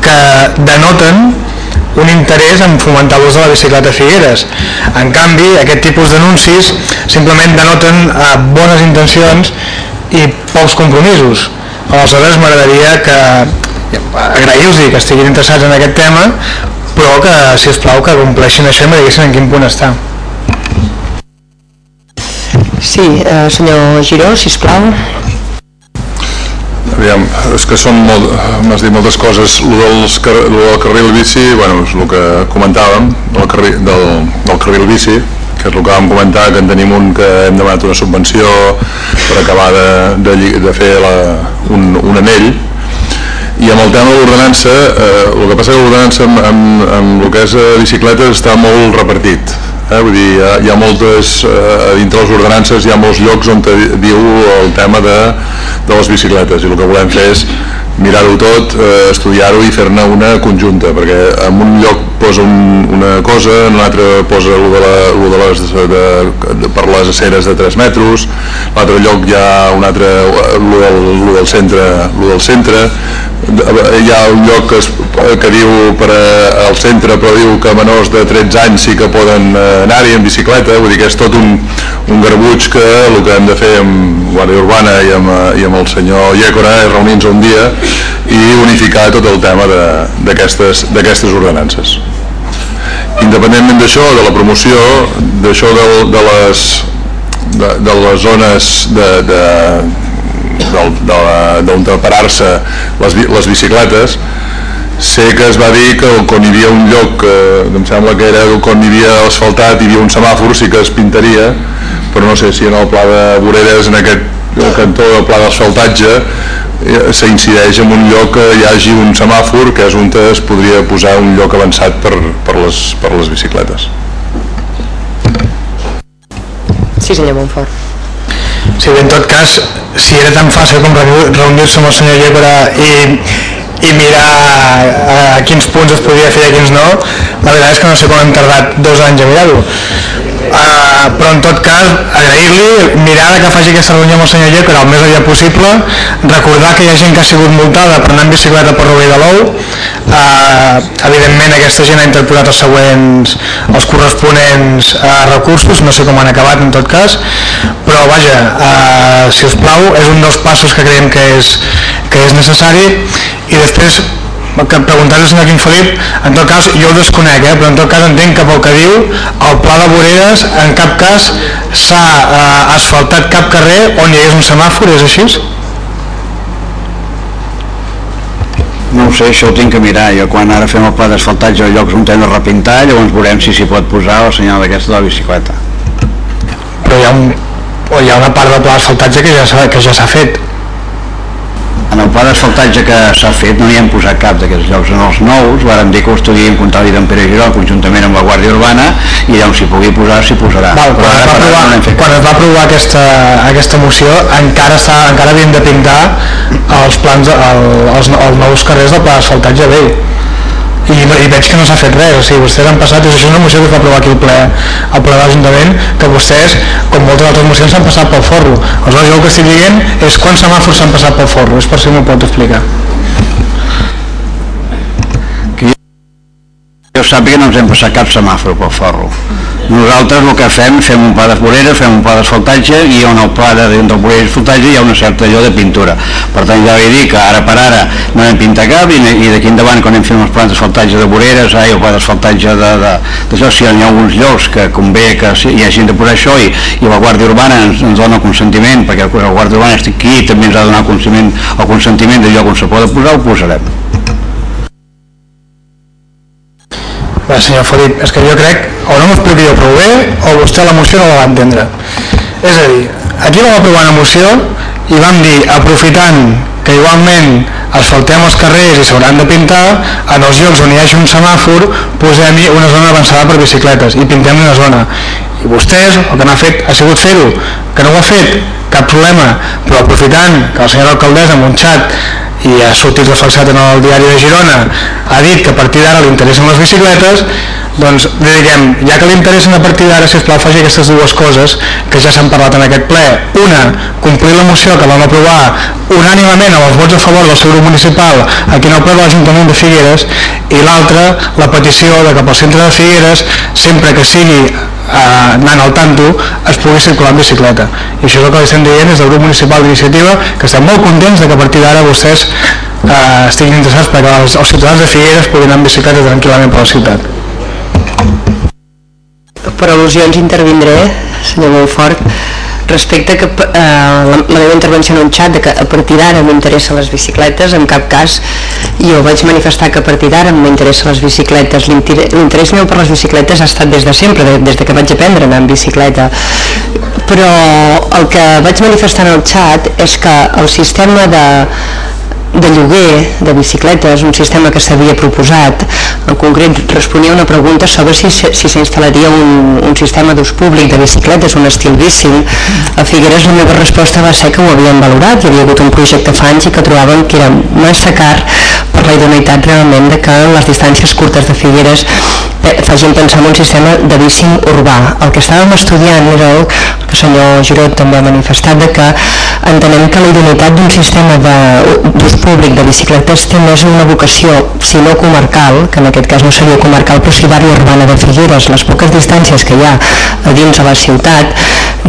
que denoten un interès en fomentar l'ús de la bicicleta a Figueres. En canvi, aquest tipus d'anuncis simplement denoten eh, bones intencions i pocs compromisos. Aleshores m'agradaria que agrair-los que estiguin interessats en aquest tema, però que, si us plau, que compleixin això i me diguessin en quin punt està. Sí, eh, senyor Giró, sisplau. Aviam, és que són molt, m'has dit moltes coses, el, dels, el del carril bici, bueno, és el que comentàvem, del carril, del, del carril bici, que és el que vam comentar, que en tenim un que hem demanat una subvenció per acabar de, de, de fer la, un, un anell, i amb el tema de l'ordenança, eh, el que passa que l'ordenança amb, amb, amb el que és bicicletes està molt repartit, eh? vull dir, hi ha, hi ha moltes, eh, dintre les ordenances hi ha molts llocs on te diu el tema de, de les bicicletes i el que volem fer és mirar-ho tot, eh, estudiar-ho i fer-ne una conjunta, perquè en un lloc posa un, una cosa, en un altre posa el de, la, el de les, de, de, per les aceres de 3 metres, l'altre lloc hi ha un altre, el del, el del centre, el del centre, hi ha un lloc que, es, que diu per a, al centre però diu que menors de 13 anys sí que poden eh, anar-hi en bicicleta. Vull dir que és tot un, un garbuig que el que hem de fer amb Guàrdia Urbana i amb, i amb el senyor Iècora és reunir-nos un dia i unificar tot el tema d'aquestes ordenances. Independentment d'això, de la promoció d'això de, de les de, de les zones de, de, d'on parar-se les, les bicicletes sé que es va dir que quan hi havia un lloc que em sembla que era quan hi havia asfaltat hi havia un semàfor sí que es pintaria però no sé si en el pla de voreres en aquest cantó del pla d'asfaltatge eh, s'incideix en un lloc que hi hagi un semàfor que és on es podria posar un lloc avançat per, per, les, per les bicicletes. Sí senyor Montfort Sí, en tot cas, si era tan fàcil com reunir-se amb el senyor Llebre i, i mirar a, a quins punts es podia fer i a quins no, la veritat és que no sé com hem tardat dos anys a mirar-ho uh, però en tot cas agrair-li, mirar que faci aquesta reunió amb el senyor Llec el més aviat possible. Recordar que hi ha gent que ha sigut multada per anar en bicicleta per Rovell de l'Ou. Uh, evidentment aquesta gent ha interposat els següents els corresponents uh, recursos. No sé com han acabat en tot cas. Però vaja, uh, si us plau és un dels passos que creiem que és, que és necessari. I després que preguntar al senyor Quim Felip, en tot cas jo ho desconec, eh, però en tot cas entenc que pel que diu el pla de voreres en cap cas s'ha eh, asfaltat cap carrer on hi hagués un semàfor, és així? No ho sé, això ho tinc que mirar. Jo quan ara fem el pla d'asfaltatge a llocs on hem de repintar, llavors veurem si s'hi pot posar el senyal d'aquesta de la bicicleta. Però hi ha, un, o hi ha una part del pla d'asfaltatge que ja que ja s'ha fet en el pla d'asfaltatge que s'ha fet no hi hem posat cap d'aquests llocs. En els nous vàrem dir que ho estudiem comptable d'en Pere Giró conjuntament amb la Guàrdia Urbana i allà on s'hi pugui posar s'hi posarà. Val, quan, es va aprovar, no quan es va aprovar aquesta, aquesta moció encara, està, encara havien de pintar els plans, el, els, els nous carrers del pla d'asfaltatge vell i, i veig que no s'ha fet res, o sigui, vostès han passat, és això una moció que es va aprovar aquí al ple, al ple de l'Ajuntament, que vostès, com moltes altres mocions, s'han passat pel forro. Aleshores, jo el que estic dient és quants semàfors s'han passat pel forro, és per si m'ho pot explicar. Sàpiga no ens hem passat cap semàfor pel forro. Nosaltres el que fem, fem un pla de voreres, fem un pla d'asfaltatge i on el pla de, de voreres i asfaltatge hi ha una certa allò de pintura. Per tant, ja vull dir que ara per ara no hem pintat cap i, i d'aquí endavant quan hem fet els plans d'asfaltatge de voreres, ai, el pla d'asfaltatge de, de, d'això, si hi ha alguns llocs que convé que hi hagin de posar això i, i la Guàrdia Urbana ens, ens dona consentiment, perquè la Guàrdia Urbana estic aquí i també ens ha de donar consentiment, el consentiment de on se pot posar, ho posarem. Bé, senyor Felip, és que jo crec o no m'ho explicaria prou bé o vostè la moció no la va entendre. És a dir, aquí vam aprovar una moció i vam dir, aprofitant que igualment asfaltem els carrers i s'hauran de pintar, en els llocs on hi hagi un semàfor posem-hi una zona avançada per bicicletes i pintem una zona. I vostès el que han fet ha sigut fer-ho, que no ho ha fet, cap problema, però aprofitant que la senyora alcaldessa ha munxat i ha sortit reflexat en el diari de Girona ha dit que a partir d'ara li interessen les bicicletes doncs li diguem, ja que li interessen a partir d'ara, sisplau, faci aquestes dues coses que ja s'han parlat en aquest ple. Una, complir la moció que vam aprovar unànimament amb els vots a favor del seu grup municipal aquí en el ple de l'Ajuntament de Figueres i l'altra, la petició de que pel centre de Figueres, sempre que sigui eh, anant al tanto, es pugui circular en bicicleta. I això és el que li estem dient des del grup municipal d'iniciativa, que estem molt contents de que a partir d'ara vostès eh, estiguin interessats perquè els, els ciutadans de Figueres puguin anar en bicicleta tranquil·lament per la ciutat. Per al·lusions intervindré, senyor Montfort, respecte que eh, la, la meva intervenció en un xat de que a partir d'ara m'interessen les bicicletes, en cap cas jo vaig manifestar que a partir d'ara m'interessen les bicicletes. L'interès meu per les bicicletes ha estat des de sempre, des de que vaig aprendre a anar en bicicleta. Però el que vaig manifestar en el xat és que el sistema de de lloguer de bicicletes, un sistema que s'havia proposat, en concret responia una pregunta sobre si s'instal·laria si un, un sistema d'ús públic de bicicletes, un estil bici. A Figueres la meva resposta va ser que ho havien valorat, hi havia hagut un projecte fa anys i que trobaven que era massa car per la idoneïtat realment de que les distàncies curtes de Figueres facin pensar en un sistema de bici urbà. El que estàvem estudiant era el que el senyor Giró també ha manifestat de que entenem que la idoneïtat d'un sistema d'ús públic de bicicletes té més una vocació, si no comarcal, que en aquest cas no seria comarcal, però si barri urbana de Figueres, les poques distàncies que hi ha a dins de la ciutat,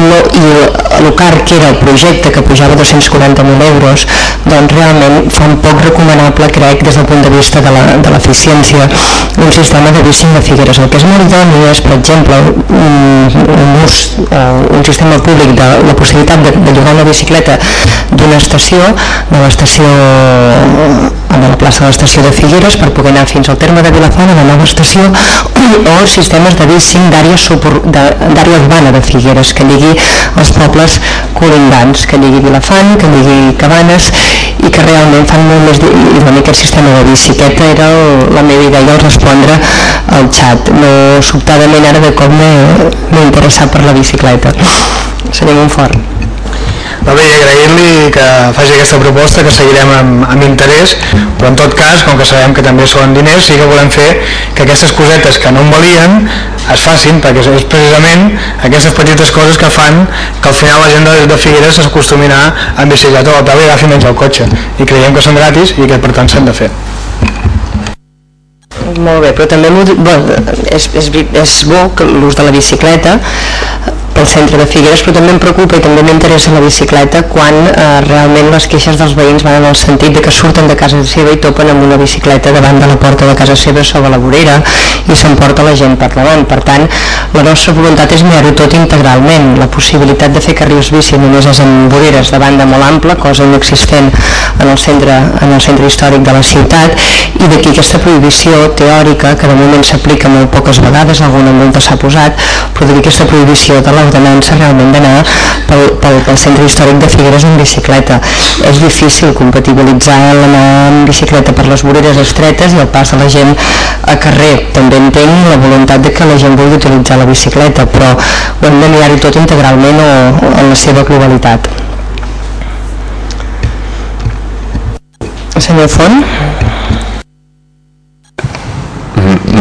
no, i l'OCAR, que era el projecte que pujava 240.000 euros, doncs realment fa un poc recomanable, crec, des del punt de vista de l'eficiència, un sistema de bici de Figueres. El que és molt idoni és, per exemple, un, ús, uh, un sistema públic de la possibilitat de, de llogar una bicicleta d'una estació, de l'estació de la plaça de l'estació de Figueres per poder anar fins al terme de Vilafant a la nova estació o sistemes de bici d'àrea urbana de Figueres que lligui els pobles colindants, que lligui Vilafant, que lligui Cabanes i que realment fan molt més idoni aquest sistema de bici. Aquesta era la meva idea al respondre al xat. No, sobtadament ara de cop m'he interessat per la bicicleta. Senyor Montfort. Va bé, agrair-li que faci aquesta proposta, que seguirem amb, amb interès, però en tot cas, com que sabem que també són diners, sí que volem fer que aquestes cosetes que no en valien es facin, perquè és precisament aquestes petites coses que fan que al final la gent de, de Figueres s'acostumin a amb bicicleta o a i agafi menys el cotxe. I creiem que són gratis i que per tant s'han de fer. Molt bé, però també bueno, és, és, és bo que l'ús de la bicicleta pel centre de Figueres, però també em preocupa i també m'interessa la bicicleta quan eh, realment les queixes dels veïns van en el sentit de que surten de casa seva i topen amb una bicicleta davant de la porta de casa seva sobre la vorera i s'emporta la gent per davant. Per tant, la nostra voluntat és mirar-ho tot integralment. La possibilitat de fer carrils bici només és en voreres de banda molt ampla, cosa inexistent en el centre, en el centre històric de la ciutat, i d'aquí aquesta prohibició teòrica, que de moment s'aplica molt poques vegades, alguna multa s'ha posat, però d'aquí aquesta prohibició de la l'ordenança realment d'anar pel, pel, pel centre històric de Figueres en bicicleta. És difícil compatibilitzar l'anar en bicicleta per les voreres estretes i el pas de la gent a carrer. També entenc la voluntat de que la gent vulgui utilitzar la bicicleta, però ho hem de mirar-ho tot integralment o, o en la seva globalitat. Senyor Font?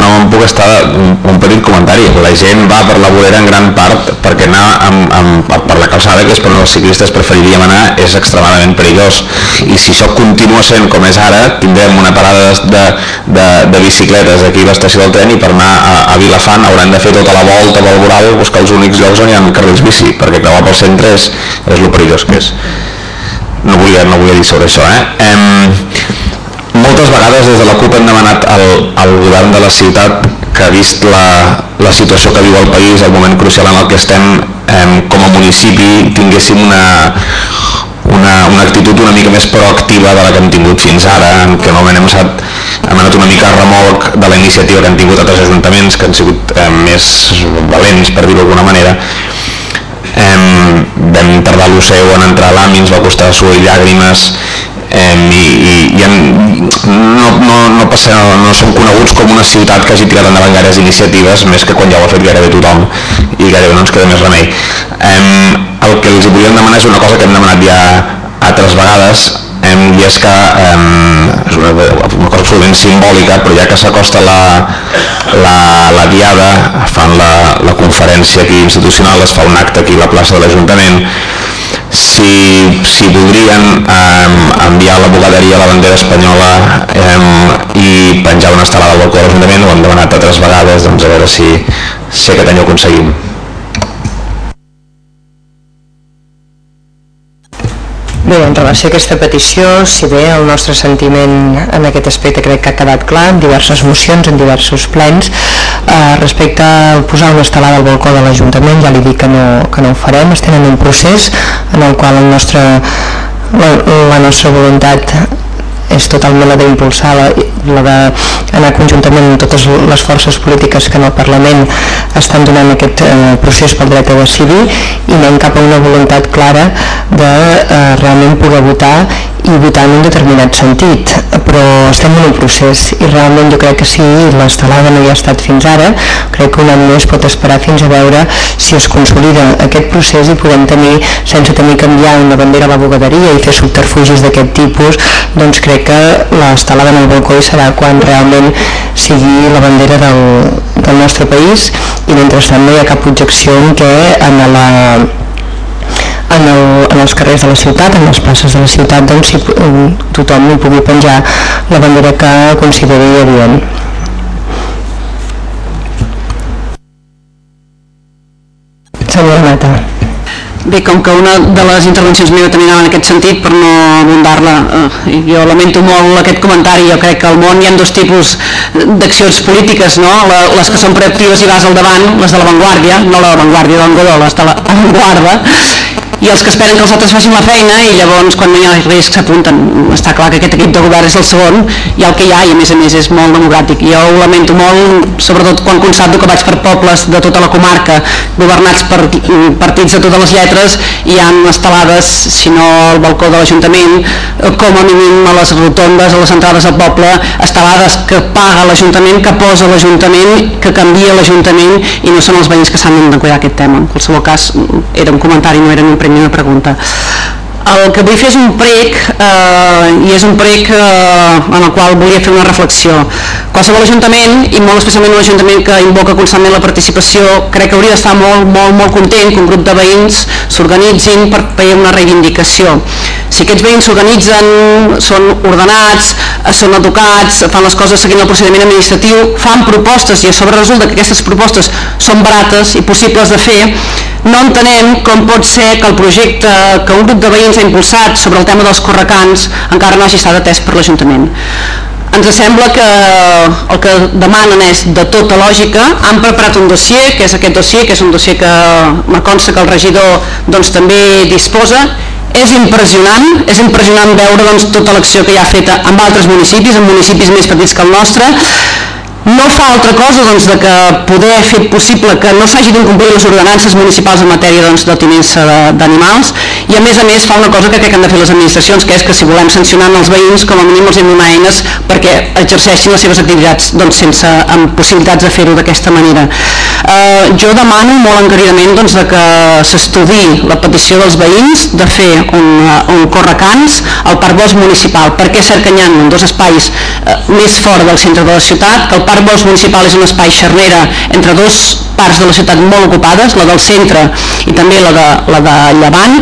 No em puc estar un, un petit comentari la gent va per la vorera en gran part perquè anar amb, amb, per la calçada que és per on els ciclistes preferiríem anar és extremadament perillós. I si això continua sent com és ara tindrem una parada de, de, de bicicletes aquí a l'estació del tren i per anar a, a Vilafant hauran de fer tota la volta del Boral buscar els únics llocs on hi ha carrils bici perquè creuar pel centre és, és el perillós que és. No volia, no volia dir sobre això eh? Em, moltes vegades des de la CUP hem demanat al, al govern de la ciutat que ha vist la, la situació que viu el país, el moment crucial en el que estem eh, com a municipi tinguéssim una, una, una actitud una mica més proactiva de la que hem tingut fins ara, en què normalment hem, estat, hem anat una mica a remolc de la iniciativa que han tingut altres ajuntaments que han sigut eh, més valents, per dir-ho d'alguna manera. Eh, vam tardar l'Oceu en entrar a l'AMI, va costar suor i llàgrimes, eh, i, i, i en, no, no, no, passa, no som coneguts com una ciutat que hagi tirat endavant gaires iniciatives més que quan ja ho ha fet gairebé tothom i gairebé no ens queda més remei. Eh, el que els volíem demanar és una cosa que hem demanat ja altres vegades eh, i és que eh, és una, una cosa absolutament simbòlica però ja que s'acosta la, la, la diada fan la, la conferència aquí institucional es fa un acte aquí a la plaça de l'Ajuntament si, si voldrien eh, enviar la bugaderia a la bandera espanyola eh, i penjar una estelada al balcó de l'Ajuntament ho hem demanat altres vegades doncs a veure si, si aquest any ho aconseguim Bé, en relació a aquesta petició, si bé el nostre sentiment en aquest aspecte crec que ha quedat clar en diverses mocions, en diversos plens, eh, respecte a posar una estelada al balcó de l'Ajuntament, ja li dic que no, que no ho farem, estem en un procés en el qual el nostre, la, la nostra voluntat és totalment la d'impulsar la, la d'anar conjuntament amb totes les forces polítiques que en el Parlament estan donant aquest eh, procés pel dret a decidir i anem cap a una voluntat clara de eh, realment poder votar i votar en un determinat sentit. Però estem en un procés i realment jo crec que si l'estelada no hi ha estat fins ara crec que un any més pot esperar fins a veure si es consolida aquest procés i podem tenir, sense tenir canviar una bandera a la bogaderia i fer subterfugis d'aquest tipus doncs crec que l'estelada en el balcó serà quan realment sigui la bandera del, del nostre país i mentrestant no hi ha cap objecció en què en la en, el, en els carrers de la ciutat, en les places de la ciutat, doncs si tothom hi pugui penjar la bandera que consideri adient. Senyora Mata. Bé, com que una de les intervencions meva també anava en aquest sentit, per no abundar-la, eh, jo lamento molt aquest comentari, jo crec que al món hi ha dos tipus d'accions polítiques, no? les que són proactives i vas al davant, les de l'avantguàrdia, no l'avantguàrdia d'en Godó, les de (laughs) l'avantguarda, i els que esperen que els altres facin la feina i llavors quan no hi ha risc s'apunten. Està clar que aquest equip de govern és el segon i el que hi ha i a més a més és molt democràtic. Jo ho lamento molt sobretot quan constato que vaig per pobles de tota la comarca governats per partits de totes les lletres i hi ha estelades si no al balcó de l'Ajuntament com a mínim a les rotondes a les entrades al poble estelades que paga l'Ajuntament que posa l'Ajuntament que canvia l'Ajuntament i no són els veïns que s'han de cuidar aquest tema. En qualsevol cas era un comentari no era un primera pregunta el que vull fer és un prec eh, i és un prec eh, en el qual volia fer una reflexió. Qualsevol ajuntament i molt especialment un ajuntament que invoca constantment la participació crec que hauria d'estar molt, molt, molt content que un grup de veïns s'organitzin per fer una reivindicació. Si aquests veïns s'organitzen són ordenats, són educats fan les coses seguint el procediment administratiu fan propostes i a sobre resulta que aquestes propostes són barates i possibles de fer no entenem com pot ser que el projecte que un grup de veïns ha impulsat sobre el tema dels correcans encara no hagi estat atès per l'Ajuntament. Ens sembla que el que demanen és de tota lògica han preparat un dossier, que és aquest dossier que és un dossier que me consta que el regidor doncs, també disposa. És impressionant, és impressionant veure doncs, tota l'acció que hi ha feta en altres municipis, en municipis més petits que el nostre. No fa altra cosa doncs, de que poder fer possible que no s'hagi d'incomplir les ordenances municipals en matèria doncs, d'otinença d'animals i a més a més fa una cosa que crec que han de fer les administracions que és que si volem sancionar els veïns com a mínim els hem de donar eines perquè exerceixin les seves activitats doncs, sense amb possibilitats de fer-ho d'aquesta manera. Eh, jo demano molt encaridament doncs, de que s'estudi la petició dels veïns de fer un, uh, un correcans al Parc Bosc Municipal perquè hi ha dos espais eh, més fora del centre de la ciutat que el Parc Bosc Municipal és un espai xarnera entre dos parts de la ciutat molt ocupades, la del centre i també la de, la de Llevant,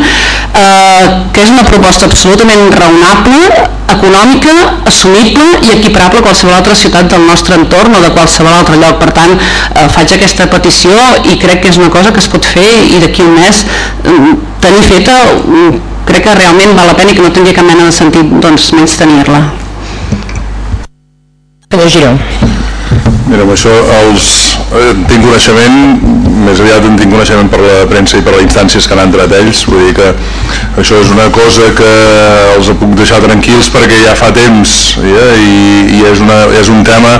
eh, que és una proposta absolutament raonable, econòmica, assumible i equiparable a qualsevol altra ciutat del nostre entorn o de qualsevol altre lloc. Per tant, eh, faig aquesta petició i crec que és una cosa que es pot fer i d'aquí un mes eh, tenir feta mm, crec que realment val la pena i que no tindria cap mena de sentit doncs, menys tenir-la. Senyor Giró. Mira, amb això els, eh, tinc coneixement, més aviat en tinc coneixement per la premsa i per les instàncies que han entrat ells, vull dir que això és una cosa que els puc deixar tranquils perquè ja fa temps ja, i, i és, una, és, un tema,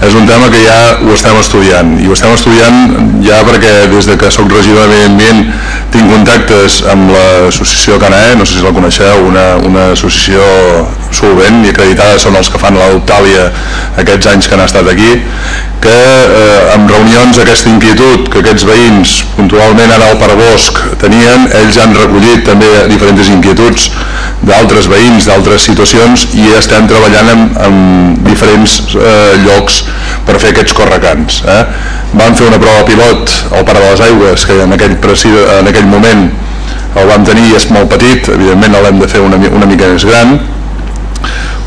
és un tema que ja ho estem estudiant. I ho estem estudiant ja perquè des de que sóc regidor de Medi Ambient tinc contactes amb l'associació Canae, no sé si la coneixeu, una, una associació solvent i acreditada són els que fan l'Autàlia aquests anys que han estat aquí que eh, amb reunions aquesta inquietud que aquests veïns puntualment ara al Parabosc tenien, ells han recollit també diferents inquietuds d'altres veïns, d'altres situacions i estem treballant en, en diferents eh, llocs per fer aquests correcants. Eh? Vam fer una prova pilot al Parc de les Aigües que en aquell, en aquell moment el vam tenir i és molt petit, evidentment l'hem de fer una, una mica més gran,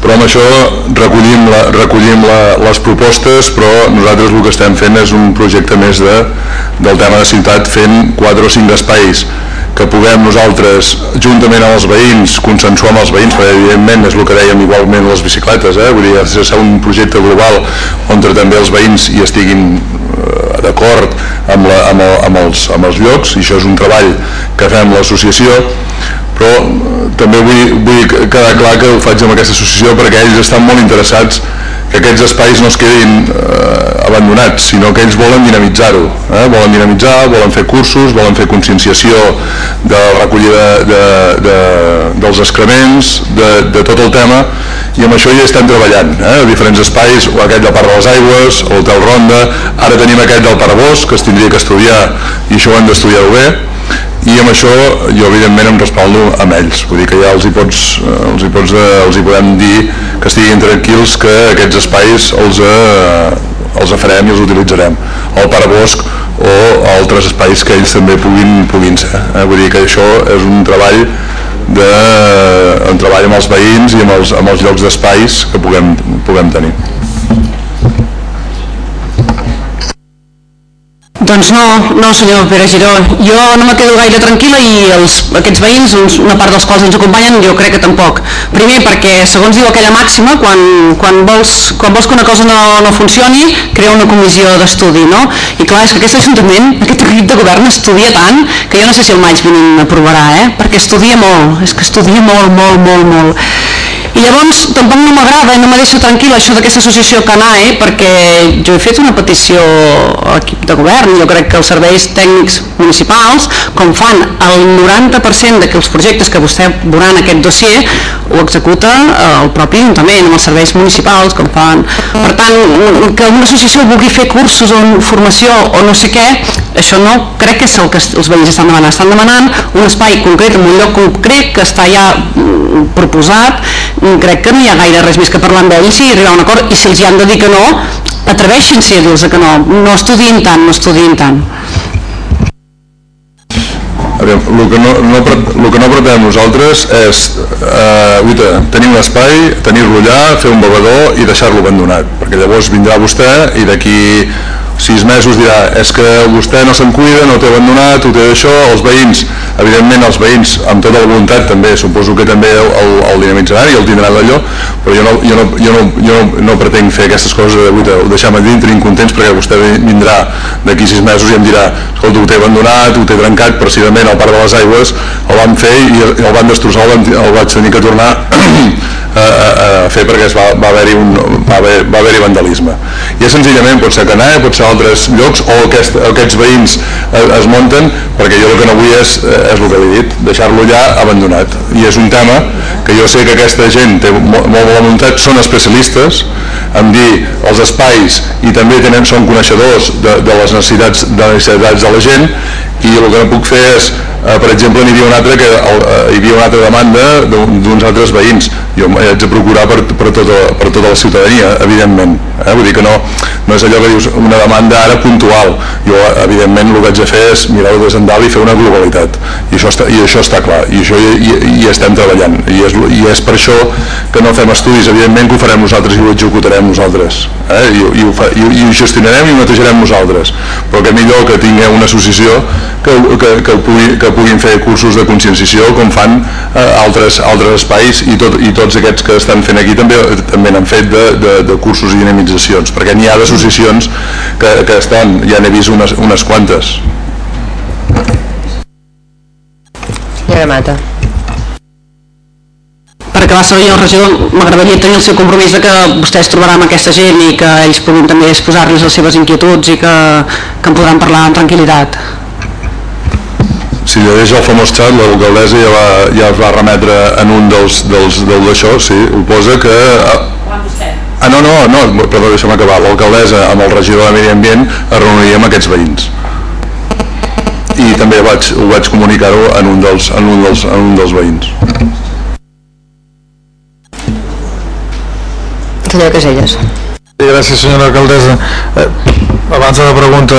però amb això recollim, la, recollim la, les propostes però nosaltres el que estem fent és un projecte més de, del tema de ciutat fent 4 o 5 espais que puguem nosaltres, juntament amb els veïns, consensuar amb els veïns, perquè evidentment és el que dèiem igualment les bicicletes, eh? vull dir, ha de ser un projecte global on també els veïns hi estiguin eh, d'acord amb, la, amb, amb, els, amb els llocs, i això és un treball que fem l'associació, però eh, també vull, vull quedar clar que ho faig amb aquesta associació perquè ells estan molt interessats que aquests espais no es quedin eh, abandonats, sinó que ells volen dinamitzar-ho, eh? volen dinamitzar, volen fer cursos, volen fer conscienciació de la recollida de, de, dels excrements, de, de tot el tema, i amb això ja estem treballant, eh? a diferents espais, o aquell del Parc de les Aigües, l'Hotel Ronda, ara tenim aquell del Parabós, que es tindria que estudiar, i això ho hem d'estudiar-ho bé, i amb això jo evidentment em respaldo amb ells. Vull dir que ja els hi, pots, eh, els hi, pots, eh, els hi podem dir que estiguin tranquils que aquests espais els, eh, els farem i els utilitzarem. El Parabosc o altres espais que ells també puguin, puguin ser eh? vull dir que això és un treball de, un treball amb els veïns i amb els, amb els llocs d'espais que puguem, puguem tenir Doncs no, no senyor Pere Giró, jo no me quedo gaire tranquil·la i els, aquests veïns, una part dels quals ens acompanyen, jo crec que tampoc. Primer perquè, segons diu aquella màxima, quan, quan, vols, quan vols que una cosa no, no funcioni, crea una comissió d'estudi, no? I clar, és que aquest Ajuntament, aquest equip de govern estudia tant que jo no sé si el maig vinent aprovarà, eh? Perquè estudia molt, és que estudia molt, molt, molt, molt. I llavors tampoc no m'agrada i no me deixa tranquil·la això d'aquesta associació CANAE perquè jo he fet una petició a l'equip de govern, jo crec que els serveis tècnics municipals, com fan el 90% de que els projectes que vostè veurà en aquest dossier, ho executa el propi Ajuntament, amb els serveis municipals, com fan. Per tant, que una associació vulgui fer cursos o formació o no sé què, això no crec que és el que els veïns estan demanant. Estan demanant un espai concret, un lloc concret que està ja mm, proposat, crec que no hi ha gaire res més que parlar amb ells i arribar a un acord i si els hi han de dir que no atreveixin-se a dir-los que no. No estudiïn tant, no estudiïn tant. Aviam, el que no, no, el que no pretenem nosaltres és eh, uita, tenir un espai, tenir-lo allà, fer un bevedor i deixar-lo abandonat, perquè llavors vindrà vostè i d'aquí sis mesos dirà és que vostè no se'n cuida, no té abandonat, ho té això, els veïns, evidentment els veïns amb tota la voluntat també, suposo que també el, el, dinamitzaran i el tindran d'allò, però jo no, jo, no, jo, no, jo no, no pretenc fer aquestes coses de vuita, ho deixem a dintre incontents perquè vostè vindrà d'aquí sis mesos i em dirà escolta, ho té abandonat, ho té trencat precisament al Parc de les Aigües, el van fer i el van destrossar, el, van, el vaig tenir que tornar (clears throat) a, a, a fer perquè es va, va haver-hi haver, va haver vandalisme i és senzillament pot ser Canà, pot ser altres llocs o aquest, aquests veïns eh, es munten perquè jo el que no vull és, eh, és el que he dit, deixar-lo allà abandonat. I és un tema que jo sé que aquesta gent té molt, molt bona voluntat, són especialistes en dir els espais i també tenen, són coneixedors de, de les necessitats de les necessitats de la gent i el que no puc fer és eh, per exemple n'hi havia una altra que eh, hi havia una altra demanda d'uns altres veïns. Jo m'he de procurar per, per, tota, per tota la ciutadania evidentment eh? vull dir que no, no és allò que dius una demanda ara puntual. Jo evidentment el que haig de fer és mirar-ho d'endalt i fer una globalitat. I això està, i això està clar. I això hi, hi, hi estem treballant. I és, i és per això que no fem estudis. Evidentment que ho farem nosaltres i ho executarem nosaltres eh? I, i, ho fa, i, i ho gestionarem i ho netejarem nosaltres. Però que millor que tingueu una associació que, que, que, pugui, que puguin fer cursos de conscienciació com fan eh, altres, altres espais i, tot, i tots aquests que estan fent aquí també també n'han fet de, de, de cursos i dinamitzacions perquè n'hi ha d'associacions que, que estan, ja n'he vist unes, unes quantes. Senyora Mata per acabar saber el regidor m'agradaria tenir el seu compromís de que vostè es trobarà amb aquesta gent i que ells puguin també exposar-los les seves inquietuds i que, que en podran parlar amb tranquil·litat si llegeix el famós xat, l'alcaldessa ja, va, ja es va remetre en un dels, dels, dels d'això, sí, ho posa que... Ah, no, no, no, perdó, deixa'm acabar. L'alcaldessa amb el regidor de Medi Ambient es reuniria amb aquests veïns. I també vaig, ho vaig comunicar-ho en, un dels, en, un dels, en un dels veïns. Senyor Caselles. Gràcies, senyora alcaldessa. Eh, abans de la pregunta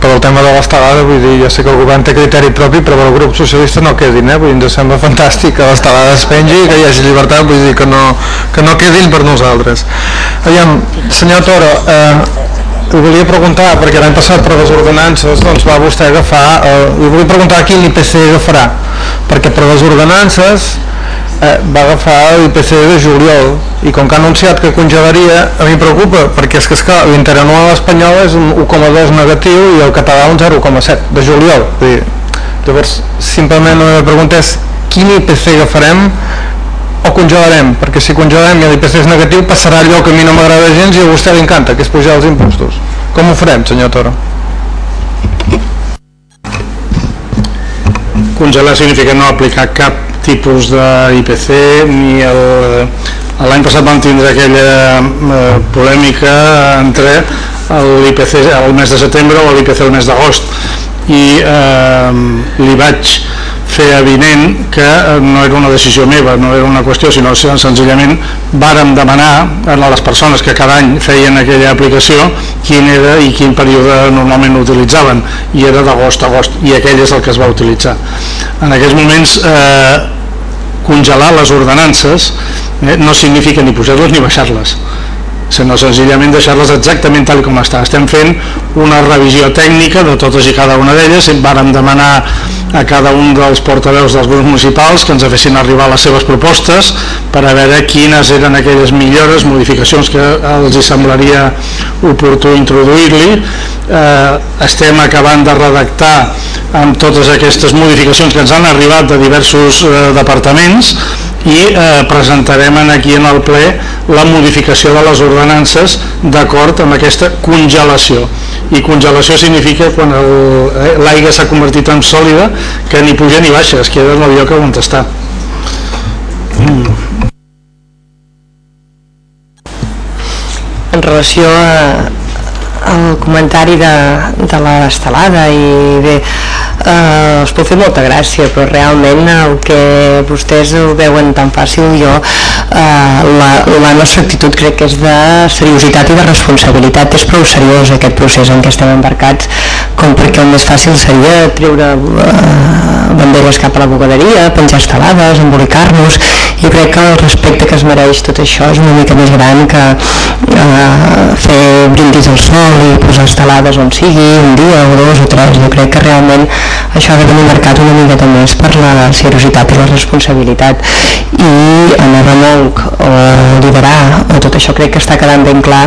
per al tema de l'estelada, vull dir, ja sé que el govern té criteri propi, però el grup socialista no quedin, eh? Vull dir, ens sembla fantàstic que l'estelada es pengi, que hi hagi llibertat, vull dir, que no, que no quedin per nosaltres. Aviam, senyor Toro, eh, ho volia preguntar, perquè l'any passat per les ordenances doncs va vostè agafar, eh, li volia preguntar quin IPC agafarà, perquè per les ordenances eh, va agafar l'IPC de juliol i com que ha anunciat que congelaria a mi preocupa perquè és que esclar, l'interanual espanyol és un 1,2 negatiu i el català un 0,7 de juliol. Dir, llavors simplement la meva pregunta és quin IPC agafarem o congelarem? Perquè si congelarem i l'IPC és negatiu passarà allò que a mi no m'agrada gens i a vostè li encanta que és pujar els impostos. Com ho farem senyor Toro? Congelar significa no aplicar cap tipus d'IPC ni l'any passat vam tindre aquella eh, polèmica entre l'IPC el mes de setembre o l'IPC el mes d'agost. I eh, li vaig fer evident que eh, no era una decisió meva, no era una qüestió, sinó senzillament vàrem demanar a les persones que cada any feien aquella aplicació quin era i quin període normalment utilitzaven i era d'agost a agost i aquell és el que es va utilitzar. En aquests moments eh, congelar les ordenances eh, no significa ni pujar-les ni baixar-les sinó senzillament deixar-les exactament tal com està. Estem fent una revisió tècnica de totes i cada una d'elles, vàrem demanar a cada un dels portaveus dels grups municipals que ens fessin arribar les seves propostes per a veure quines eren aquelles millores, modificacions que els hi semblaria oportú introduir-li. Eh, estem acabant de redactar amb totes aquestes modificacions que ens han arribat de diversos eh, departaments i eh, presentarem aquí en el ple la modificació de les ordenances d'acord amb aquesta congelació. I congelació significa quan eh, l'aigua s'ha convertit en sòlida que ni puja ni baixa, es queda en el lloc on està. En relació a, al comentari de, de l'estelada i bé, eh, us pot fer molta gràcia però realment el que vostès ho veuen tan fàcil jo eh, la, la nostra actitud crec que és de seriositat i de responsabilitat. És prou seriós aquest procés en què estem embarcats com perquè el més fàcil seria treure eh, banderes cap a la bugaderia penjar estelades, embolicar-nos i crec que el respecte que es mereix tot això és una mica més gran que eh, fer brindis al sol i posar estelades on sigui un dia o dos o tres. Jo crec que realment això ha de venir marcat una miqueta més per la seriositat i la responsabilitat. I en el remolc o liderar o tot això crec que està quedant ben clar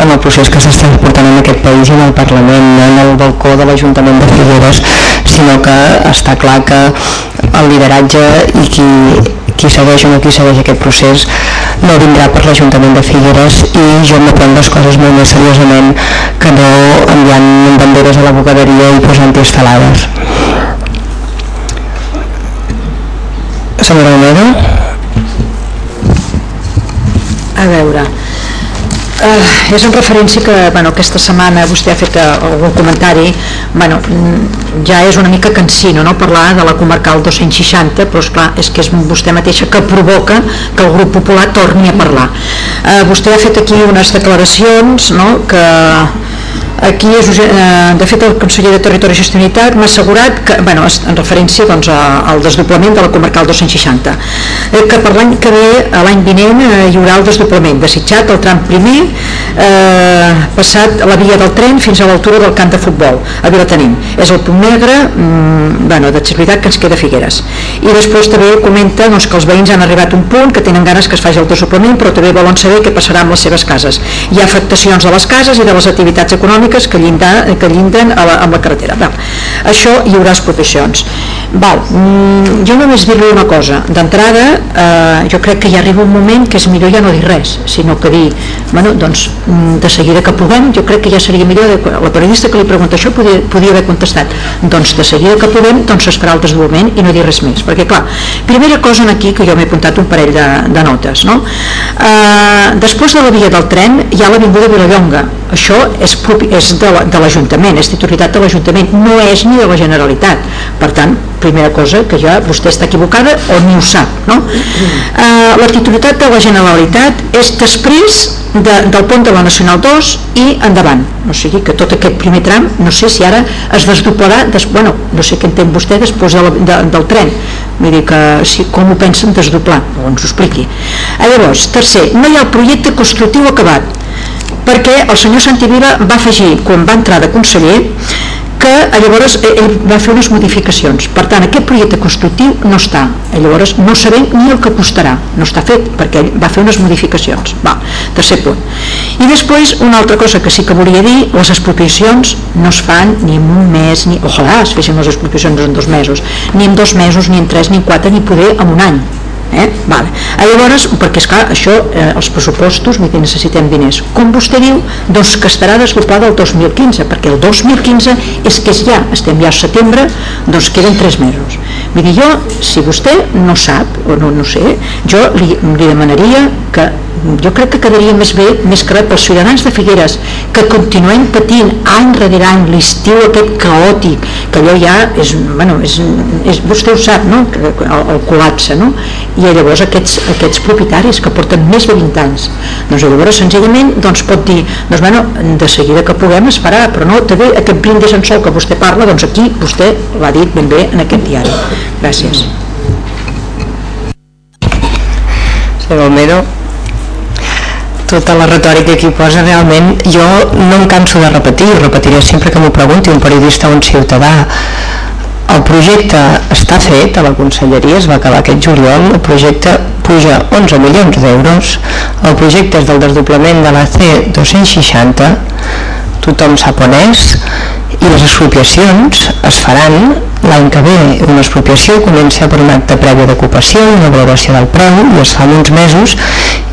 en el procés que s'està portant en aquest país en el Parlament, en el balcó de l'Ajuntament de Figueres sinó que està clar que el lideratge i qui, qui segueix o no qui segueix aquest procés no vindrà per l'Ajuntament de Figueres i jo me prenc les coses molt més seriosament que no enviant banderes a la bocaderia i posant-hi estelades. Senyora Romero? A veure, Uh, és en referència que bueno, aquesta setmana vostè ha fet uh, algun comentari bueno, mm, ja és una mica cansino no? parlar de la comarcal 260 però és clar, és que és vostè mateixa que provoca que el grup popular torni a parlar uh, vostè ha fet aquí unes declaracions no? que Aquí, és, eh, de fet, el conseller de Territori i Sostenibilitat m'ha assegurat que, bueno, en referència doncs, al desdoblament de la comarcal 260, eh, que per l'any que ve, l'any vinent, eh, hi haurà el desdoblament, desitjat el tram primer, eh, passat la via del tren fins a l'altura del camp de futbol, a Vilatenim. És el punt negre, mm, bueno, d'accessibilitat que ens queda Figueres. I després també comenta doncs, que els veïns han arribat a un punt que tenen ganes que es faci el desdoblament, però també volen saber què passarà amb les seves cases. Hi ha afectacions de les cases i de les activitats econòmiques econòmiques que, llinda, que llinden a la, amb la carretera. Val. Això hi haurà expropiacions. Val. Mm, jo només dir-li una cosa. D'entrada, eh, jo crec que hi arriba un moment que és millor ja no dir res, sinó que dir, bueno, doncs, mm, de seguida que puguem, jo crec que ja seria millor, de, la periodista que li pregunta això podia, podia haver contestat, doncs de seguida que puguem, doncs es farà el desdoblament i no dir res més, perquè clar, primera cosa aquí que jo m'he apuntat un parell de, de notes, no? Eh, després de la via del tren hi ha l'Avinguda Vilallonga, això és, és de l'Ajuntament, és titularitat de l'Ajuntament, no és ni de la Generalitat. Per tant, primera cosa, que ja vostè està equivocada o ni ho sap. No? Eh, la titularitat de la Generalitat és després de, del pont de la Nacional 2 i endavant. O sigui que tot aquest primer tram, no sé si ara es desdoblarà, des, bueno, no sé què entén vostè després de la, de, del tren, vull dir que si, com ho pensen desdoblar, o ens ho expliqui. A llavors, tercer, no hi ha el projecte constructiu acabat perquè el senyor Santivila va afegir, quan va entrar de conseller, que eh, llavors eh, ell va fer unes modificacions. Per tant, aquest projecte constructiu no està. Eh, llavors no sabem ni el que costarà. No està fet perquè ell va fer unes modificacions. Va, tercer punt. I després, una altra cosa que sí que volia dir, les expropiacions no es fan ni en un mes, ni, ojalà es fessin les expropiacions en dos mesos, ni en dos mesos, ni en tres, ni en quatre, ni poder en un any Eh? Vale. Llavors, perquè és clar, això, eh, els pressupostos, vull dir, necessitem diners. Com vostè diu, doncs que estarà desdoblada el 2015, perquè el 2015 és que és ja, estem ja a setembre, doncs queden tres mesos. Vull dir, jo, si vostè no sap, o no, no sé, jo li, li demanaria que jo crec que quedaria més bé, més que res pels ciutadans de Figueres, que continuem patint any rere any l'estiu aquest caòtic, que allò ja és, bueno, és, és vostè ho sap, no? el, el col·lapse, no? i llavors aquests, aquests propietaris que porten més de 20 anys, doncs llavors senzillament doncs pot dir, doncs bueno, de seguida que puguem es farà, però no, també aquest brindis en sol que vostè parla, doncs aquí vostè l'ha dit ben bé en aquest diari. Gràcies. Senyor Almedo tota la retòrica que hi posa realment jo no em canso de repetir repetiré sempre que m'ho pregunti un periodista o un ciutadà el projecte està fet a la conselleria es va acabar aquest juliol el projecte puja 11 milions d'euros el projecte és del desdoblament de la C260 tothom sap on és i les expropiacions es faran l'any que ve una expropiació comença per un acte previ d'ocupació una valoració del preu i es fa uns mesos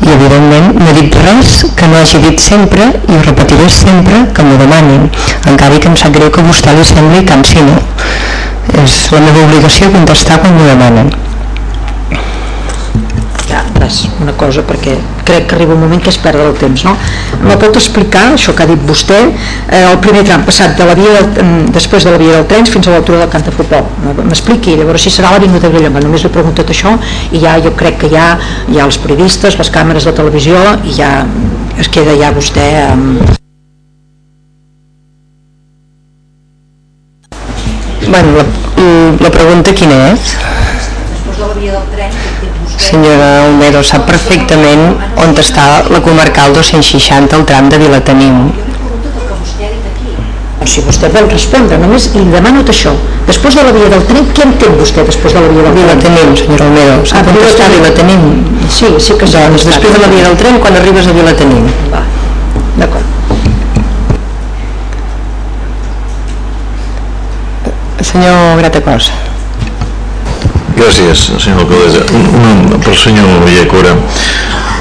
i evidentment no dic res que no hagi dit sempre i ho repetiré sempre que m'ho demanin encara que em sap greu que a vostè li sembli cansino és la meva obligació contestar quan m'ho demanen ja, res, una cosa perquè crec que arriba un moment que es perd el temps no? me pot explicar això que ha dit vostè eh, el primer tram passat de la via del, mm, després de la via del tren fins a l'altura del Cant de Futbol m'expliqui, llavors si serà l'Avinguda Grillonga només li he preguntat això i ja jo crec que ja hi ha els periodistes, les càmeres de televisió i ja es queda ja vostè amb... Bueno, la, la pregunta quina és? Després de la via del tren senyora Olmedo sap perfectament on està la comarcal 260, el tram de Vilatenim. Si vostè vol respondre, només li demano això. Després de la via del tren, què entén vostè després de la via del tren? Vilatenim, senyora Olmedo. Sap ah, on està Vilatenim? Sí, sí que sé. Doncs després de la via del tren, quan arribes a Vilatenim. Va, d'acord. Senyor Gratacós. Gràcies, senyor alcaldessa. Un, un, pel senyor Villacora.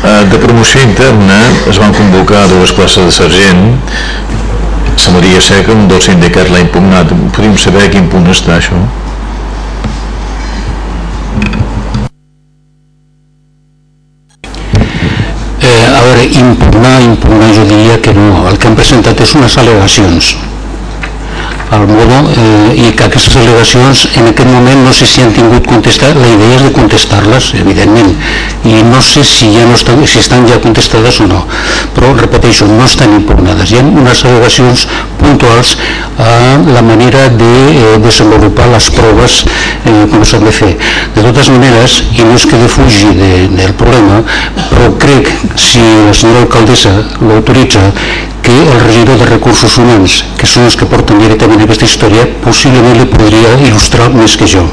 Eh, de promoció interna es van convocar dues classes de sergent Sa Maria Seca, un dels sindicats l'ha impugnat. Podríem saber a quin punt està això? Eh, a veure, impugnar, impugnar jo diria que no. El que han presentat és unes al·legacions al modo eh, i que aquestes al·legacions en aquest moment no sé si han tingut contestat, la idea és de contestar-les, evidentment, i no sé si ja no estan, si estan ja contestades o no, però repeteixo, no estan impugnades, hi ha unes al·legacions puntuals a la manera de eh, desenvolupar les proves eh, com s'han de fer. De totes maneres, i no és que defugi de, del problema, però crec, si la senyora alcaldessa l'autoritza, que el regidor de Recursos Humans, que són els que porten directament aquesta història, possiblement li podria il·lustrar més que jo.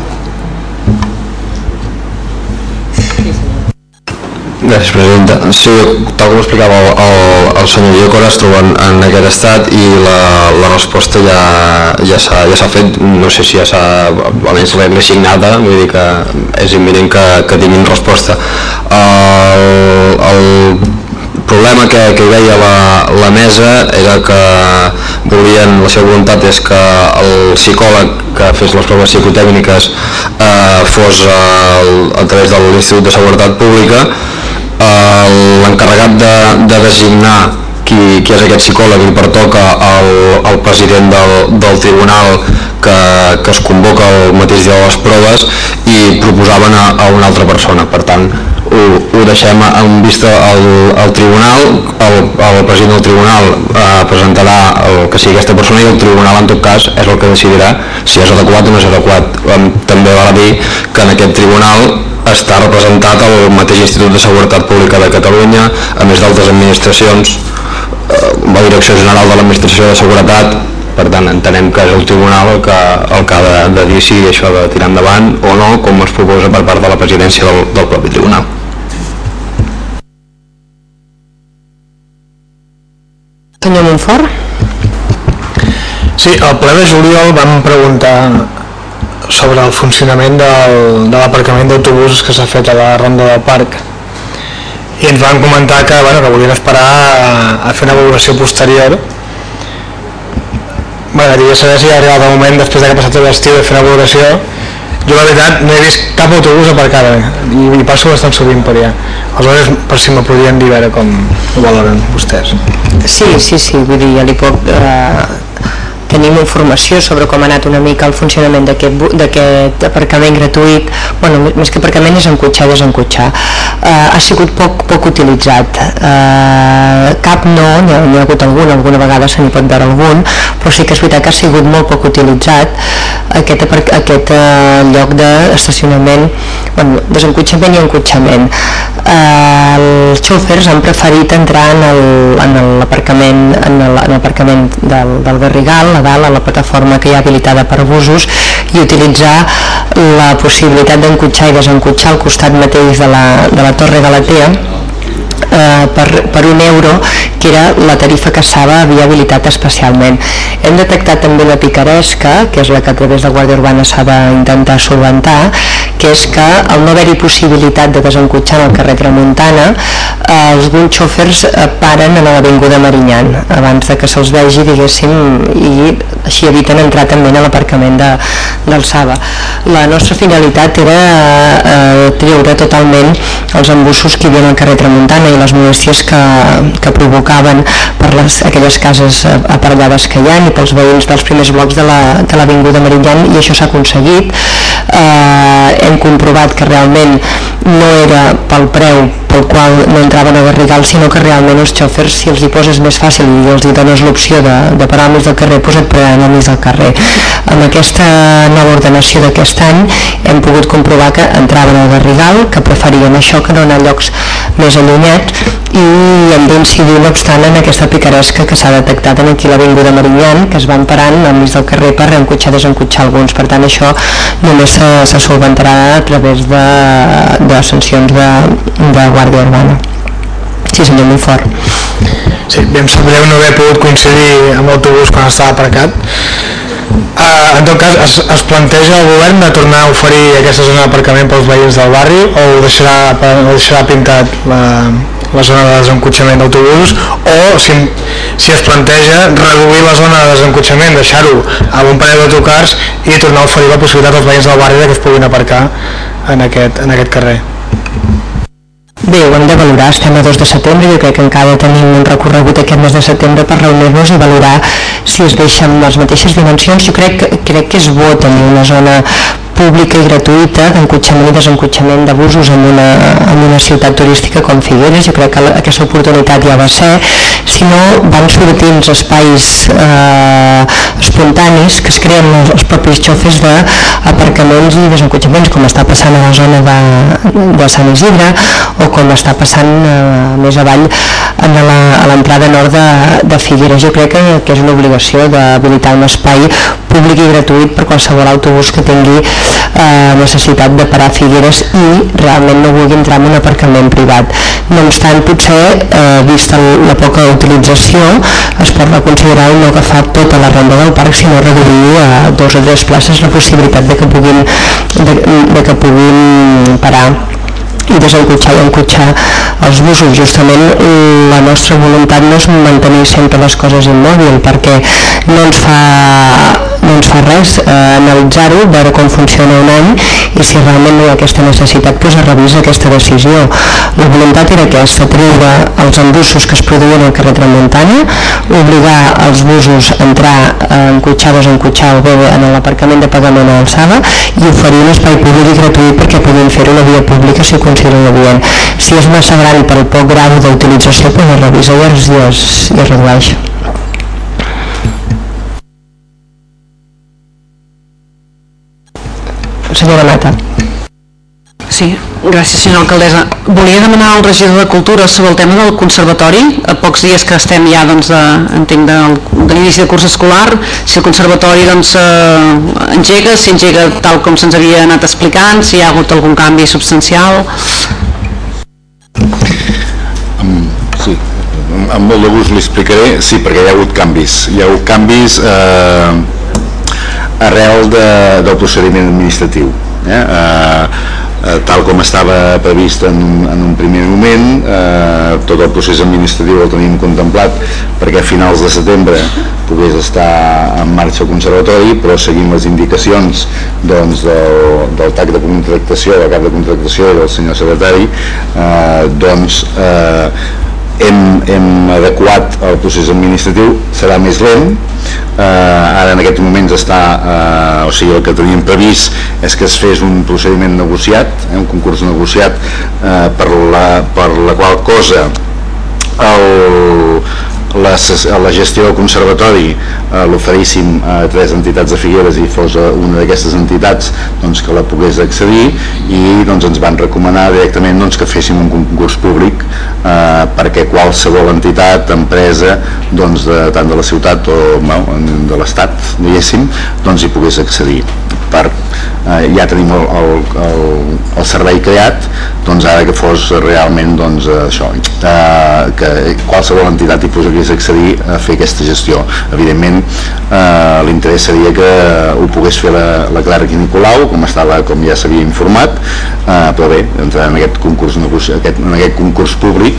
Gràcies, presidenta. Sí, tal com explicava el, el, el senyor Diocor, es troba en, en aquest estat i la, la resposta ja, ja s'ha ja fet, no sé si ja s'ha, almenys l'hem assignada, vull dir que és imminent que, que tinguin resposta. El, el problema que, que hi veia la, la mesa era que volien, la seva voluntat és que el psicòleg que fes les proves psicotècniques eh, fos el, a través de l'Institut de Seguretat Pública l'encarregat de, de designar qui, qui és aquest psicòleg i pertoca al, al president del, del tribunal que, que es convoca el mateix dia de les proves i proposaven a, a una altra persona. Per tant, ho, ho deixem en vista al, al tribunal, el, el president del tribunal eh, presentarà el que sigui aquesta persona i el tribunal en tot cas és el que decidirà si és adequat o no és adequat. També val a dir que en aquest tribunal està representat el mateix Institut de Seguretat Pública de Catalunya, a més d'altres administracions, eh, la Direcció General de l'Administració de Seguretat, per tant entenem que és el tribunal el que, el que ha de, de dir si això ha de tirar endavant o no, com es proposa per part de la presidència del, del propi tribunal. Senyor Montfort? Sí, al ple de juliol vam preguntar sobre el funcionament del, de l'aparcament d'autobusos que s'ha fet a la ronda del parc i ens van comentar que, bueno, que volien esperar a, a fer una valoració posterior m'agradaria saber si ha arribat el moment després de que ha passat l'estiu de fer una valoració. Jo la veritat no he vist cap autobús aparcada i, i passo bastant sovint per allà. Aleshores per si me podrien dir veure com ho valoren vostès. Sí, sí, sí, vull dir, ja li puc eh, tenim informació sobre com ha anat una mica el funcionament d'aquest aparcament gratuït. Bueno, més que aparcament és encotxar desencotxar uh, ha sigut poc, poc utilitzat. Uh, cap no n'hi ha, ha hagut algun, alguna vegada se n'hi pot veure algun però sí que és veritat que ha sigut molt poc utilitzat aquest, aquest uh, lloc d'estacionament bueno, desencotxament i encotxament. Uh, els xòfers han preferit entrar en l'aparcament en l'aparcament del, del Garrigal a dalt a la plataforma que hi ha habilitada per busos i utilitzar la possibilitat d'encotxar i desencotxar al costat mateix de la, de la Torre Galatea eh, per, per un euro que era la tarifa que Saba havia habilitat especialment. Hem detectat també la picaresca, que és la que a través de Guàrdia Urbana s'ha d'intentar solventar, que és que al no haver-hi possibilitat de desencotxar en el carrer Tramuntana, eh, alguns xòfers eh, paren a l'Avinguda Marinyan abans de que se'ls vegi, diguéssim, i així eviten entrar també a l'aparcament de, del Saba. La nostra finalitat era eh, treure totalment els embussos que hi havia al carrer Tramuntana i les molèsties que, que provocaven per les, aquelles cases aparellades que hi ha i pels veïns dels primers blocs de l'Avinguda la, Merillan i això s'ha aconseguit. Eh, hem comprovat que realment no era pel preu pel qual no entraven a Garrigal sinó que realment els xòfers si els hi poses més fàcil i els hi dones l'opció de, de parar al mig del carrer doncs et pararan al mig del carrer. Amb aquesta nova ordenació d'aquest any hem pogut comprovar que entraven a Garrigal que preferien això que no anar a llocs més allunyats i hem d'incidir no obstant en aquesta picaresca que s'ha detectat en aquí l'Avinguda Marinyan que es van parant al mig del carrer per reencotxar desencotxar alguns, per tant això només se, se solventarà a través de, de sancions de, de Guàrdia Urbana Sí senyor, molt fort. Sí, bé, em sap greu no haver pogut coincidir amb l'autobús quan estava aparcat. Uh, en tot cas, es, es planteja el govern de tornar a oferir aquesta zona d'aparcament pels veïns del barri o ho deixarà, o deixarà pintat la, la zona de desencotxament d'autobusos o si, si es planteja reduir la zona de desencotxament, deixar-ho a un parell d'autocars i tornar a oferir la possibilitat als veïns del barri que es puguin aparcar en aquest, en aquest carrer. Bé, ho hem de valorar, estem a 2 de setembre, jo crec que encara tenim un recorregut aquest mes de setembre per reunir-nos i valorar si es deixen les mateixes dimensions. Jo crec, crec que és bo tenir una zona pública i gratuïta d'encotxament i desencotxament de busos en una, en una ciutat turística com Figueres, jo crec que la, aquesta oportunitat ja va ser, si no van sortint espais eh, espontanis que es creen els, els propis xofes d'aparcaments i desencotxaments, com està passant a la zona de, de Sant Isidre o com està passant eh, més avall a l'entrada nord de, de Figueres. Jo crec que, que és una obligació d'habilitar un espai públic i gratuït per qualsevol autobús que tingui eh, necessitat de parar Figueres i realment no vulgui entrar en un aparcament privat. No obstant, potser, eh, vista la poca utilització, es pot reconsiderar no agafar tota la renda del parc, sinó reduir a dos o tres places la possibilitat de que puguin, de, de que puguin parar i desencotxar i encotxar els busos. Justament la nostra voluntat no és mantenir sempre les coses immòbil perquè no ens fa, ens fa res eh, analitzar-ho, veure com funciona un any i si realment no hi ha aquesta necessitat doncs es revisa aquesta decisió. La voluntat era aquesta, treure els embussos que es produïen al carrer Tramuntana, obligar els busos a entrar a encotxar o desencotxar o bé en l'aparcament de pagament a alçada i oferir un espai públic i gratuït perquè puguin fer una via pública si ho consideren adient. Si és massa gran pel poc grau d'utilització, doncs es revisa i es, i es, i es redueix. Senyora Mata. Sí, gràcies senyora alcaldessa. Volia demanar al regidor de Cultura sobre el tema del conservatori, a pocs dies que estem ja doncs, de, entenc, del, de l'inici de curs escolar, si el conservatori doncs, eh, engega, si engega tal com se'ns havia anat explicant, si hi ha hagut algun canvi substancial. Sí, amb- amb molt de gust li explicaré, sí, perquè hi ha hagut canvis. Hi ha hagut canvis eh, arrel de, del procediment administratiu. Eh? Eh, eh, tal com estava previst en, en un primer moment, eh, tot el procés administratiu el tenim contemplat perquè a finals de setembre pogués estar en marxa el conservatori, però seguint les indicacions doncs, del, del TAC de contractació, del cap de contractació del senyor secretari, eh, doncs eh, hem, hem adequat el procés administratiu, serà més lent, eh, ara en aquests moments està, eh, o sigui, el que teníem previst és que es fes un procediment negociat, eh, un concurs negociat eh, per, la, per la qual cosa el, la, la gestió del conservatori eh, l'oferíssim a tres entitats de Figueres i fos una d'aquestes entitats doncs, que la pogués accedir i doncs, ens van recomanar directament doncs, que féssim un concurs públic eh, perquè qualsevol entitat, empresa doncs, de, tant de la ciutat o bueno, de l'estat, diguéssim, doncs hi pogués accedir per, eh, ja tenim el, el, el, el servei creat doncs ara que fos realment doncs, això, eh, que qualsevol entitat hi pogués accedir a fer aquesta gestió. Evidentment eh, l'interès seria que ho pogués fer la, la Clara Nicolau com, estava, com ja s'havia informat eh, però bé, entrar en aquest concurs, negoci- aquest, en aquest concurs públic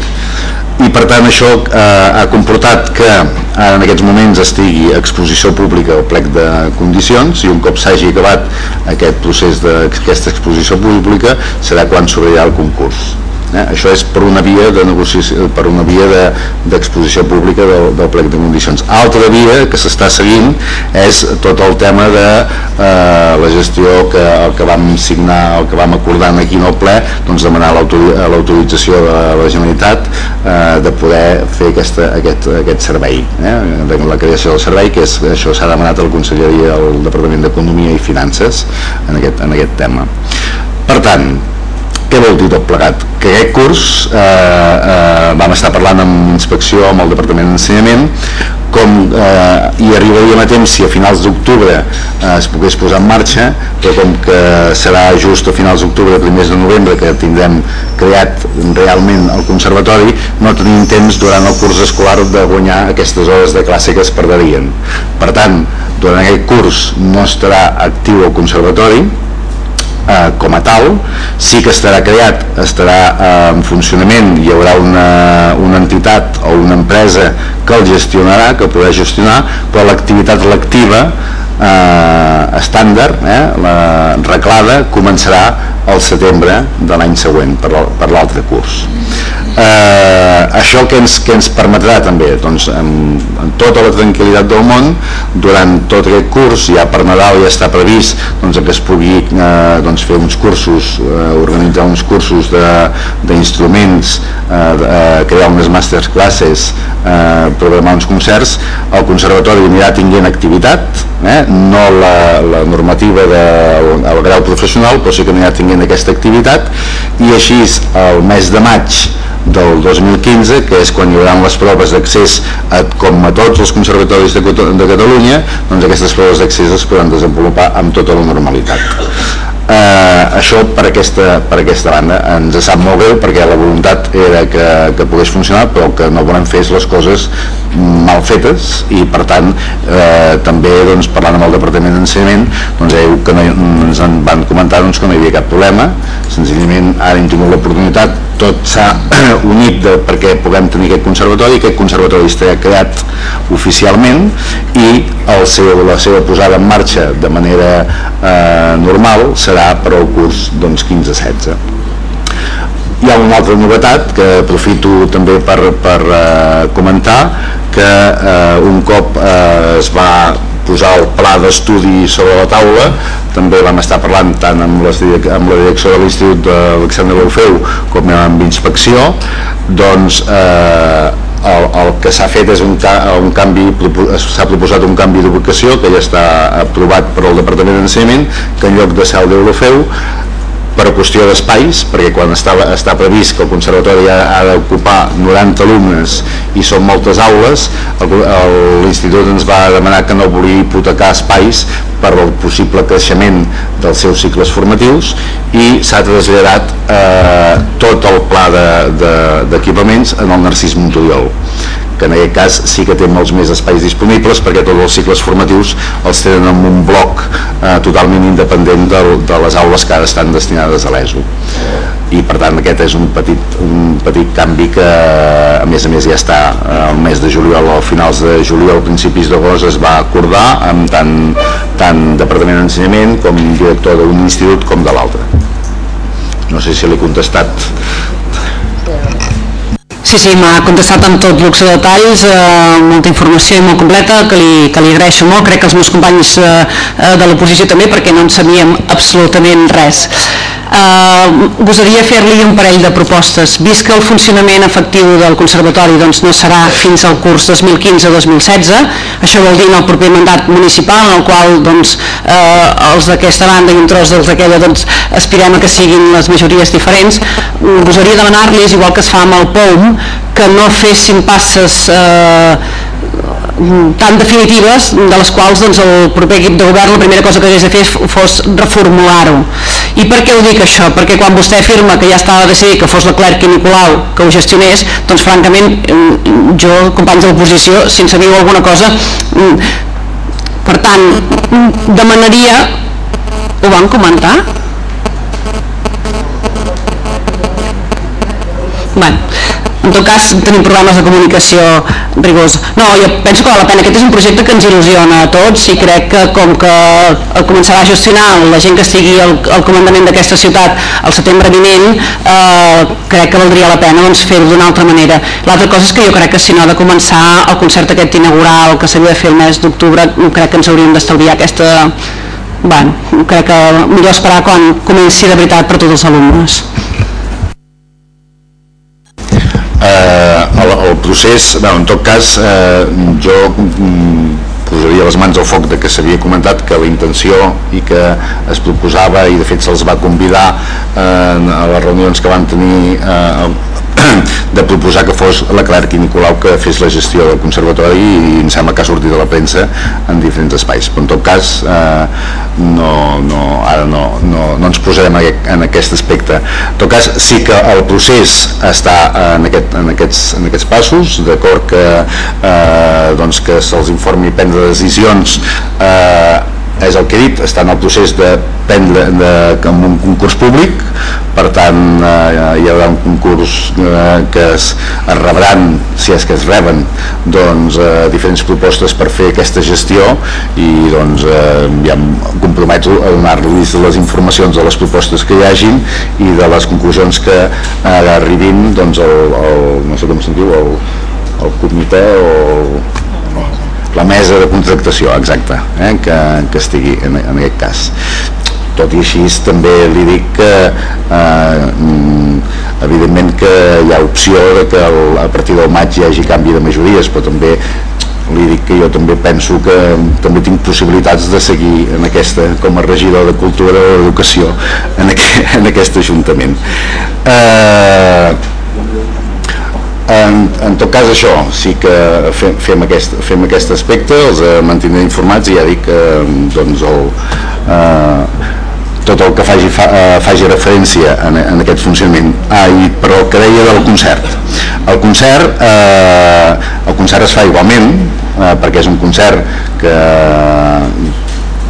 i per tant això eh, ha comportat que ara en aquests moments estigui a exposició pública el plec de condicions i un cop s'hagi acabat aquest procés d'aquesta exposició pública serà quan s'obrirà el concurs. Eh? Això és per una via de negociació, per una via de- d'exposició de, pública del, del plec de condicions. Altra via que s'està seguint és tot el tema de eh, la gestió que el que vam signar, el que vam acordar aquí en el ple, doncs demanar l'autori- l'autorització de la Generalitat eh, de poder fer aquesta, aquest, aquest servei, eh? la creació del servei, que és, això s'ha demanat al Conselleria del Departament d'Economia i Finances en aquest, en aquest tema. Per tant, què vol dir tot plegat? Que aquest curs eh, eh, vam estar parlant amb inspecció amb el Departament d'Ensenyament com eh, hi arribaríem a temps si a finals d'octubre eh, es pogués posar en marxa però com que serà just a finals d'octubre primers de novembre que tindrem creat realment el conservatori no tenim temps durant el curs escolar de guanyar aquestes hores de classe que es perdrien per tant durant aquest curs no estarà actiu el conservatori eh, com a tal. Sí que estarà creat estarà eh, en funcionament. Hi haurà una, una entitat o una empresa que el gestionarà que podrà gestionar però l'activitat lectiva eh, estàndard eh, la reclada començarà al setembre de l'any següent per l'altre curs. Eh, això que ens, que ens permetrà també? Doncs, amb, amb tota la tranquil·litat del món durant tot aquest curs ja per Nadal ja està previst doncs, que es pugui eh, doncs, fer uns cursos eh, organitzar uns cursos d'instruments eh, eh, crear unes masterclasses eh, programar uns concerts. El conservatori anirà tinguent activitat eh, no la, la normativa del de, grau professional però sí que anirà tinguent aquesta activitat. I així el mes de maig del 2015, que és quan hi haurà les proves d'accés com a tots els conservatoris de, de Catalunya, doncs aquestes proves d'accés es podran desenvolupar amb tota la normalitat eh, això per aquesta, per aquesta banda. Ens sap molt greu perquè la voluntat era que, que pogués funcionar però que no volem fer les coses mal fetes i per tant eh, també doncs, parlant amb el Departament d'Ensenyament doncs, eh, que no, ens en van comentar doncs, que no hi havia cap problema. Senzillament ara hem tingut l'oportunitat. Tot s'ha (clears throat) unit de, perquè puguem tenir aquest conservatori. Aquest conservatori està creat oficialment i el seu, la seva posada en marxa de manera eh, normal serà per al curs doncs, 15-16 hi ha una altra novetat que aprofito també per, per uh, comentar que uh, un cop uh, es va posar el pla d'estudi sobre la taula també vam estar parlant tant amb, les, amb la direcció de l'Institut d'Alexandre Baufeu com amb inspecció doncs eh, el, el que s'ha fet és un, un canvi s'ha proposat un canvi d'ubicació que ja està aprovat per al Departament d'Ensenyament que en lloc de ser el d'Eurofeu per qüestió d'espais, perquè quan estava, està previst que el conservatori ha, ha d'ocupar 90 alumnes i són moltes aules, l'institut ens va demanar que no volia hipotecar espais per al possible creixement dels seus cicles formatius i s'ha traslladat eh, tot el pla d'equipaments de, de, en el Narcís Montoriol que en aquest cas sí que té molts més espais disponibles perquè tots els cicles formatius els tenen en un bloc eh, totalment independent de, de les aules que ara estan destinades a l'ESO. I per tant aquest és un petit, un petit canvi que a més a més ja està el eh, mes de juliol o finals de juliol, principis d'agost es va acordar amb tant, tant Departament d'Ensenyament com director d'un institut com de l'altre. No sé si l'he contestat Sí, sí, m'ha contestat amb tot luxe de detalls, eh, molta informació i molt completa, que li, que li agraeixo molt, crec que els meus companys eh, eh de l'oposició també, perquè no en sabíem absolutament res. Eh, gosaria fer-li un parell de propostes. Vist que el funcionament efectiu del Conservatori doncs, no serà fins al curs 2015-2016, això vol dir en el proper mandat municipal, en el qual doncs, eh, els d'aquesta banda i un tros dels d'aquella doncs, aspirem a que siguin les majories diferents, gosaria demanar-los, igual que es fa amb el POUM, que no fessin passes eh, tan definitives de les quals doncs, el proper equip de govern la primera cosa que hagués de fer fos reformular-ho i per què ho dic això? perquè quan vostè afirma que ja estava decidit que fos la Clerc i Nicolau que ho gestionés doncs francament mm, jo, companys de l'oposició si en sabíeu alguna cosa mm, per tant demanaria ho van comentar? Bueno, en tot cas tenim programes de comunicació rigors. No, jo penso que val la pena, aquest és un projecte que ens il·lusiona a tots i crec que com que el començarà a gestionar la gent que estigui al, al comandament d'aquesta ciutat al setembre vinent, eh, crec que valdria la pena doncs, fer-ho d'una altra manera. L'altra cosa és que jo crec que si no ha de començar el concert aquest inaugural que s'havia de fer el mes d'octubre, crec que ens hauríem d'estalviar aquesta... Bueno, crec que millor esperar quan comenci de veritat per tots els alumnes eh, el, el procés, bueno, en tot cas eh, jo mm, posaria les mans al foc de que s'havia comentat que la intenció i que es proposava i de fet se'ls va convidar eh, a les reunions que van tenir eh, (clears throat) de proposar que fos la Clerc i Nicolau que fes la gestió del conservatori i em sembla que ha sortit de la premsa en diferents espais. Però en tot cas eh, no, no, ara no, no, no ens posarem en aquest aspecte. En tot cas sí que el procés està en, aquest, en, aquests, en aquests passos d'acord que, eh, doncs que se'ls informi i prendre decisions eh, és el que he dit, està en el procés de prendre de, amb un concurs públic per tant eh, hi haurà un concurs eh, que es, es rebran si és que es reben doncs, eh, diferents propostes per fer aquesta gestió i doncs eh, ja em comprometo a donar-los les informacions de les propostes que hi hagin i de les conclusions que eh, arribin doncs, el, el, no sé com se'n diu el, el comitè o el, la mesa de contractació, exacte, eh, que, que estigui en, en aquest cas. Tot i així també li dic que eh, evidentment que hi ha opció de que el, a partir del maig hi hagi canvi de majories, però també li dic que jo també penso que també tinc possibilitats de seguir en aquesta, com a regidor de Cultura o d'Educació en, aquest, en aquest Ajuntament. Eh, en, en tot cas això, sí que fem, fem, aquest, fem aquest aspecte, els eh, mantindrem informats i ja dic que doncs el, eh, tot el que faci, fa, eh, faci referència en, en aquest funcionament. Ah, i, però que deia del concert. El concert, eh, el concert es fa igualment, eh, perquè és un concert que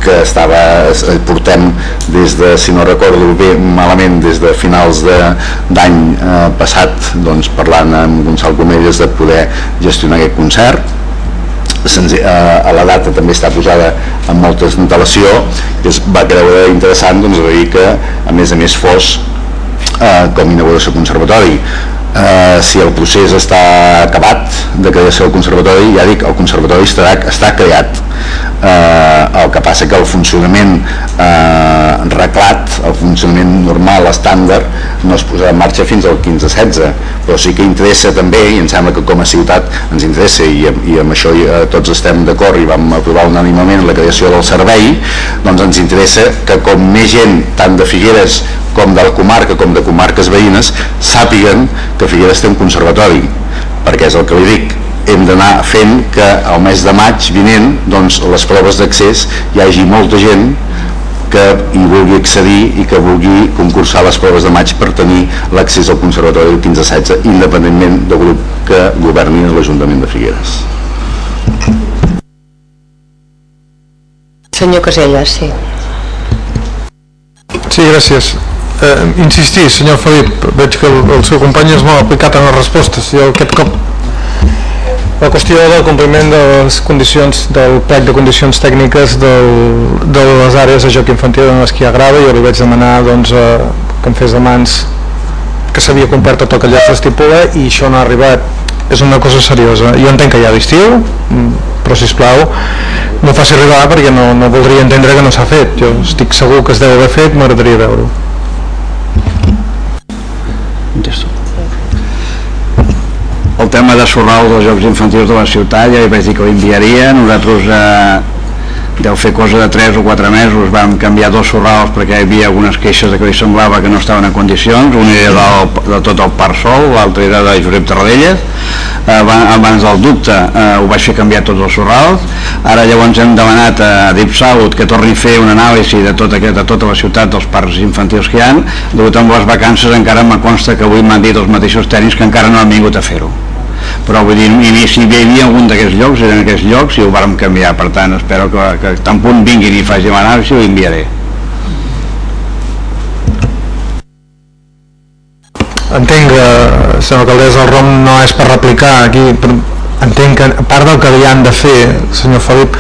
que estava, portem des de, si no recordo bé malament, des de finals d'any eh, passat doncs, parlant amb Gonçal Comelles de poder gestionar aquest concert eh, a la data també està posada amb molta antelació i es va creure interessant doncs, que a més a més fos eh, com inauguració conservatori eh, si el procés està acabat de creació del conservatori, ja dic, el conservatori estarà, està creat. Eh, el que passa que el funcionament eh, reglat, el funcionament normal, estàndard, no es posarà en marxa fins al 15-16, però sí que interessa també, i em sembla que com a ciutat ens interessa, i, i amb això eh, tots estem d'acord i vam aprovar unànimament la creació del servei, doncs ens interessa que com més gent, tant de Figueres com de la comarca com de comarques veïnes sàpiguen que Figueres té un conservatori perquè és el que li dic hem d'anar fent que al mes de maig vinent doncs les proves d'accés hi hagi molta gent que hi vulgui accedir i que vulgui concursar les proves de maig per tenir l'accés al Conservatori del 15-16 independentment del grup que governi l'Ajuntament de Figueres. Senyor Caselles, sí. Sí, gràcies eh, insistir, senyor Felip, veig que el, el seu company és molt aplicat en les respostes. Jo aquest cop la qüestió del compliment de les condicions del plec de condicions tècniques del, de les àrees de joc infantil en les que hi ha grava, jo li vaig demanar doncs, eh, que em fes de mans que s'havia complert tot el que allà s'estipula i això no ha arribat és una cosa seriosa. Jo entenc que hi ha l'estiu, mm, però si plau no faci arribar perquè no, no voldria entendre que no s'ha fet. Jo estic segur que es deu haver fet, m'agradaria veure-ho. El tema de sorral dels Jocs Infantils de la ciutat ja hi vaig dir que ho enviaria. Nosaltres eh, deu fer cosa de 3 o 4 mesos vam canviar dos sorrals perquè hi havia algunes queixes de que li semblava que no estaven en condicions. Un era del, de tot el Parc Sol l'altre era de Josep Tarradellas. Eh, abans del dubte eh, ho vaig fer canviar tots els sorrals ara llavors hem demanat a Deep South que torni a fer una anàlisi de, tot aquest, de tota la ciutat dels parcs infantils que hi ha degut amb les vacances encara me consta que avui m'han dit els mateixos tècnics que encara no han vingut a fer-ho però vull dir, i si hi havia algun d'aquests llocs, eren aquests llocs i ho vàrem canviar, per tant espero que, que tan punt vinguin i faci l'anàlisi ho enviaré. Entenc que, senyor alcaldessa, el ROM no és per replicar aquí, però entenc que a part del que li han de fer, senyor Felip,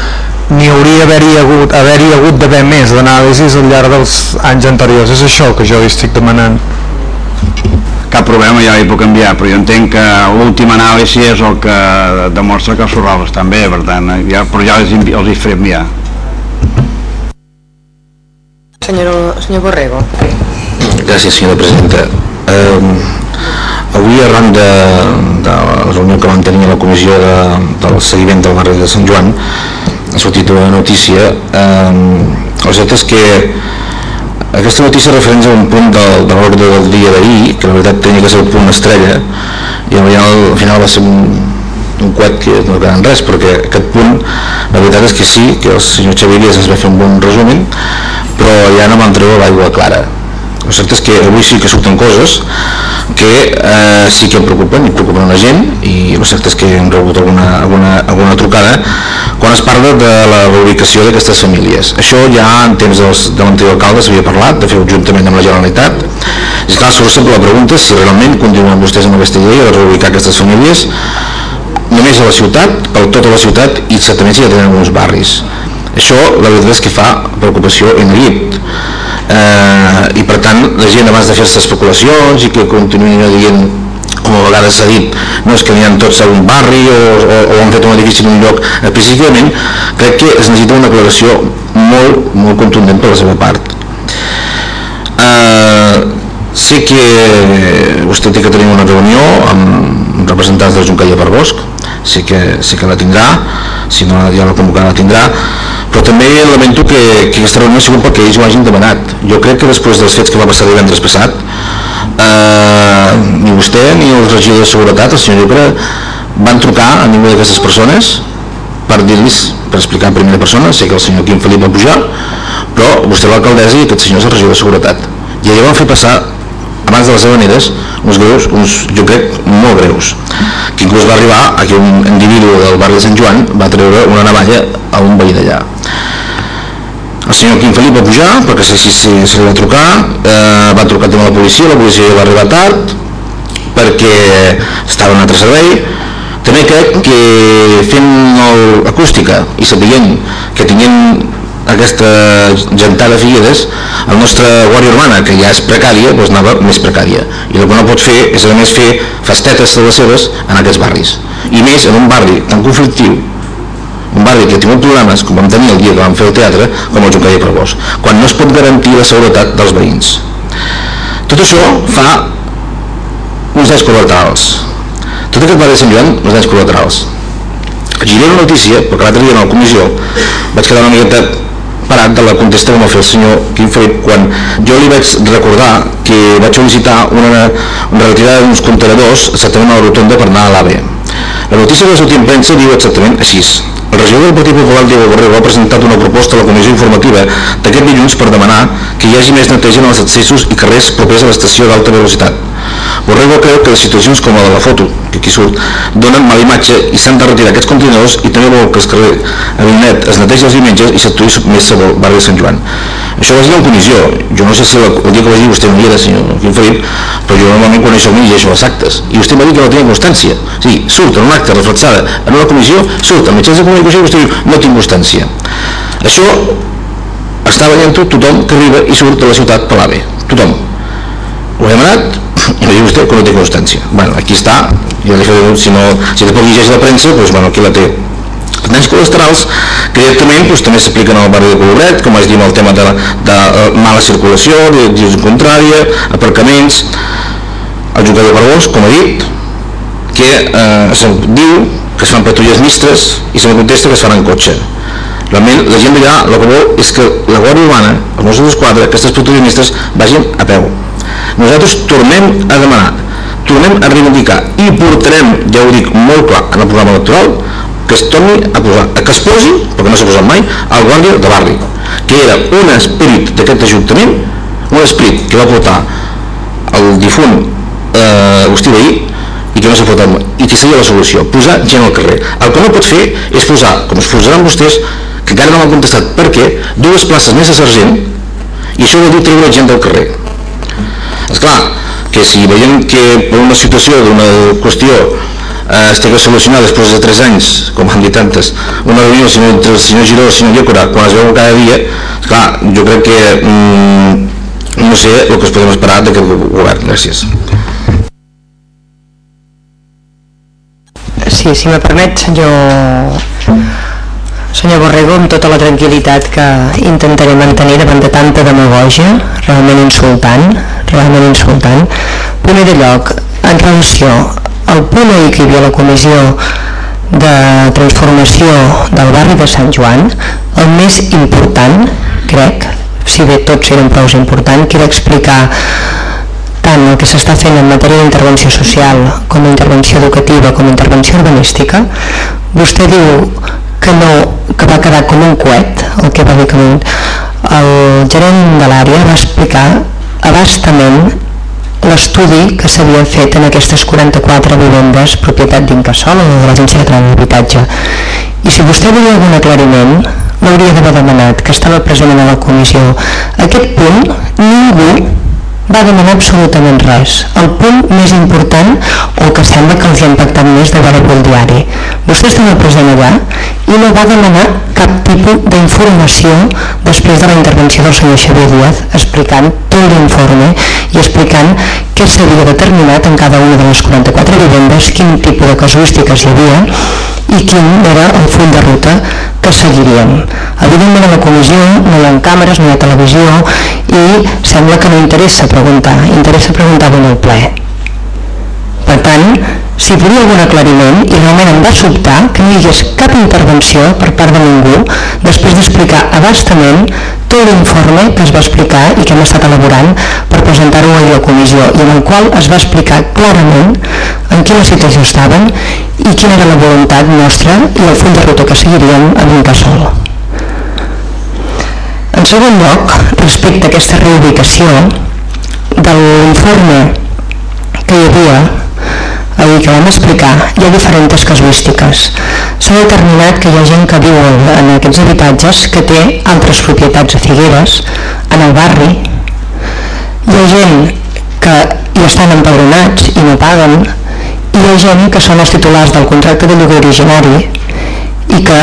n'hi hauria haver-hi hagut, haver hagut d'haver més d'anàlisis al llarg dels anys anteriors. És això que jo li estic demanant cap problema ja li puc enviar, però jo entenc que l'última anàlisi és el que demostra que els sorrals estan bé, per tant, ja, però ja els, els hi faré enviar. Senyor, senyor Borrego. Gràcies, senyora presidenta. Eh, avui, arran de, de la reunió que vam tenir a la comissió de, del seguiment del barri de Sant Joan, ha sortit una notícia. Eh, el cert és que aquesta notícia referents a un punt del, de l'ordre del dia d'ahir, que la veritat tenia que ser el punt estrella, i al final, al final va ser un, un coet que no queda en res, perquè aquest punt, la veritat és que sí, que el senyor Xavier ens va fer un bon resum, però ja no vam treure l'aigua clara. El cert és que avui sí que surten coses que eh, sí que em preocupen i preocupen la gent i el cert és que hem rebut alguna, alguna, alguna trucada quan es parla de la reubicació d'aquestes famílies. Això ja en temps dels, de l'anterior alcalde s'havia parlat, de fer juntament amb la Generalitat. I clar, surt sempre la pregunta si realment continuen vostès amb aquesta idea de reubicar aquestes famílies només a la ciutat, per tota la ciutat i certament si ja tenen alguns barris. Això la veritat és que fa preocupació en llit. Eh, I per tant la gent abans de fer-se especulacions i que continuïn dient com a vegades s'ha dit, no és que aniran tots a un barri o, o, o han fet un edifici en un lloc específicament, crec que es necessita una declaració molt, molt contundent per la seva part. Eh, sé que vostè té que tenir una reunió amb representants de Junqueria per Bosc, sé que, sé que la tindrà, si no ja la convocarà la tindrà, però també lamento que, que aquesta reunió ha sigut perquè ells ho hagin demanat. Jo crec que després dels fets que va passar divendres passat, eh, ni vostè ni el regidor de Seguretat, el senyor Llocre, van trucar a ningú d'aquestes persones per dir-los, per explicar en primera persona, sé que el senyor Quim Felip va pujar, però vostè l'alcaldessa i aquest senyor és el regidor de Seguretat. I allà van fer passar, abans de les habaneres, uns greus, uns, jo crec, molt greus, que inclús va arribar a que un individu del barri de Sant Joan va treure una navalla a un veí d'allà. El senyor Quim Felip va pujar, perquè sé si se, se li va trucar, eh, va trucar també la policia, la policia va arribar tard, perquè estava en altre servei, també crec que fent l'acústica i sapiguent que tinguent aquesta gentada de Figueres, el nostre guàrdia urbana, que ja és precària, doncs anava més precària. I el que no pot fer és a més fer festetes de les seves en aquests barris. I més en un barri tan conflictiu, un barri que ha tingut problemes, com vam tenir el dia que vam fer el teatre, com el Junqueria Bosc, quan no es pot garantir la seguretat dels veïns. Tot això fa uns danys col·laterals. Tot aquest barri de Sant Joan, uns danys col·laterals. Giré una notícia, perquè l'altre dia en la comissió vaig quedar una miqueta parat de la contesta que m'ha fet el senyor Quim Felip quan jo li vaig recordar que vaig sol·licitar una, una retirada d'uns contenedors exactament a la rotonda per anar a l'AVE. La notícia que va sortir premsa diu exactament així. El regidor del Partit Popular, Diego Borrego, ha presentat una proposta a la comissió informativa d'aquest dilluns per demanar que hi hagi més neteja en els accessos i carrers propers a l'estació d'alta velocitat. Borrego creu que les situacions com la de la foto, que aquí surt, donen mala imatge i s'han de retirar aquests contenidors i també vol que el carrer Avinet es netegi els diumenges i s'actuï més sobre el barri de Sant Joan. Això vaig dir en comissió. Jo no sé si el, dia que vaig dir vostè no hi era, senyor Quim Felip, però jo normalment quan això m'hi llegeixo els actes. I vostè m'ha dit que no tenia constància. O sigui, surt en un acte reflexada en una comissió, surt en mitjans de comunicació i vostè diu no tinc constància. Això està veient tothom que arriba i surt de la ciutat per l'AVE. Tothom. Ho he demanat i me diu vostè que no té constància. Bueno, aquí està, jo faré, si no, si tampoc llegeix la premsa, doncs bueno, aquí la té. Danys col·laterals que directament doncs, també s'apliquen al barri de Colobret, com es diu el tema de, la, de uh, mala circulació, de direcció contrària, aparcaments, el jugador per bosc, com he dit, que eh, se'm diu que es fan patrulles mistres i se me contesta que es fan en cotxe. Realment la gent d'allà el que vol és que la Guàrdia Urbana, els Mossos d'Esquadra, aquestes patrulles mistres vagin a peu. Nosaltres tornem a demanar, tornem a reivindicar i portarem, ja ho dic molt clar, en el programa electoral, que es torni a posar, que es posi, perquè no s'ha posat mai, el guàrdia de barri, que era un esperit d'aquest ajuntament, un esperit que va portar el difunt eh, Agustí Veí i que no s'ha portat mai, i que seria la solució, posar gent al carrer. El que no pot fer és posar, com es posaran vostès, que encara no m'han contestat per què, dues places més a sergent, i això vol dir treure gent del carrer. És clar, que si veiem que per una situació d'una qüestió eh, es té que solucionar després de 3 anys, com han dit tantes, una reunió entre el senyor Giró i el senyor Llécora, quan es veuen cada dia, clar, jo crec que mm, no sé el que es podem esperar d'aquest govern. Gràcies. Sí, si me permet, senyor, senyor Borrego, amb tota la tranquil·litat que intentaré mantenir davant de tanta demagogia, realment insultant, realment insultant. Primer de lloc, en relació al punt ahir que hi havia la comissió de transformació del barri de Sant Joan, el més important, crec, si bé tots eren prou important, que era explicar tant el que s'està fent en matèria d'intervenció social com d'intervenció educativa com d'intervenció urbanística vostè diu que no que va quedar com un coet el que va dir que el gerent de l'àrea va explicar abastament l'estudi que s'havia fet en aquestes 44 vivendes propietat d'Incasol o de l'Agència de d'Habitatge i si vostè volia algun aclariment l'hauria d'haver demanat que estava present a la comissió. Aquest punt ningú va demanar absolutament res. El punt més important, o que sembla que els hi ha impactat més de veure pel diari. Vostè estava present allà i no va demanar cap tipus d'informació després de la intervenció del senyor Xavier Díaz explicant tot l'informe i explicant què s'havia determinat en cada una de les 44 vivendes, quin tipus de casuístiques hi havia i quin era el full de ruta que seguiríem. Evidentment a la comissió no hi ha càmeres, no hi ha televisió i sembla que no interessa preguntar, interessa preguntar en el ple. Per tant, si volia algun aclariment, i realment em va sobtar que no hi hagués cap intervenció per part de ningú després d'explicar abastament tot l'informe que es va explicar i que hem estat elaborant per presentar-ho a la comissió i en el qual es va explicar clarament en quina situació estaven i quina era la voluntat nostra i el full de ruta que seguiríem amb Incasol. En segon lloc, respecte a aquesta reubicació de l'informe que hi havia ahir que vam explicar, hi ha diferents casuístiques. S'ha determinat que hi ha gent que viu en aquests habitatges que té altres propietats a Figueres, en el barri. Hi ha gent que hi estan empadronats i no paguen, hi ha gent que són els titulars del contracte de lloguer originari i que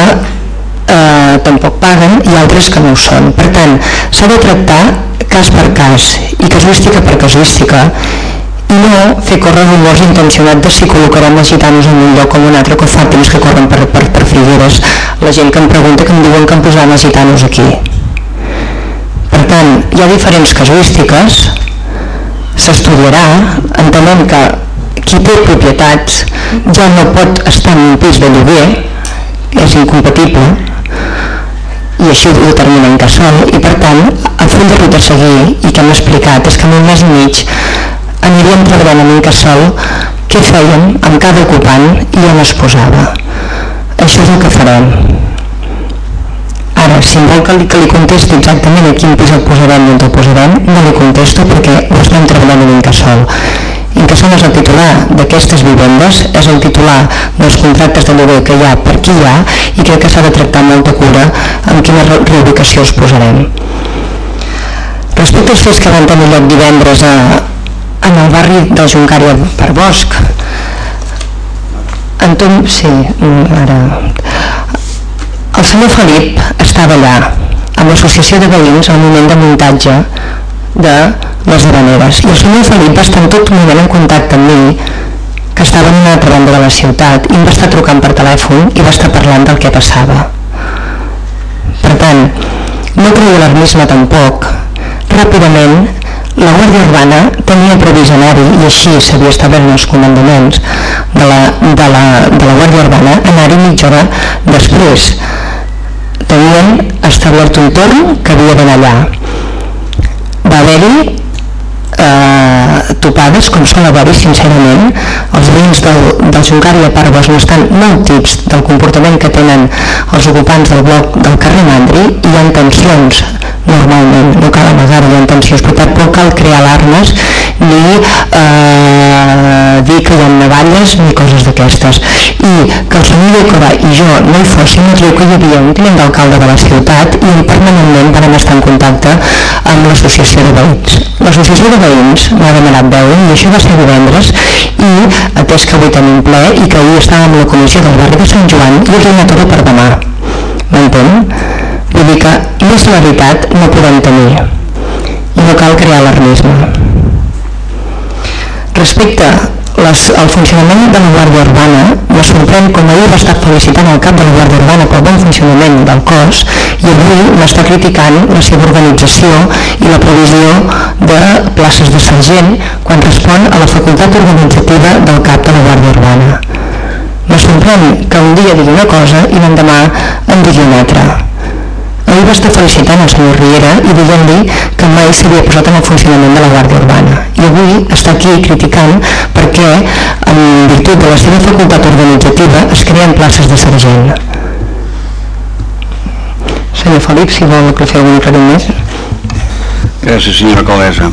eh, tampoc paguen i altres que no ho són. Per tant, s'ha de tractar cas per cas i casuística per casuística i no fer córrer rumors intencionats de si col·locarem els gitanos en un lloc en un altre que fa temps que corren per, per, per Figueres. La gent que em pregunta que em diuen que em posaran els gitanos aquí. Per tant hi ha diferents casuístiques. S'estudiarà. Entenem que qui té propietats ja no pot estar en un pis de lloguer. És incompatible i així ho determina Incasol i per tant el full de ruta a seguir i que hem explicat és que en un mes i mig aniríem treballant amb Incasol què fèiem amb cada ocupant i on es posava. Això és el que farem. Ara, si em vol que li, que li contesti exactament a quin pis el posarem i on el posarem, no li contesto perquè ho estem treballant amb Incasol. Incasol és el titular d'aquestes vivendes, és el titular dels contractes de lloguer que hi ha per qui hi ha i crec que s'ha de tractar amb molta cura amb quina reubicació els posarem. Respecte als fets que van tenir lloc divendres a, en el barri del Juncària per Bosc Anton, sí, ara el senyor Felip estava allà amb l'associació de veïns al moment de muntatge de les habaneres i el senyor Felip va estar en tot moment en contacte amb mi que estava en una altra banda de la ciutat i em va estar trucant per telèfon i va estar parlant del que passava. Per tant no creia l'alarmisme tampoc. Ràpidament la Guàrdia Urbana tenia provisionari i així s'havia establert els comandaments de la, de la, de la Guàrdia Urbana anar-hi mitja hora després. Tenien establert un torn que havia d'anar allà va haver-hi eh, topades com són haver-hi sincerament? Els veïns del, del Juncari a Parvos no estan molt tips del comportament que tenen els ocupants del bloc del carrer Mandri hi ha tensions normalment, no cal amagar hi ha tensions per tant no cal crear alarmes ni eh, dir que hi ha navalles ni coses d'aquestes. I que el senyor Decora i jo no hi fóssim es diu que hi havia un tinent d'alcalde de la ciutat i permanentment vam estar en contacte amb l'associació de veïns. L'associació de veïns m'ha demanat veure i això va ser divendres i atès que avui tenim ple i que avui estàvem a la comissió del barri de Sant Joan i us l'he tot per demà. M'entén? vull dir que més veritat no podem tenir. I no cal crear alarmisme. Respecte les, al funcionament de la Guàrdia Urbana me sorprèn com ahir va estar felicitant el cap de la Guàrdia Urbana pel bon funcionament del cos i avui m'està criticant la seva organització i la provisió de places de sergent quan respon a la facultat organitzativa del cap de la Guàrdia Urbana. Me sorprèn que un dia digui una cosa i l'endemà en digui una altra Ahir va estar felicitant el senyor Riera i dient-li que mai s'havia posat en el funcionament de la Guàrdia Urbana. I avui està aquí criticant perquè, en virtut de la seva facultat organitzativa, es creen places de sergent. Senyor Felip, si vol que feu un aclariment més. Gràcies, senyora alcaldessa.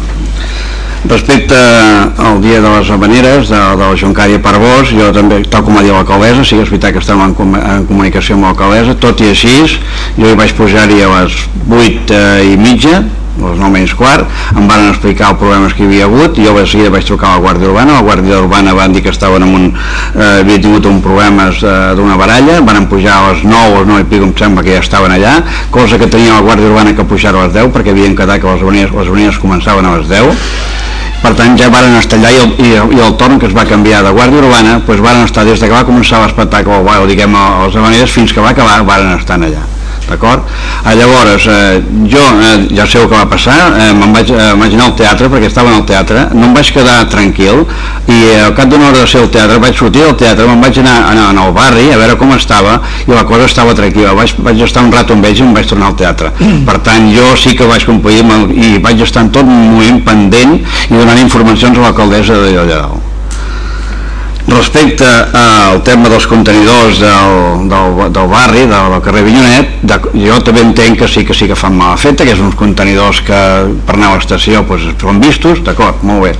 Respecte al dia de les habaneres, de, de la Joncària vos, jo també, tal com ha dit l'alcaldessa, sí que és veritat que estem en, com, en comunicació amb l'alcaldessa, tot i així, jo hi vaig pujar-hi a les 8 eh, i mitja, a les 9 menys quart, em van explicar els problemes que hi havia hagut, jo de seguida vaig trucar a la Guàrdia Urbana, la Guàrdia Urbana van dir que estaven en un, eh, havia tingut un problemes eh, d'una baralla, van pujar a les 9 o les 9 i pico, em sembla que ja estaven allà, cosa que tenia la Guàrdia Urbana que pujar a les 10, perquè havien quedat que les avenides, les avenides començaven a les 10, per tant ja varen estar allà i el, i, el, i el torn que es va canviar de Guàrdia Urbana doncs varen estar des de que va començar l'espectacle o diguem a les avenides fins que va acabar varen estar allà d'acord? Ah, llavors, eh, jo eh, ja sé el que va passar, eh, me'n vaig, eh, vaig anar al teatre perquè estava en el teatre, no em vaig quedar tranquil i eh, al cap d'una hora de ser al teatre vaig sortir del teatre, me'n vaig anar, anar al barri a veure com estava i la cosa estava tranquil·la, vaig, vaig estar un rato amb ells i em vaig tornar al teatre. Mm. Per tant, jo sí que vaig complir i vaig estar en tot moment pendent i donant informacions a l'alcaldessa d'allà dalt. Respecte al tema dels contenidors del, del, del barri, del, del carrer Vinyonet, de, jo també entenc que sí que sí que fan mal efecte, que és uns contenidors que per anar a l'estació doncs, són vistos, d'acord, molt bé.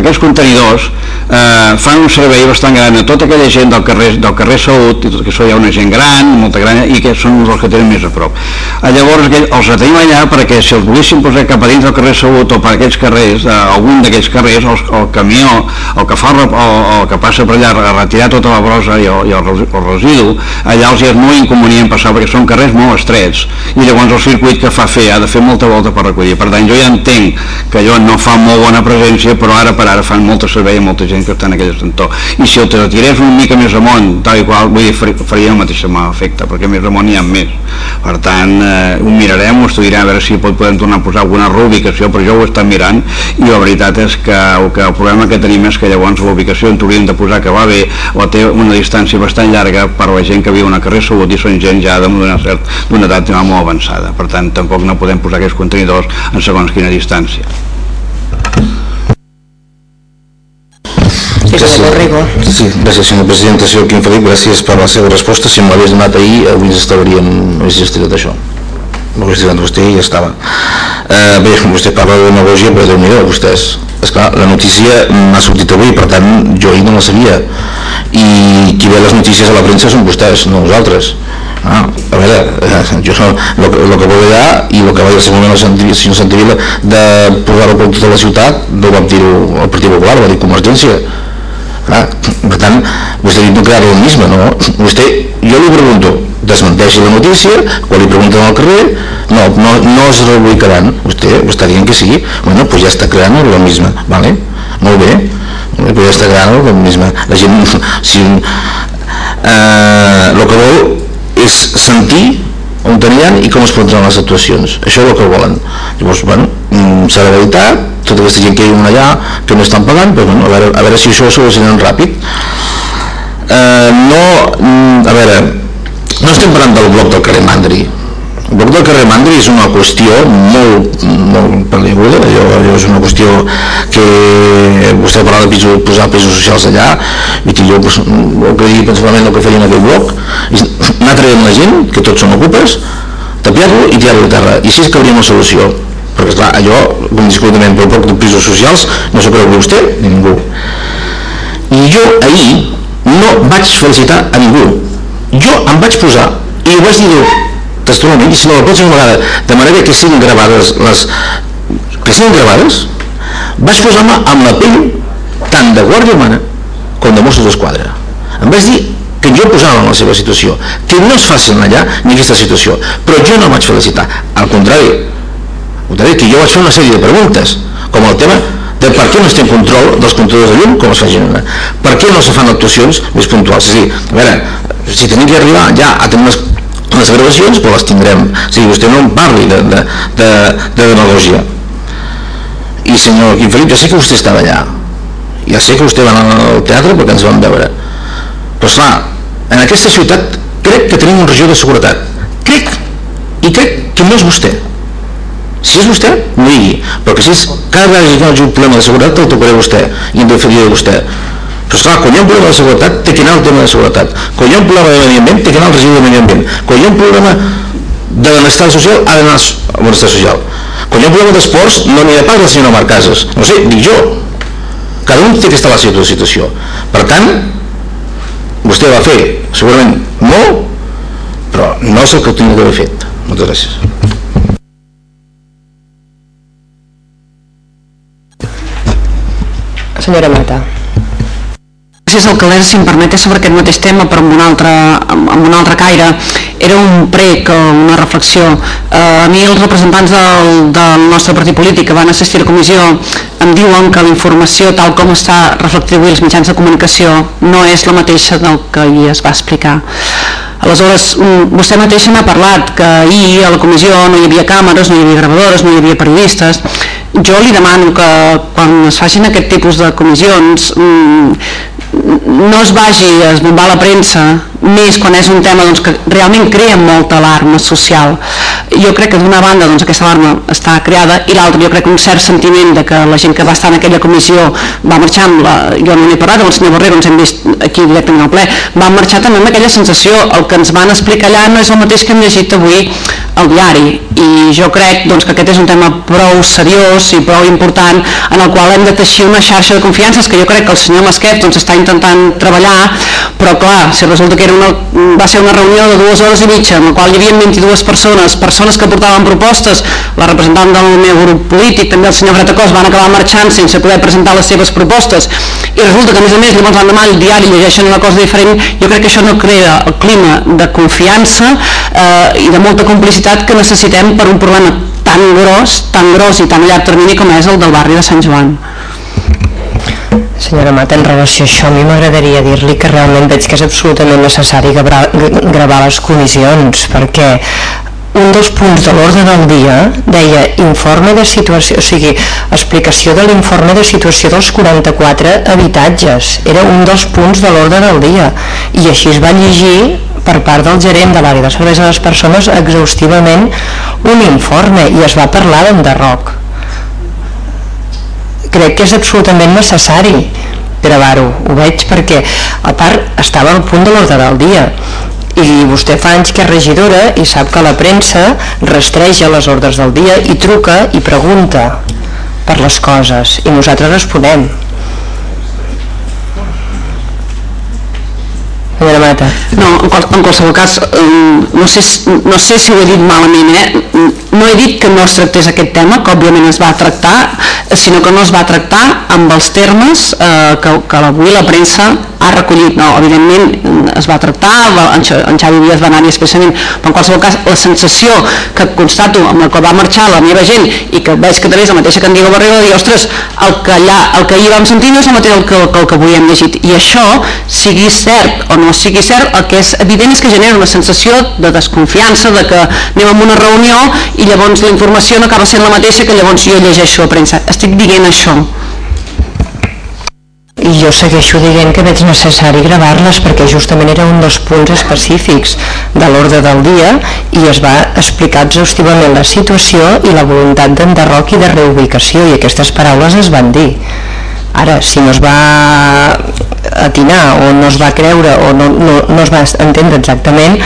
Aquests contenidors eh, fan un servei bastant gran a tota aquella gent del carrer, del carrer Salut, que això hi ha una gent gran, molta gran, i que són els que tenen més a prop. Eh, llavors els retenim allà perquè si els volguéssim posar cap a dins del carrer Salut o per aquells carrers, eh, algun d'aquells carrers, el, el camió, el que fa el, el que passa passa per allà a retirar tota la brosa i el, i el, el residu, allà els és molt inconvenient passar perquè són carrers molt estrets i llavors el circuit que fa fer ha de fer molta volta per recollir. Per tant, jo ja entenc que allò no fa molt bona presència, però ara per ara fan molta servei a molta gent que està en aquell entorn. I si el te retirés una mica més amunt, tal i qual, vull dir, faria el mateix efecte, perquè més amunt hi ha més. Per tant, eh, ho mirarem, ho estudiarem a veure si pot, podem tornar a posar alguna reubicació, però jo ho he mirant i la veritat és que, que el problema que tenim és que llavors l'ubicació en t'hauríem de posar posar que va bé o té una distància bastant llarga per la gent que viu una carrer Salut i són gent ja d'una d'una edat molt avançada. Per tant tampoc no podem posar aquests contenidors en segons quina distància. Gràcies, sí, gràcies senyor president, senyor Quim Felip, gràcies per la seva resposta. Si me l'hagués donat ahir, avui ens estaríem, hagués gestionat això. Donat vostè i ja estava. Eh, bé, vostè parla de demagogia, però déu nhi vostès esclar, la notícia m'ha sortit avui, per tant jo ahir no la sabia. I qui ve les notícies a la premsa són vostès, no nosaltres ah, a veure, eh, jo el, el que vull allà i el que va dir el senyor Santivila de posar-ho per tota la ciutat no vam dir el Partit Popular, va dir Convergència Clar, per tant, vostè dit no crear misme, no? Vostè, jo li pregunto, desmenteixi la notícia, quan li pregunten al carrer, no, no, no es reubicaran. Vostè està dient que sí, bueno, pues ja està creant misme, vale? Molt bé, pues ja està creant misme. La gent, (laughs) si, eh, el que vol és sentir on tenien i com es prendran les actuacions. Això és el que volen. Llavors, bueno, mm, serà veritat, tota aquesta gent que hi ha allà, que no estan pagant, però bueno, a veure, a veure si això ho solucionen ràpid. Eh, no, mm, a veure, no estem parlant del bloc del carrer Mandri, el bloc del carrer Mandri és una qüestió molt, molt pel·lícula, allò, allò és una qüestió que vostè parla de pisos, posar pisos socials allà, i que jo pues, el que digui principalment el que feia en aquell bloc anar traient la gent, que tots són ocupes, tapiar-lo i tirar-lo a terra, i així és que hauríem la solució? Perquè esclar, allò, com discutiment pel bloc de pisos socials, no s'ho creu vostè ni ningú. I jo ahir no vaig felicitar a ningú. Jo em vaig posar i ho vaig dir textualment i si no la pròxima vegada manera que siguin gravades les que siguin gravades? Vaig posar-me amb la pell tant de Guàrdia Humana com de Mossos d'Esquadra. Em vaig dir que jo posava en la seva situació que no és fàcil allà ni aquesta situació. Però jo no vaig felicitar al contrari, que jo vaig fer una sèrie de preguntes com el tema de per què no es té control dels controladors de llum com es fa Girona per què no se fan actuacions més puntuals? És a dir, a veure, si tenim que arribar ja a tenir les, les gravacions però les tindrem, o sigui, vostè no em parli de, de, de, de demagogia. I senyor Quim Felip ja sé que vostè estava allà. Ja sé que vostè va anar al teatre perquè ens vam veure però esclar, en aquesta ciutat crec que tenim un regió de seguretat crec, i crec que no és vostè si és vostè, no digui, però que si és cada vegada que hi ha un problema de seguretat el tocaré vostè i em defendiré de vostè. Però esclar, quan hi ha un problema de seguretat té que anar el tema de seguretat. Quan hi ha un problema de medi ambient té que anar el residu de medi ambient. Quan hi ha un problema de benestar social ha d'anar al benestar social. Quan hi ha un problema d'esports no n'hi ha pas la senyora Marc no sé, dic jo. Cada un té que estar a la seva situació. Per tant, vostè va fer segurament molt, però no és el que hauria d'haver fet. Moltes gràcies. Senyora Mata. Gràcies, alcaldessa, si em permet, sobre aquest mateix tema, però amb un altre, amb un altre caire. Era un prec, o una reflexió. Eh, a mi els representants del, del nostre partit polític que van assistir a la comissió em diuen que la informació tal com està reflectida avui als mitjans de comunicació no és la mateixa del que ahir es va explicar. Aleshores, mm, vostè mateixa n'ha parlat que ahir a la comissió no hi havia càmeres, no hi havia gravadores, no hi havia periodistes. Jo li demano que quan es facin aquest tipus de comissions mm, no es vagi a esbombar la premsa més quan és un tema doncs, que realment crea molta alarma social. Jo crec que d'una banda doncs, aquesta alarma està creada i l'altra jo crec que un cert sentiment de que la gent que va estar en aquella comissió va marxar amb la, jo no n'he parlat amb el senyor Borrero, ens hem vist aquí directament al ple, va marxar també amb aquella sensació, el que ens van explicar allà no és el mateix que hem llegit avui al diari. I jo crec doncs, que aquest és un tema prou seriós i prou important en el qual hem de teixir una xarxa de confiances que jo crec que el senyor Masquet doncs, està intentant treballar però clar, si resulta que era una, va ser una reunió de dues hores i mitja en la qual hi havia 22 persones, persones que portaven propostes, la representant del meu grup polític, també el senyor Gratacós van acabar marxant sense poder presentar les seves propostes i resulta que a més a més llavors l'endemà el diari llegeixen una cosa diferent jo crec que això no crea el clima de confiança eh, i de molta complicitat que necessitem per un problema tan gros, tan gros i tan llarg termini com és el del barri de Sant Joan. Senyora Mata, en relació a això, a mi m'agradaria dir-li que realment veig que és absolutament necessari gravar, gravar les comissions, perquè un dels punts de l'ordre del dia deia informe de situació, o sigui, explicació de l'informe de situació dels 44 habitatges. Era un dels punts de l'ordre del dia. I així es va llegir per part del gerent de l'àrea de serveis a les persones exhaustivament un informe i es va parlar d'enderroc crec que és absolutament necessari gravar-ho, ho veig perquè a part estava al punt de l'ordre del dia i vostè fa anys que és regidora i sap que la premsa rastreja les ordres del dia i truca i pregunta per les coses i nosaltres responem. No, en, en qualsevol cas, eh, no sé, no sé si ho he dit malament, eh? No he dit que no es tractés aquest tema, que òbviament es va tractar, sinó que no es va tractar amb els termes eh, que, que avui la premsa ha recollit. No, evidentment es va tractar, en, Xavi Díaz va anar-hi expressament, però en qualsevol cas la sensació que constato amb la que va marxar la meva gent i que veig que també és la mateixa que en Diego Barrero, de dir, ostres, el que, allà, el que ahir vam sentir no és el mateix el que, el que avui hem llegit. I això, sigui cert o no sigui cert, el que és evident és que genera una sensació de desconfiança, de que anem a una reunió llavors la informació no acaba sent la mateixa que llavors jo llegeixo a premsa. Estic dient això. i jo segueixo dient que veig necessari gravar-les perquè justament era un dels punts específics de l'ordre del dia i es va explicar exhaustivament la situació i la voluntat d'enderroc i de reubicació i aquestes paraules es van dir ara si no es va atinar o no es va creure o no, no, no es va entendre exactament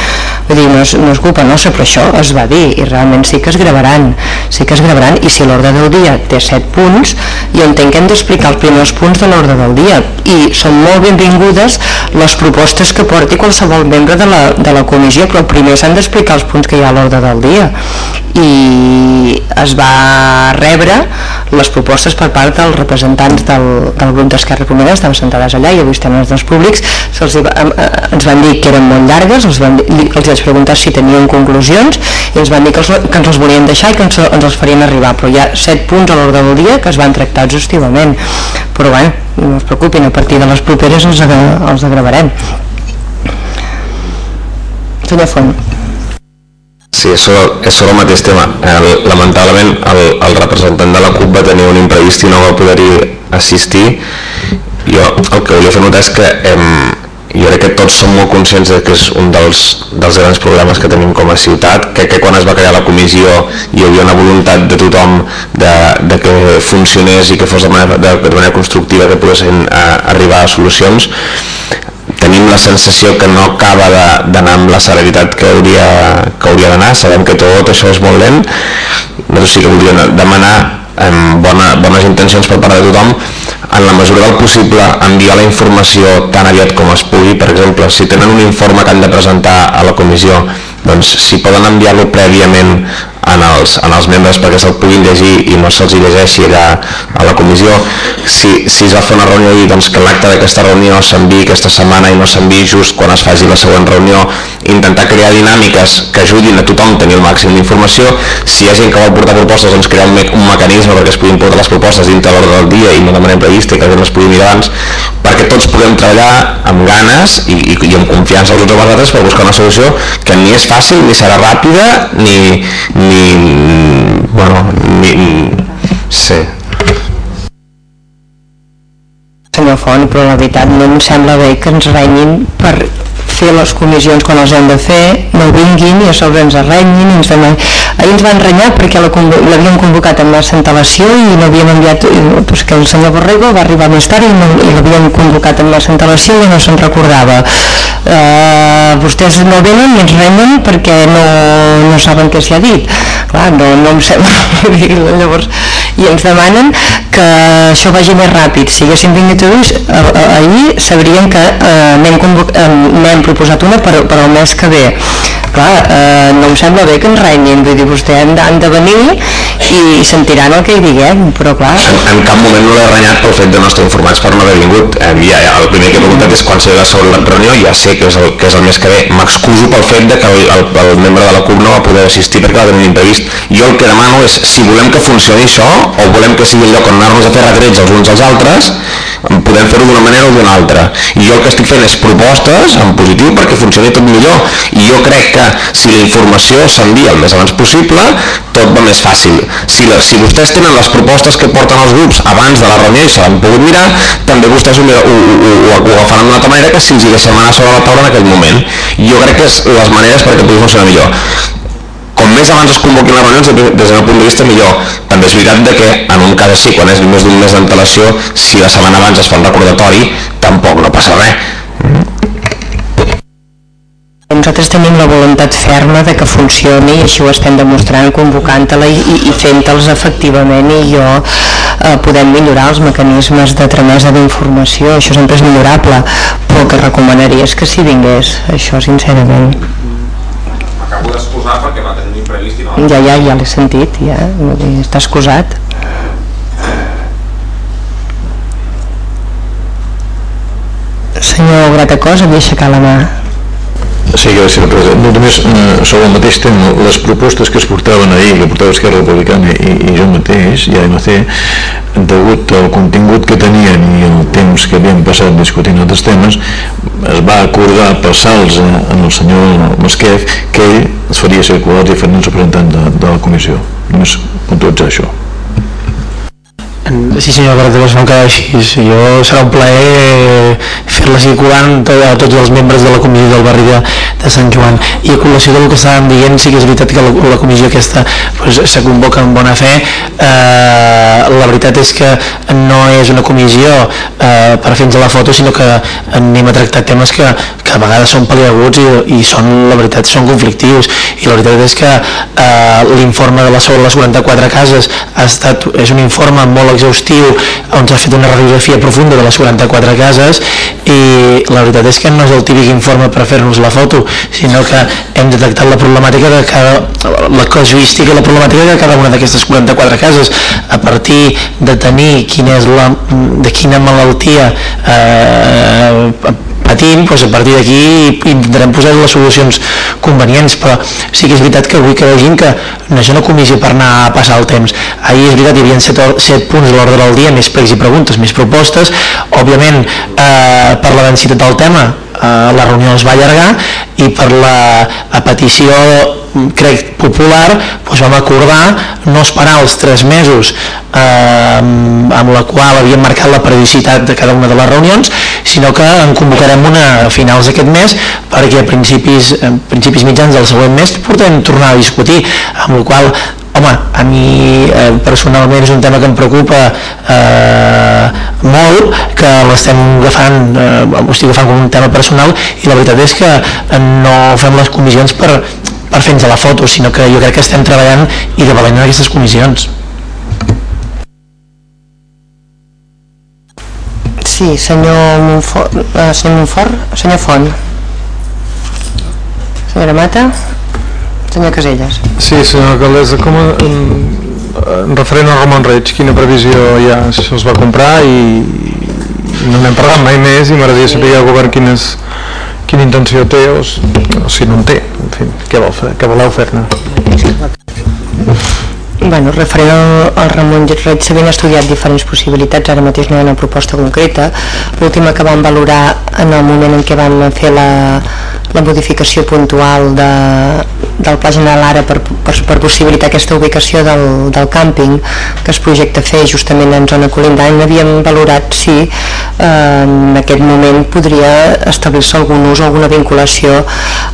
vull dir, no és, no és culpa nostra però això es va dir i realment sí que es gravaran sí que es gravaran i si l'ordre del dia té 7 punts jo entenc que hem d'explicar els primers punts de l'ordre del dia i són molt benvingudes les propostes que porti qualsevol membre de la, de la comissió però primer s'han d'explicar els punts que hi ha a l'ordre del dia. I es va rebre les propostes per part dels representants del, del grup d'Esquerra Republicana estaven sentades allà i avui estem els dels públics se'ls va, ens van dir que eren molt llargues els, van, els vaig preguntar si tenien conclusions i ens van dir que, els, que ens els volien deixar i que ens, ens els farien arribar però hi ha set punts a l'ordre del dia que es van tractar exhaustivament. Però bé, no es preocupin, a partir de les properes els, els gravarem senyor Font Sí, és sobre, és sobre el mateix tema. El, lamentablement el, el representant de la CUP va tenir un imprevist i no va poder-hi assistir. Jo el que volia fer notar és que em, jo crec que tots som molt conscients de que és un dels, dels grans problemes que tenim com a ciutat, que, que quan es va crear la comissió hi havia una voluntat de tothom de, de que funcionés i que fos de manera, de, de manera constructiva que poguessin a, arribar a solucions tenim la sensació que no acaba d'anar amb la celeritat que hauria, que hauria d'anar, sabem que tot això és molt lent, nosaltres sí que voldríem demanar amb bona, bones intencions per part de tothom en la mesura del possible enviar la informació tan aviat com es pugui. Per exemple, si tenen un informe que han de presentar a la comissió doncs si poden enviar-lo prèviament en els, en els membres perquè se'l puguin llegir i no se'ls llegeixi allà a la comissió. Si, si es va fer una reunió i doncs, que l'acte d'aquesta reunió s'enviï aquesta setmana i no s'enviï just quan es faci la següent reunió intentar crear dinàmiques que ajudin a tothom a tenir el màxim d'informació. Si hi ha gent que vol portar propostes doncs crear un, me un mecanisme perquè es puguin portar les propostes dintre l'ordre del dia i no de manera i que les pugui mirar abans perquè tots puguem treballar amb ganes i, i, i amb confiança els uns amb els altres per buscar una solució que ni és fàcil ni serà ràpida ni, ni bueno ni, sí. Senyor Font, però la veritat no em sembla bé que ens renyin per fer les comissions quan els hem de fer, no vinguin i a sobre ens arrenyin. Ens demanen... Ahir ens van renyar perquè l'havíem convocat amb massa antelació i no havíem enviat, doncs que el senyor Borrego va arribar més tard i, no, i l'havíem convocat amb massa antelació i no se'n recordava. Uh, vostès no venen i ens renyen perquè no, no saben què s'hi ha dit. Clar, no, no em sembla... (laughs) Llavors, i ens demanen que això vagi més ràpid. Si haguéssim vingut avui, ahir sabrien que eh, n'hem eh, proposat una per, per al mes que ve clar, eh, no em sembla bé que ens renyin, vull dir, vostè han de, han de venir i sentiran el que hi diguem, però clar... En, en cap moment no l'he renyat pel fet de no estar informats per no haver vingut. Eh, ja, ja, el primer que he preguntat és quan serà la segona reunió, ja sé que és el, que és el mes que ve. M'excuso pel fet de que el, el, el membre de la CUP no va poder assistir perquè va tenir imprevist. Jo el que demano és, si volem que funcioni això, o volem que sigui el lloc on anar-nos a fer retrets els uns als altres, podem fer-ho d'una manera o d'una altra. I jo el que estic fent és propostes en positiu perquè funcioni tot millor. I jo crec que si la informació s'envia el més abans possible, tot va més fàcil. Si, la, si vostès tenen les propostes que porten els grups abans de la reunió i se l'han pogut mirar, també vostès ho, ho, ho, ho agafaran d'una altra manera que si els hi deixem anar sobre la taula en aquell moment. Jo crec que és les maneres perquè pugui funcionar millor com més abans es convoquin les reunions des del punt de vista millor també és veritat de que en un cas així quan és més d'un mes d'antelació si la setmana abans es fa un recordatori tampoc no passa res nosaltres tenim la voluntat ferma de que funcioni i així ho estem demostrant convocant-la i, i, fent-los efectivament i jo eh, podem millorar els mecanismes de tramesa d'informació, això sempre és millorable però el que recomanaria és que si vingués això sincerament. M'acabo d'excusar perquè va tenir un imprevist i no ja, ja, ja l'he sentit ja, està excusat. Senyor Gratacós havia aixecat la mà Sí, gràcies, president. No, només eh, sobre el mateix tema, les propostes que es portaven ahir, que portava Esquerra Republicana i, i jo mateix, i AMC, degut al contingut que tenien i el temps que havíem passat discutint altres temes, es va acordar passar-los el senyor Masquef que ell es faria circular i faria un representant de, de la comissió. Només puntualitzar això. Sí senyor Carreteros, no queda així. Jo serà un plaer fer-la circulant a tots els membres de la comissió del barri de, de Sant Joan. I a col·lació del que estàvem dient, sí que és veritat que la, la comissió aquesta pues, se convoca amb bona fe. Eh, la veritat és que no és una comissió eh, per fer-nos la foto, sinó que anem a tractar temes que, que a vegades són paliaguts i, i són, la veritat, són conflictius. I la veritat és que eh, l'informe de la sobre les 44 cases ha estat, és un informe molt exhaustiu on s'ha fet una radiografia profunda de les 44 cases i la veritat és que no és el típic informe per fer-nos la foto sinó que hem detectat la problemàtica de cada, la casuística i la problemàtica de cada una d'aquestes 44 cases. A partir de tenir quina és la, de quina malaltia eh, patim, doncs a partir d'aquí intentarem posar les solucions convenients, però sí que és veritat que vull que vegin que no és una comissió per anar a passar el temps. Ahir és veritat, hi havia 7, 7 punts a l'ordre del dia, més pregs i preguntes, més propostes, òbviament eh, per la densitat del tema eh, la reunió es va allargar i per la a petició crec popular doncs vam acordar no esperar els tres mesos eh, amb la qual havíem marcat la periodicitat de cada una de les reunions sinó que en convocarem una a finals d'aquest mes perquè a principis, a principis mitjans del següent mes portem tornar a discutir amb la qual home, a mi eh, personalment és un tema que em preocupa eh, molt, que l'estem agafant, eh, estic agafant com un tema personal i la veritat és que no fem les comissions per, per fer-nos la foto, sinó que jo crec que estem treballant i de valent en aquestes comissions. Sí, senyor Montfort, eh, senyor Montfort, senyor Font. Senyora Mata, senyor Caselles. Sí, senyora alcaldessa, com a, en, en referent a Ramon Reig, quina previsió hi ha? Se'ls va comprar i, i no n'hem parlat mai més i m'agradaria saber el govern quines, quina intenció té o, o si no en té, en fi, què, vol fer, què voleu fer-ne? Bueno, referent al, Ramon Reig s'havien estudiat diferents possibilitats, ara mateix no hi ha una proposta concreta. L'última que vam valorar en el moment en què vam fer la, la modificació puntual de, del Pla General ara per, per, per possibilitar aquesta ubicació del, del càmping que es projecta fer justament en zona colindant, havíem valorat si eh, en aquest moment podria establir-se algun ús o alguna vinculació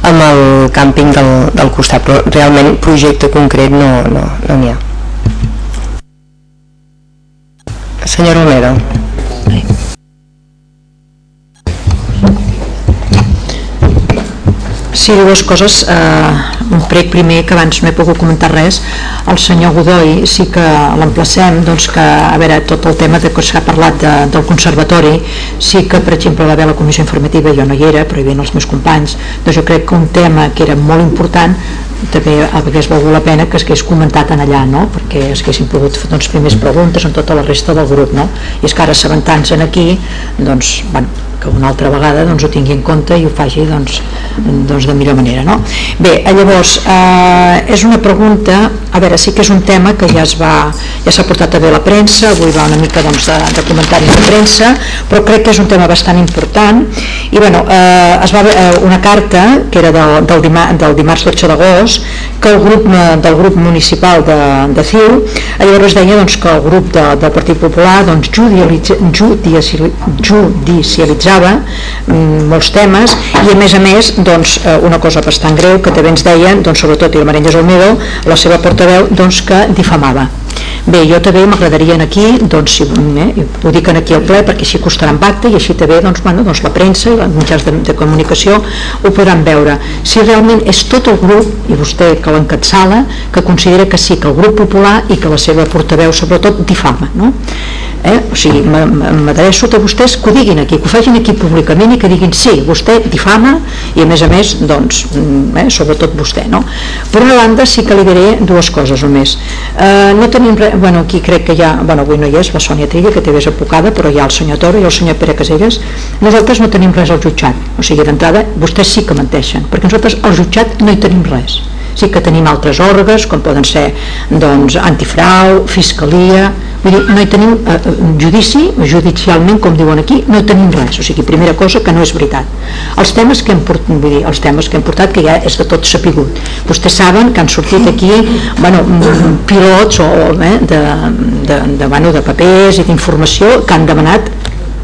amb el càmping del, del costat, però realment projecte concret no n'hi no, no ha. Senyor Romero. Sí, dues coses. Eh, un prec primer, que abans no he pogut comentar res. El senyor Godoy sí que l'emplacem, doncs que, a veure, tot el tema de que s'ha parlat de, del conservatori, sí que, per exemple, va haver la comissió informativa, jo no hi era, però hi havia els meus companys, doncs jo crec que un tema que era molt important també hagués valgut la pena que es hagués comentat en allà, no? perquè es haguessin pogut fer doncs, primers preguntes en tota la resta del grup, no? i és que ara assabentant-se'n aquí, doncs, bueno, que una altra vegada doncs, ho tingui en compte i ho faci doncs, doncs de millor manera. No? Bé, llavors, eh, és una pregunta, a veure, sí que és un tema que ja es va, ja s'ha portat a bé la premsa, avui va una mica doncs, de, de comentaris de premsa, però crec que és un tema bastant important i bueno, eh, es va eh, una carta que era del, del, dimar, del dimarts 12 d'agost que el grup eh, del grup municipal de, de CiU eh, llavors deia doncs, que el grup de, del Partit Popular doncs, judicialitza, judicialitzava mm, molts temes i a més a més doncs, eh, una cosa bastant greu que també ens deien, doncs, sobretot Irma Arenys Olmedo, la seva portaveu doncs, que difamava Bé, jo també m'agradaria aquí, doncs, si, eh, ho dic aquí al ple perquè així costarà en acte i així també doncs, bueno, doncs, la premsa i els mitjans de, de comunicació ho podran veure. Si realment és tot el grup, i vostè que l'encatsala, que considera que sí, que el grup popular i que la seva portaveu sobretot difama, no? Eh? O sigui, m'adreço a vostès que ho diguin aquí, que ho facin aquí públicament i que diguin sí, vostè difama i a més a més, doncs, mm, eh, sobretot vostè, no? Per una banda sí que li diré dues coses només. Eh, no tenim res, bueno, aquí crec que ja, bueno, avui no hi és, la Sònia Trilla, que també és advocada, però hi ha el senyor Toro i el senyor Pere Caselles. Nosaltres no tenim res al jutjat, o sigui, d'entrada, vostès sí que menteixen, perquè nosaltres al jutjat no hi tenim res. Sí que tenim altres òrgans, com poden ser doncs, antifrau, fiscalia, vull dir, no hi tenim eh, judici, judicialment, com diuen aquí, no hi tenim res, o sigui, primera cosa que no és veritat. Els temes que hem portat, vull dir, els temes que hem portat, que ja és de tot sapigut. Vostès saben que han sortit aquí, bueno, mm, pilots o, eh, de, de, de, bueno, de papers i d'informació que han demanat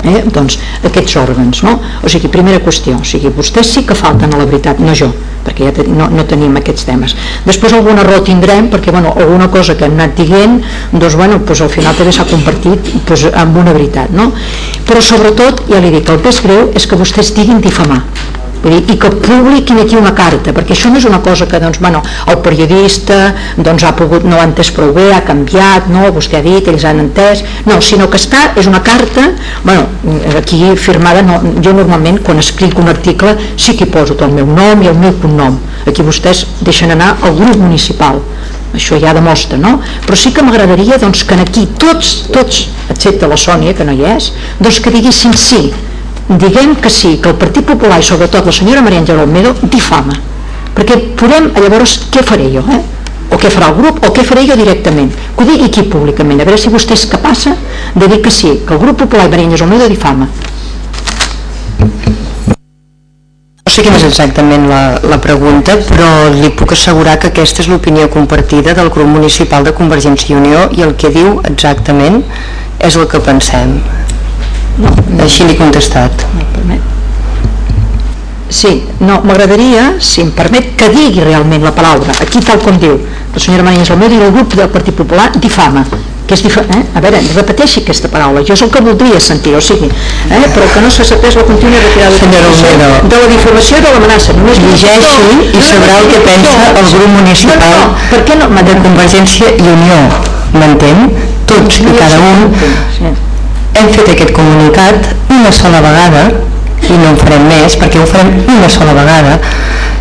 eh, doncs, aquests òrgans no? o sigui, primera qüestió o sigui, vostès sí que falten a la veritat, no jo perquè ja no, no tenim aquests temes després algun error tindrem perquè bueno, alguna cosa que hem anat dient doncs, bueno, doncs al final també s'ha convertit doncs, en una veritat no? però sobretot, ja li dic, el més greu és que vostès diguin difamar Vull dir, i que publiquin aquí una carta perquè això no és una cosa que doncs, bueno, el periodista doncs, ha pogut, no ha entès prou bé ha canviat, no, vostè ha dit ells han entès, no, sinó que està és una carta, bueno, aquí firmada no, jo normalment quan escric un article sí que hi poso el meu nom i el meu cognom, aquí vostès deixen anar el grup municipal. Això ja demostra, no? Però sí que m'agradaria doncs, que aquí tots, tots, excepte la Sònia, que no hi és, doncs que diguessin sí, diguem que sí, que el Partit Popular i sobretot la senyora Maria Àngela Olmedo difama, perquè podem, llavors què faré jo, eh? o què farà el grup, o què faré jo directament que ho digui aquí públicament, a veure si vostè és capaç de dir que sí, que el grup popular i Maria Àngela Olmedo difama No sé quina és exactament la, la pregunta, però li puc assegurar que aquesta és l'opinió compartida del grup municipal de Convergència i Unió i el que diu exactament és el que pensem. No, Així l'he contestat. Sí, no, m'agradaria, si em permet, que digui realment la paraula, aquí tal com diu la senyora Maria Olmedo i el grup del Partit Popular difama, que és diferent, eh? a veure, repeteixi aquesta paraula, jo és el que voldria sentir, o sigui, eh? però que no s'ha sapés la contínua retirada Senyora Olmedo. de la difamació i de l'amenaça. Només Llegeixi i sabrà el que pensa el grup municipal no, no, per què no? de Convergència i Unió. M'entén? Tots i cada un hem fet aquest comunicat una sola vegada i no en farem més perquè ho farem una sola vegada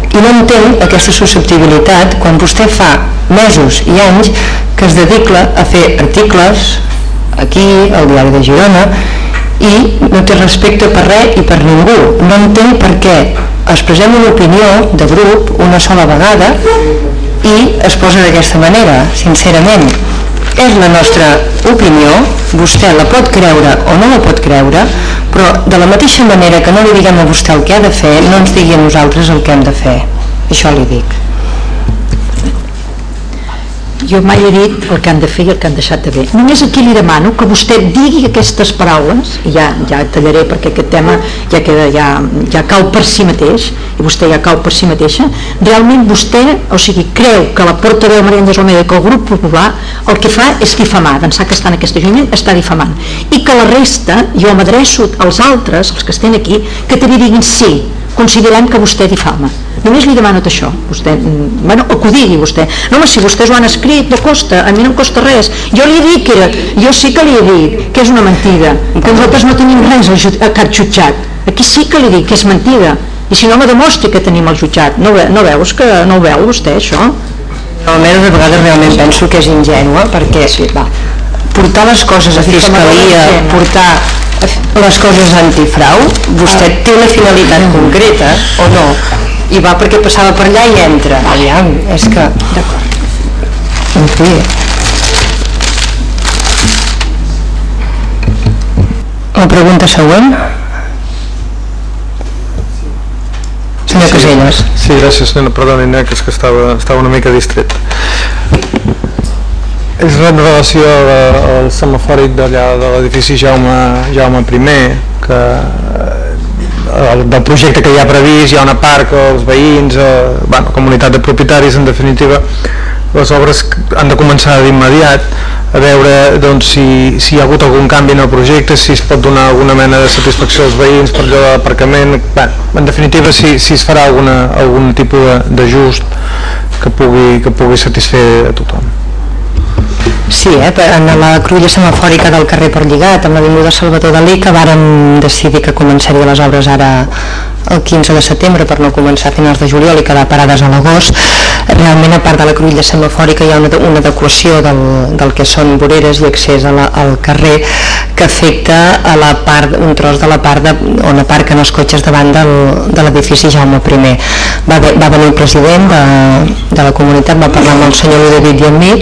i no entenc aquesta susceptibilitat quan vostè fa mesos i anys que es dedica a fer articles aquí, al diari de Girona i no té respecte per res i per ningú. No entenc per què expressem una opinió de grup una sola vegada i es posa d'aquesta manera, sincerament. És la nostra opinió, vostè la pot creure o no la pot creure, però de la mateixa manera que no li diguem a vostè el que ha de fer, no ens digui a nosaltres el que hem de fer. Això li dic. Jo mai he dit el que han de fer i el que han deixat de fer. Només aquí li demano que vostè digui aquestes paraules, ja, ja tallaré perquè aquest tema ja, queda, ja, ja cau per si mateix, i vostè ja cau per si mateixa, realment vostè, o sigui, creu que la portaveu Maria Àngels Almeida, que el grup popular, el que fa és difamar, d'ençà que està en aquest ajuntament, està difamant. I que la resta, jo m'adreço als altres, els que estan aquí, que també diguin sí, considerem que vostè difama. Només li demano això. Vostè, mm, bueno, o que ho digui vostè. No, home, si vostès ho han escrit, no costa, a mi no em costa res. Jo li he dit que era, jo sí que li he dit que és una mentida, que nosaltres no tenim res jut- a cap jutjat. Aquí sí que li dic que és mentida. I si no me demostri que tenim el jutjat. No, no veus que no ho veu vostè, això? Almenys de vegades realment penso que és ingènua perquè sí, va, portar les coses a fiscalia, portar les coses antifrau, vostè té una finalitat concreta o no? I va perquè passava per allà i entra. Aviam, és que... D'acord. En fi. La pregunta següent. Senyor Casellas. Sí, gràcies, nena, perdonin, eh, que és que estava, estava una mica distret. És a- al semafòric d'allà de l'edifici Jaume, Jaume I, que eh, el- del projecte que hi ha previst, hi ha una part que els veïns, eh, bueno, comunitat de propietaris, en definitiva, les obres han de començar d'immediat a veure doncs, si, si hi ha hagut algun canvi en el projecte, si es pot donar alguna mena de satisfacció als veïns per allò de l'aparcament, en definitiva si, si es farà alguna, algun tipus d'ajust que pugui, que pugui satisfer a tothom. you Sí, eh, en la cruïlla semafòrica del carrer Portlligat, amb l'Avinguda Salvador Dalí, que vàrem decidir que començaria les obres ara el 15 de setembre per no començar a finals de juliol i quedar parades a l'agost. Realment, a part de la cruïlla semafòrica, hi ha una, una adequació del, del que són voreres i accés a la, al carrer que afecta a la part, un tros de la part de, on aparquen els cotxes davant del, de l'edifici Jaume I. Va, va venir el president de, de la comunitat, va parlar amb el senyor Ludovic i amb mi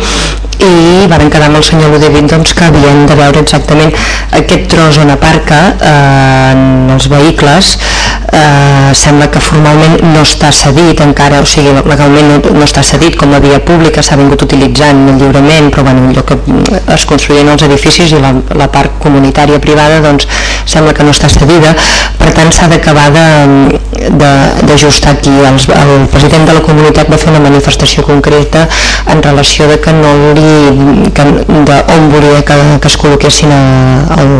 i varen quedar amb el senyor Ludovic doncs, que havien de veure exactament aquest tros on aparca eh, en els vehicles eh, sembla que formalment no està cedit encara, o sigui, legalment no, no està cedit com a via pública, s'ha vingut utilitzant lliurement, però bueno, allò que es construïen els edificis i la, la part comunitària privada doncs sembla que no està cedida, per tant s'ha d'acabar d'ajustar aquí. Els, el president de la comunitat va fer una manifestació concreta en relació de que no li, que, de on volia que, que es col·loquessin a, el,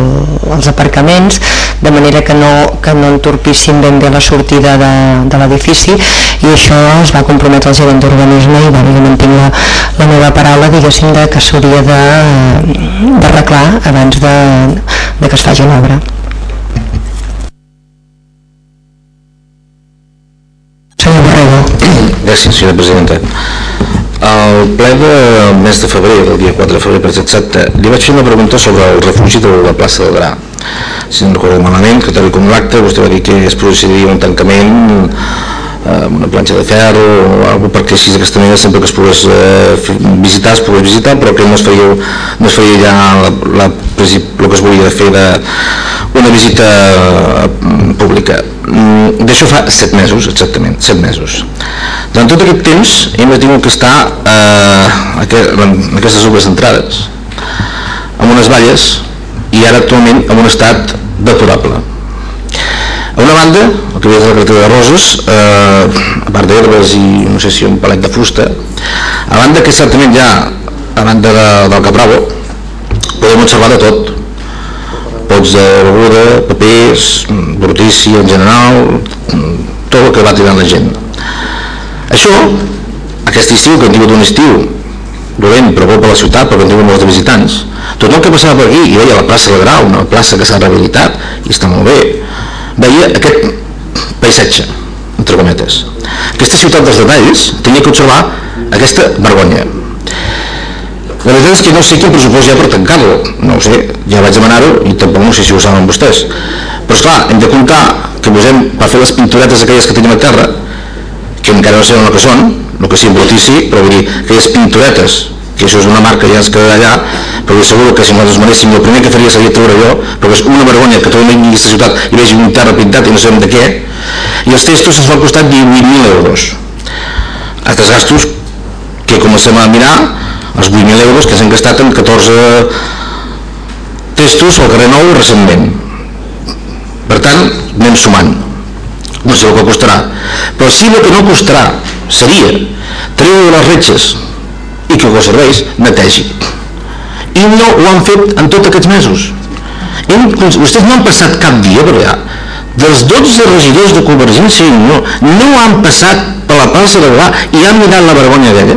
els aparcaments, de manera que no, que no entorpissin ben bé la sortida de, de l'edifici i això es va comprometre el gerent d'urbanisme i bueno, jo mantinc la, la meva paraula diguéssim de que s'hauria d'arreglar abans de, de que es faci l'obra. Senyor. Gràcies, senyora presidenta. Al ple del mes de febrer, del dia 4 de febrer per exacte, li vaig fer una pregunta sobre el refugi de la plaça del Gra. Si no recordo malament, que tal com l'acte vostè va dir que es procediria un tancament amb una planxa de ferro o alguna perquè així d'aquesta manera sempre que es pogués eh, visitar es pogués visitar però que no es faria, no es ja la, la, el que es volia fer de una visita eh, pública. Mm, d'això fa set mesos exactament, set mesos. Durant tot aquest temps hem tingut que estar eh, aquestes obres entrades amb unes valles i ara actualment en un estat deplorable a una banda, el que ve de la carretera de Roses, eh, a part d'herbes i no sé si un palet de fusta, a banda que certament ja, a banda de, del Capravo, podem observar de tot. Pots de beguda, papers brutícia en general tot el que va tirant la gent. Això aquest estiu que hem tingut un estiu dolent però bo per la ciutat perquè hem tingut molts de visitants tothom que passava per aquí i veia la plaça del Grau una plaça que s'ha rehabilitat i està molt bé veia aquest paisatge entre cometes aquesta ciutat dels detalls tenia que observar aquesta vergonya. La veritat és que no sé quin pressupost hi ha per tancar-lo, no ho sé, ja vaig demanar-ho i tampoc no sé si ho saben vostès. Però esclar, hem de comptar que posem per fer les pinturetes aquelles que tenim a terra, que encara no sabem el que són, el que sí embrutissi, però vull dir, aquelles pinturetes, que això és una marca ja ens quedarà allà, però segur que si nosaltres manéssim, el primer que faria seria treure jo, perquè és una vergonya que tot vingui a aquesta ciutat i vegi un terra pintat i no sabem de què, i els textos ens van costar 18.000 euros. Altres gastos que comencem a mirar els 8.000 euros que s'han gastat en 14 testos al carrer Nou recentment per tant anem sumant no sé el que costarà però sí el que no costarà seria treure les retxes i que els serveis netegi i no ho han fet en tots aquests mesos. Hem, vostès no han passat cap dia per allà dels 12 regidors de Convergència i Unió no han passat per la plaça de Gavà i han mirat la vergonya d'ella?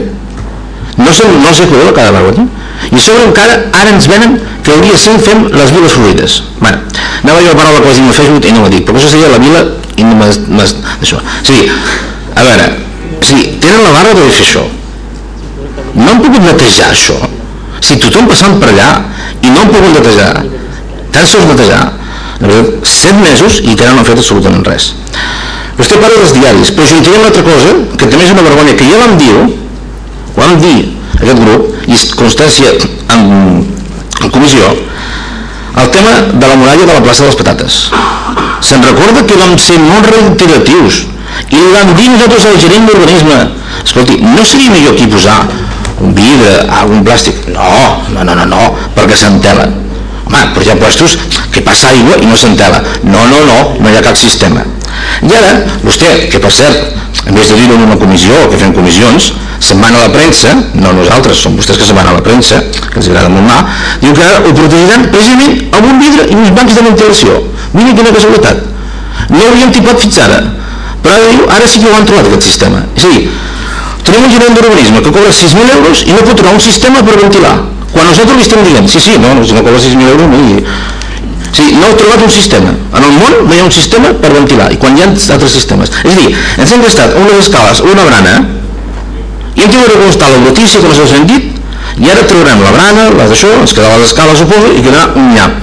No, se, no els acudeu cada vergonya. I sobre encara ara ens venen que el dia 5 fem les viles florides bueno, anava jo a parlar que les dic a Facebook i no la dic perquè això seria la vila i no m'has d'això o a veure sigui, tenen la barra de fer això no han pogut netejar això. Si tothom passant per allà i no han pogut netejar tan sols netejar la veritat, 7 mesos i encara no fet absolutament res. Vostè parla dels diaris però hi una altra cosa que també és una vergonya que ja vam dir ho vam dir aquest grup i constància en, en comissió el tema de la muralla de la plaça de les patates. Se'n recorda que vam ser molt reiteratius i li vam dir nosaltres al gerent d'urbanisme. Escolti, no seria millor aquí posar un vidre, algun plàstic. No, no, no, no, no perquè s'entela home, però hi puestos que passa aigua i no s'entela. No, no, no, no hi ha cap sistema. I ara, vostè, que per cert en vez de dir-ho en una comissió, que fem comissions se'n van a la premsa, no nosaltres són vostès que se'n van a la premsa, que els agrada molt mà diu que ho protegiran precisament amb un vidre i uns bancs de ventilació. Mira quina casualitat. No ho havíem tipat fins ara. Però ara ara sí que ho han trobat aquest sistema. És a dir, tenim un gerent d'urbanisme que cobra 6.000 euros i no pot trobar un sistema per ventilar quan nosaltres li estem dient, sí, sí, no, si no cobra 6.000 euros no Sí, no heu trobat un sistema. En el món no hi ha un sistema per ventilar, i quan hi ha altres sistemes. És a dir, ens hem gastat unes escales, una brana, i hem tingut que constar la notícia que no s'ha dit, i ara traurem la brana, les d'això, ens quedarà les escales, suposo, i quedarà un nyap.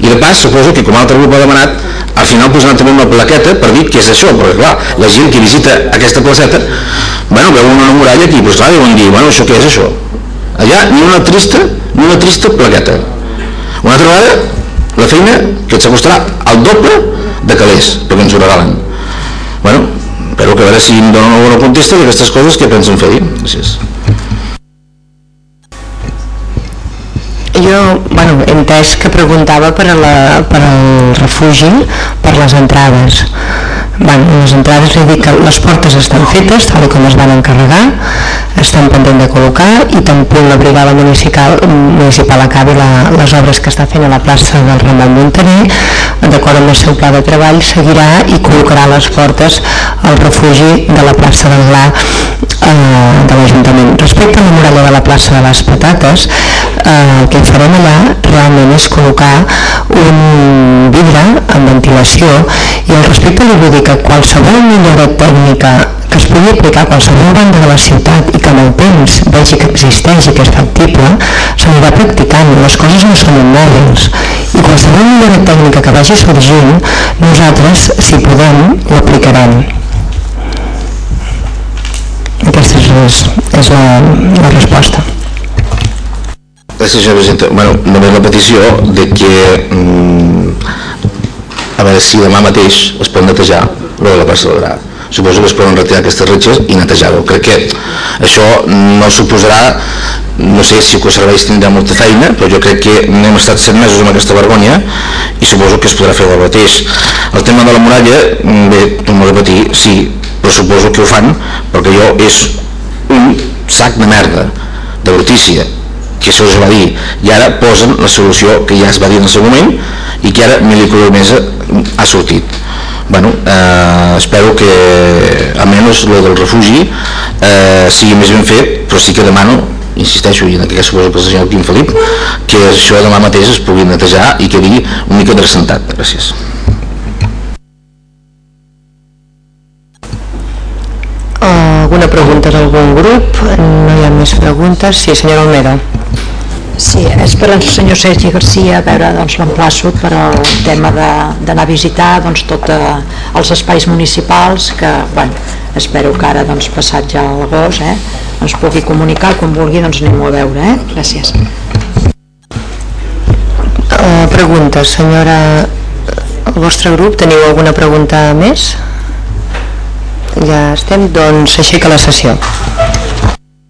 I de pas, suposo que com altre grup ha demanat, al final posaran també una plaqueta per dir què és això, perquè clar, la gent que visita aquesta placeta, bueno, veu una muralla aquí, doncs clar, deuen dir, bueno, això què és això? Allà ni una trista, ni una trista plaqueta. Una altra vegada, la feina que et s'acostarà al doble de calés, perquè ens ho regalen. Bueno, espero que a veure si em donen alguna contesta d'aquestes coses que pensen fer. Gràcies. Jo, bueno, he entès que preguntava per, a la, per al refugi, per les entrades. Bueno, les entrades li dic que les portes estan fetes, tal com es van encarregar, estan pendent de col·locar i punt la brigada municipal, municipal acabi la, les obres que està fent a la plaça del Ramon Montaner, d'acord amb el seu pla de treball, seguirà i col·locarà les portes al refugi de la plaça del Gla eh, de l'Ajuntament. Respecte a la muralla de la plaça de les Patates, eh, el que farem allà realment és col·locar un vidre amb ventilació i al respecte li vull dir que qualsevol millora tècnica que es pugui aplicar a qualsevol banda de la ciutat i que amb el temps vegi que existeix i que és factible, s'anirà practicant, les coses no són immòbils i qualsevol millora tècnica que vagi sorgint, nosaltres, si podem, l'aplicarem. Aquesta és, és la, la resposta. Gràcies, senyora presidenta. Bueno, només la petició de que mm, a veure si demà mateix es pot netejar lo de la plaça del. Suposo que es poden retirar aquestes retxes i netejar-ho. Crec que això no suposarà no sé si el serveis tindrà molta feina, però jo crec que n'hem estat set mesos amb aquesta vergonya i suposo que es podrà fer el mateix. El tema de la muralla, bé, torno a repetir, sí, però suposo que ho fan perquè jo és un sac de merda, de brutícia, que això es va dir i ara posen la solució que ja es va dir en el seu moment i que ara Mili Colomesa ha sortit bueno, eh, espero que almenys lo del refugi eh, sigui més ben fet però sí que demano insisteixo, i en aquest cas suposo que el senyor Quim Felip, que això demà mateix es pugui netejar i quedi una mica drecentat. Gràcies. Alguna pregunta d'algun grup? No hi ha més preguntes. Sí, senyora Olmedo. Sí, és per al senyor Sergi Garcia, a veure, doncs l'emplaço per al tema de- d'anar a visitar doncs, tots els espais municipals que, bueno, espero que ara, doncs, passat ja l'agost, eh, ens pugui comunicar, quan vulgui, doncs anem a veure, eh? Gràcies. Uh, preguntes, senyora... El vostre grup, teniu alguna pregunta més? Ja estem, doncs aixeca la sessió.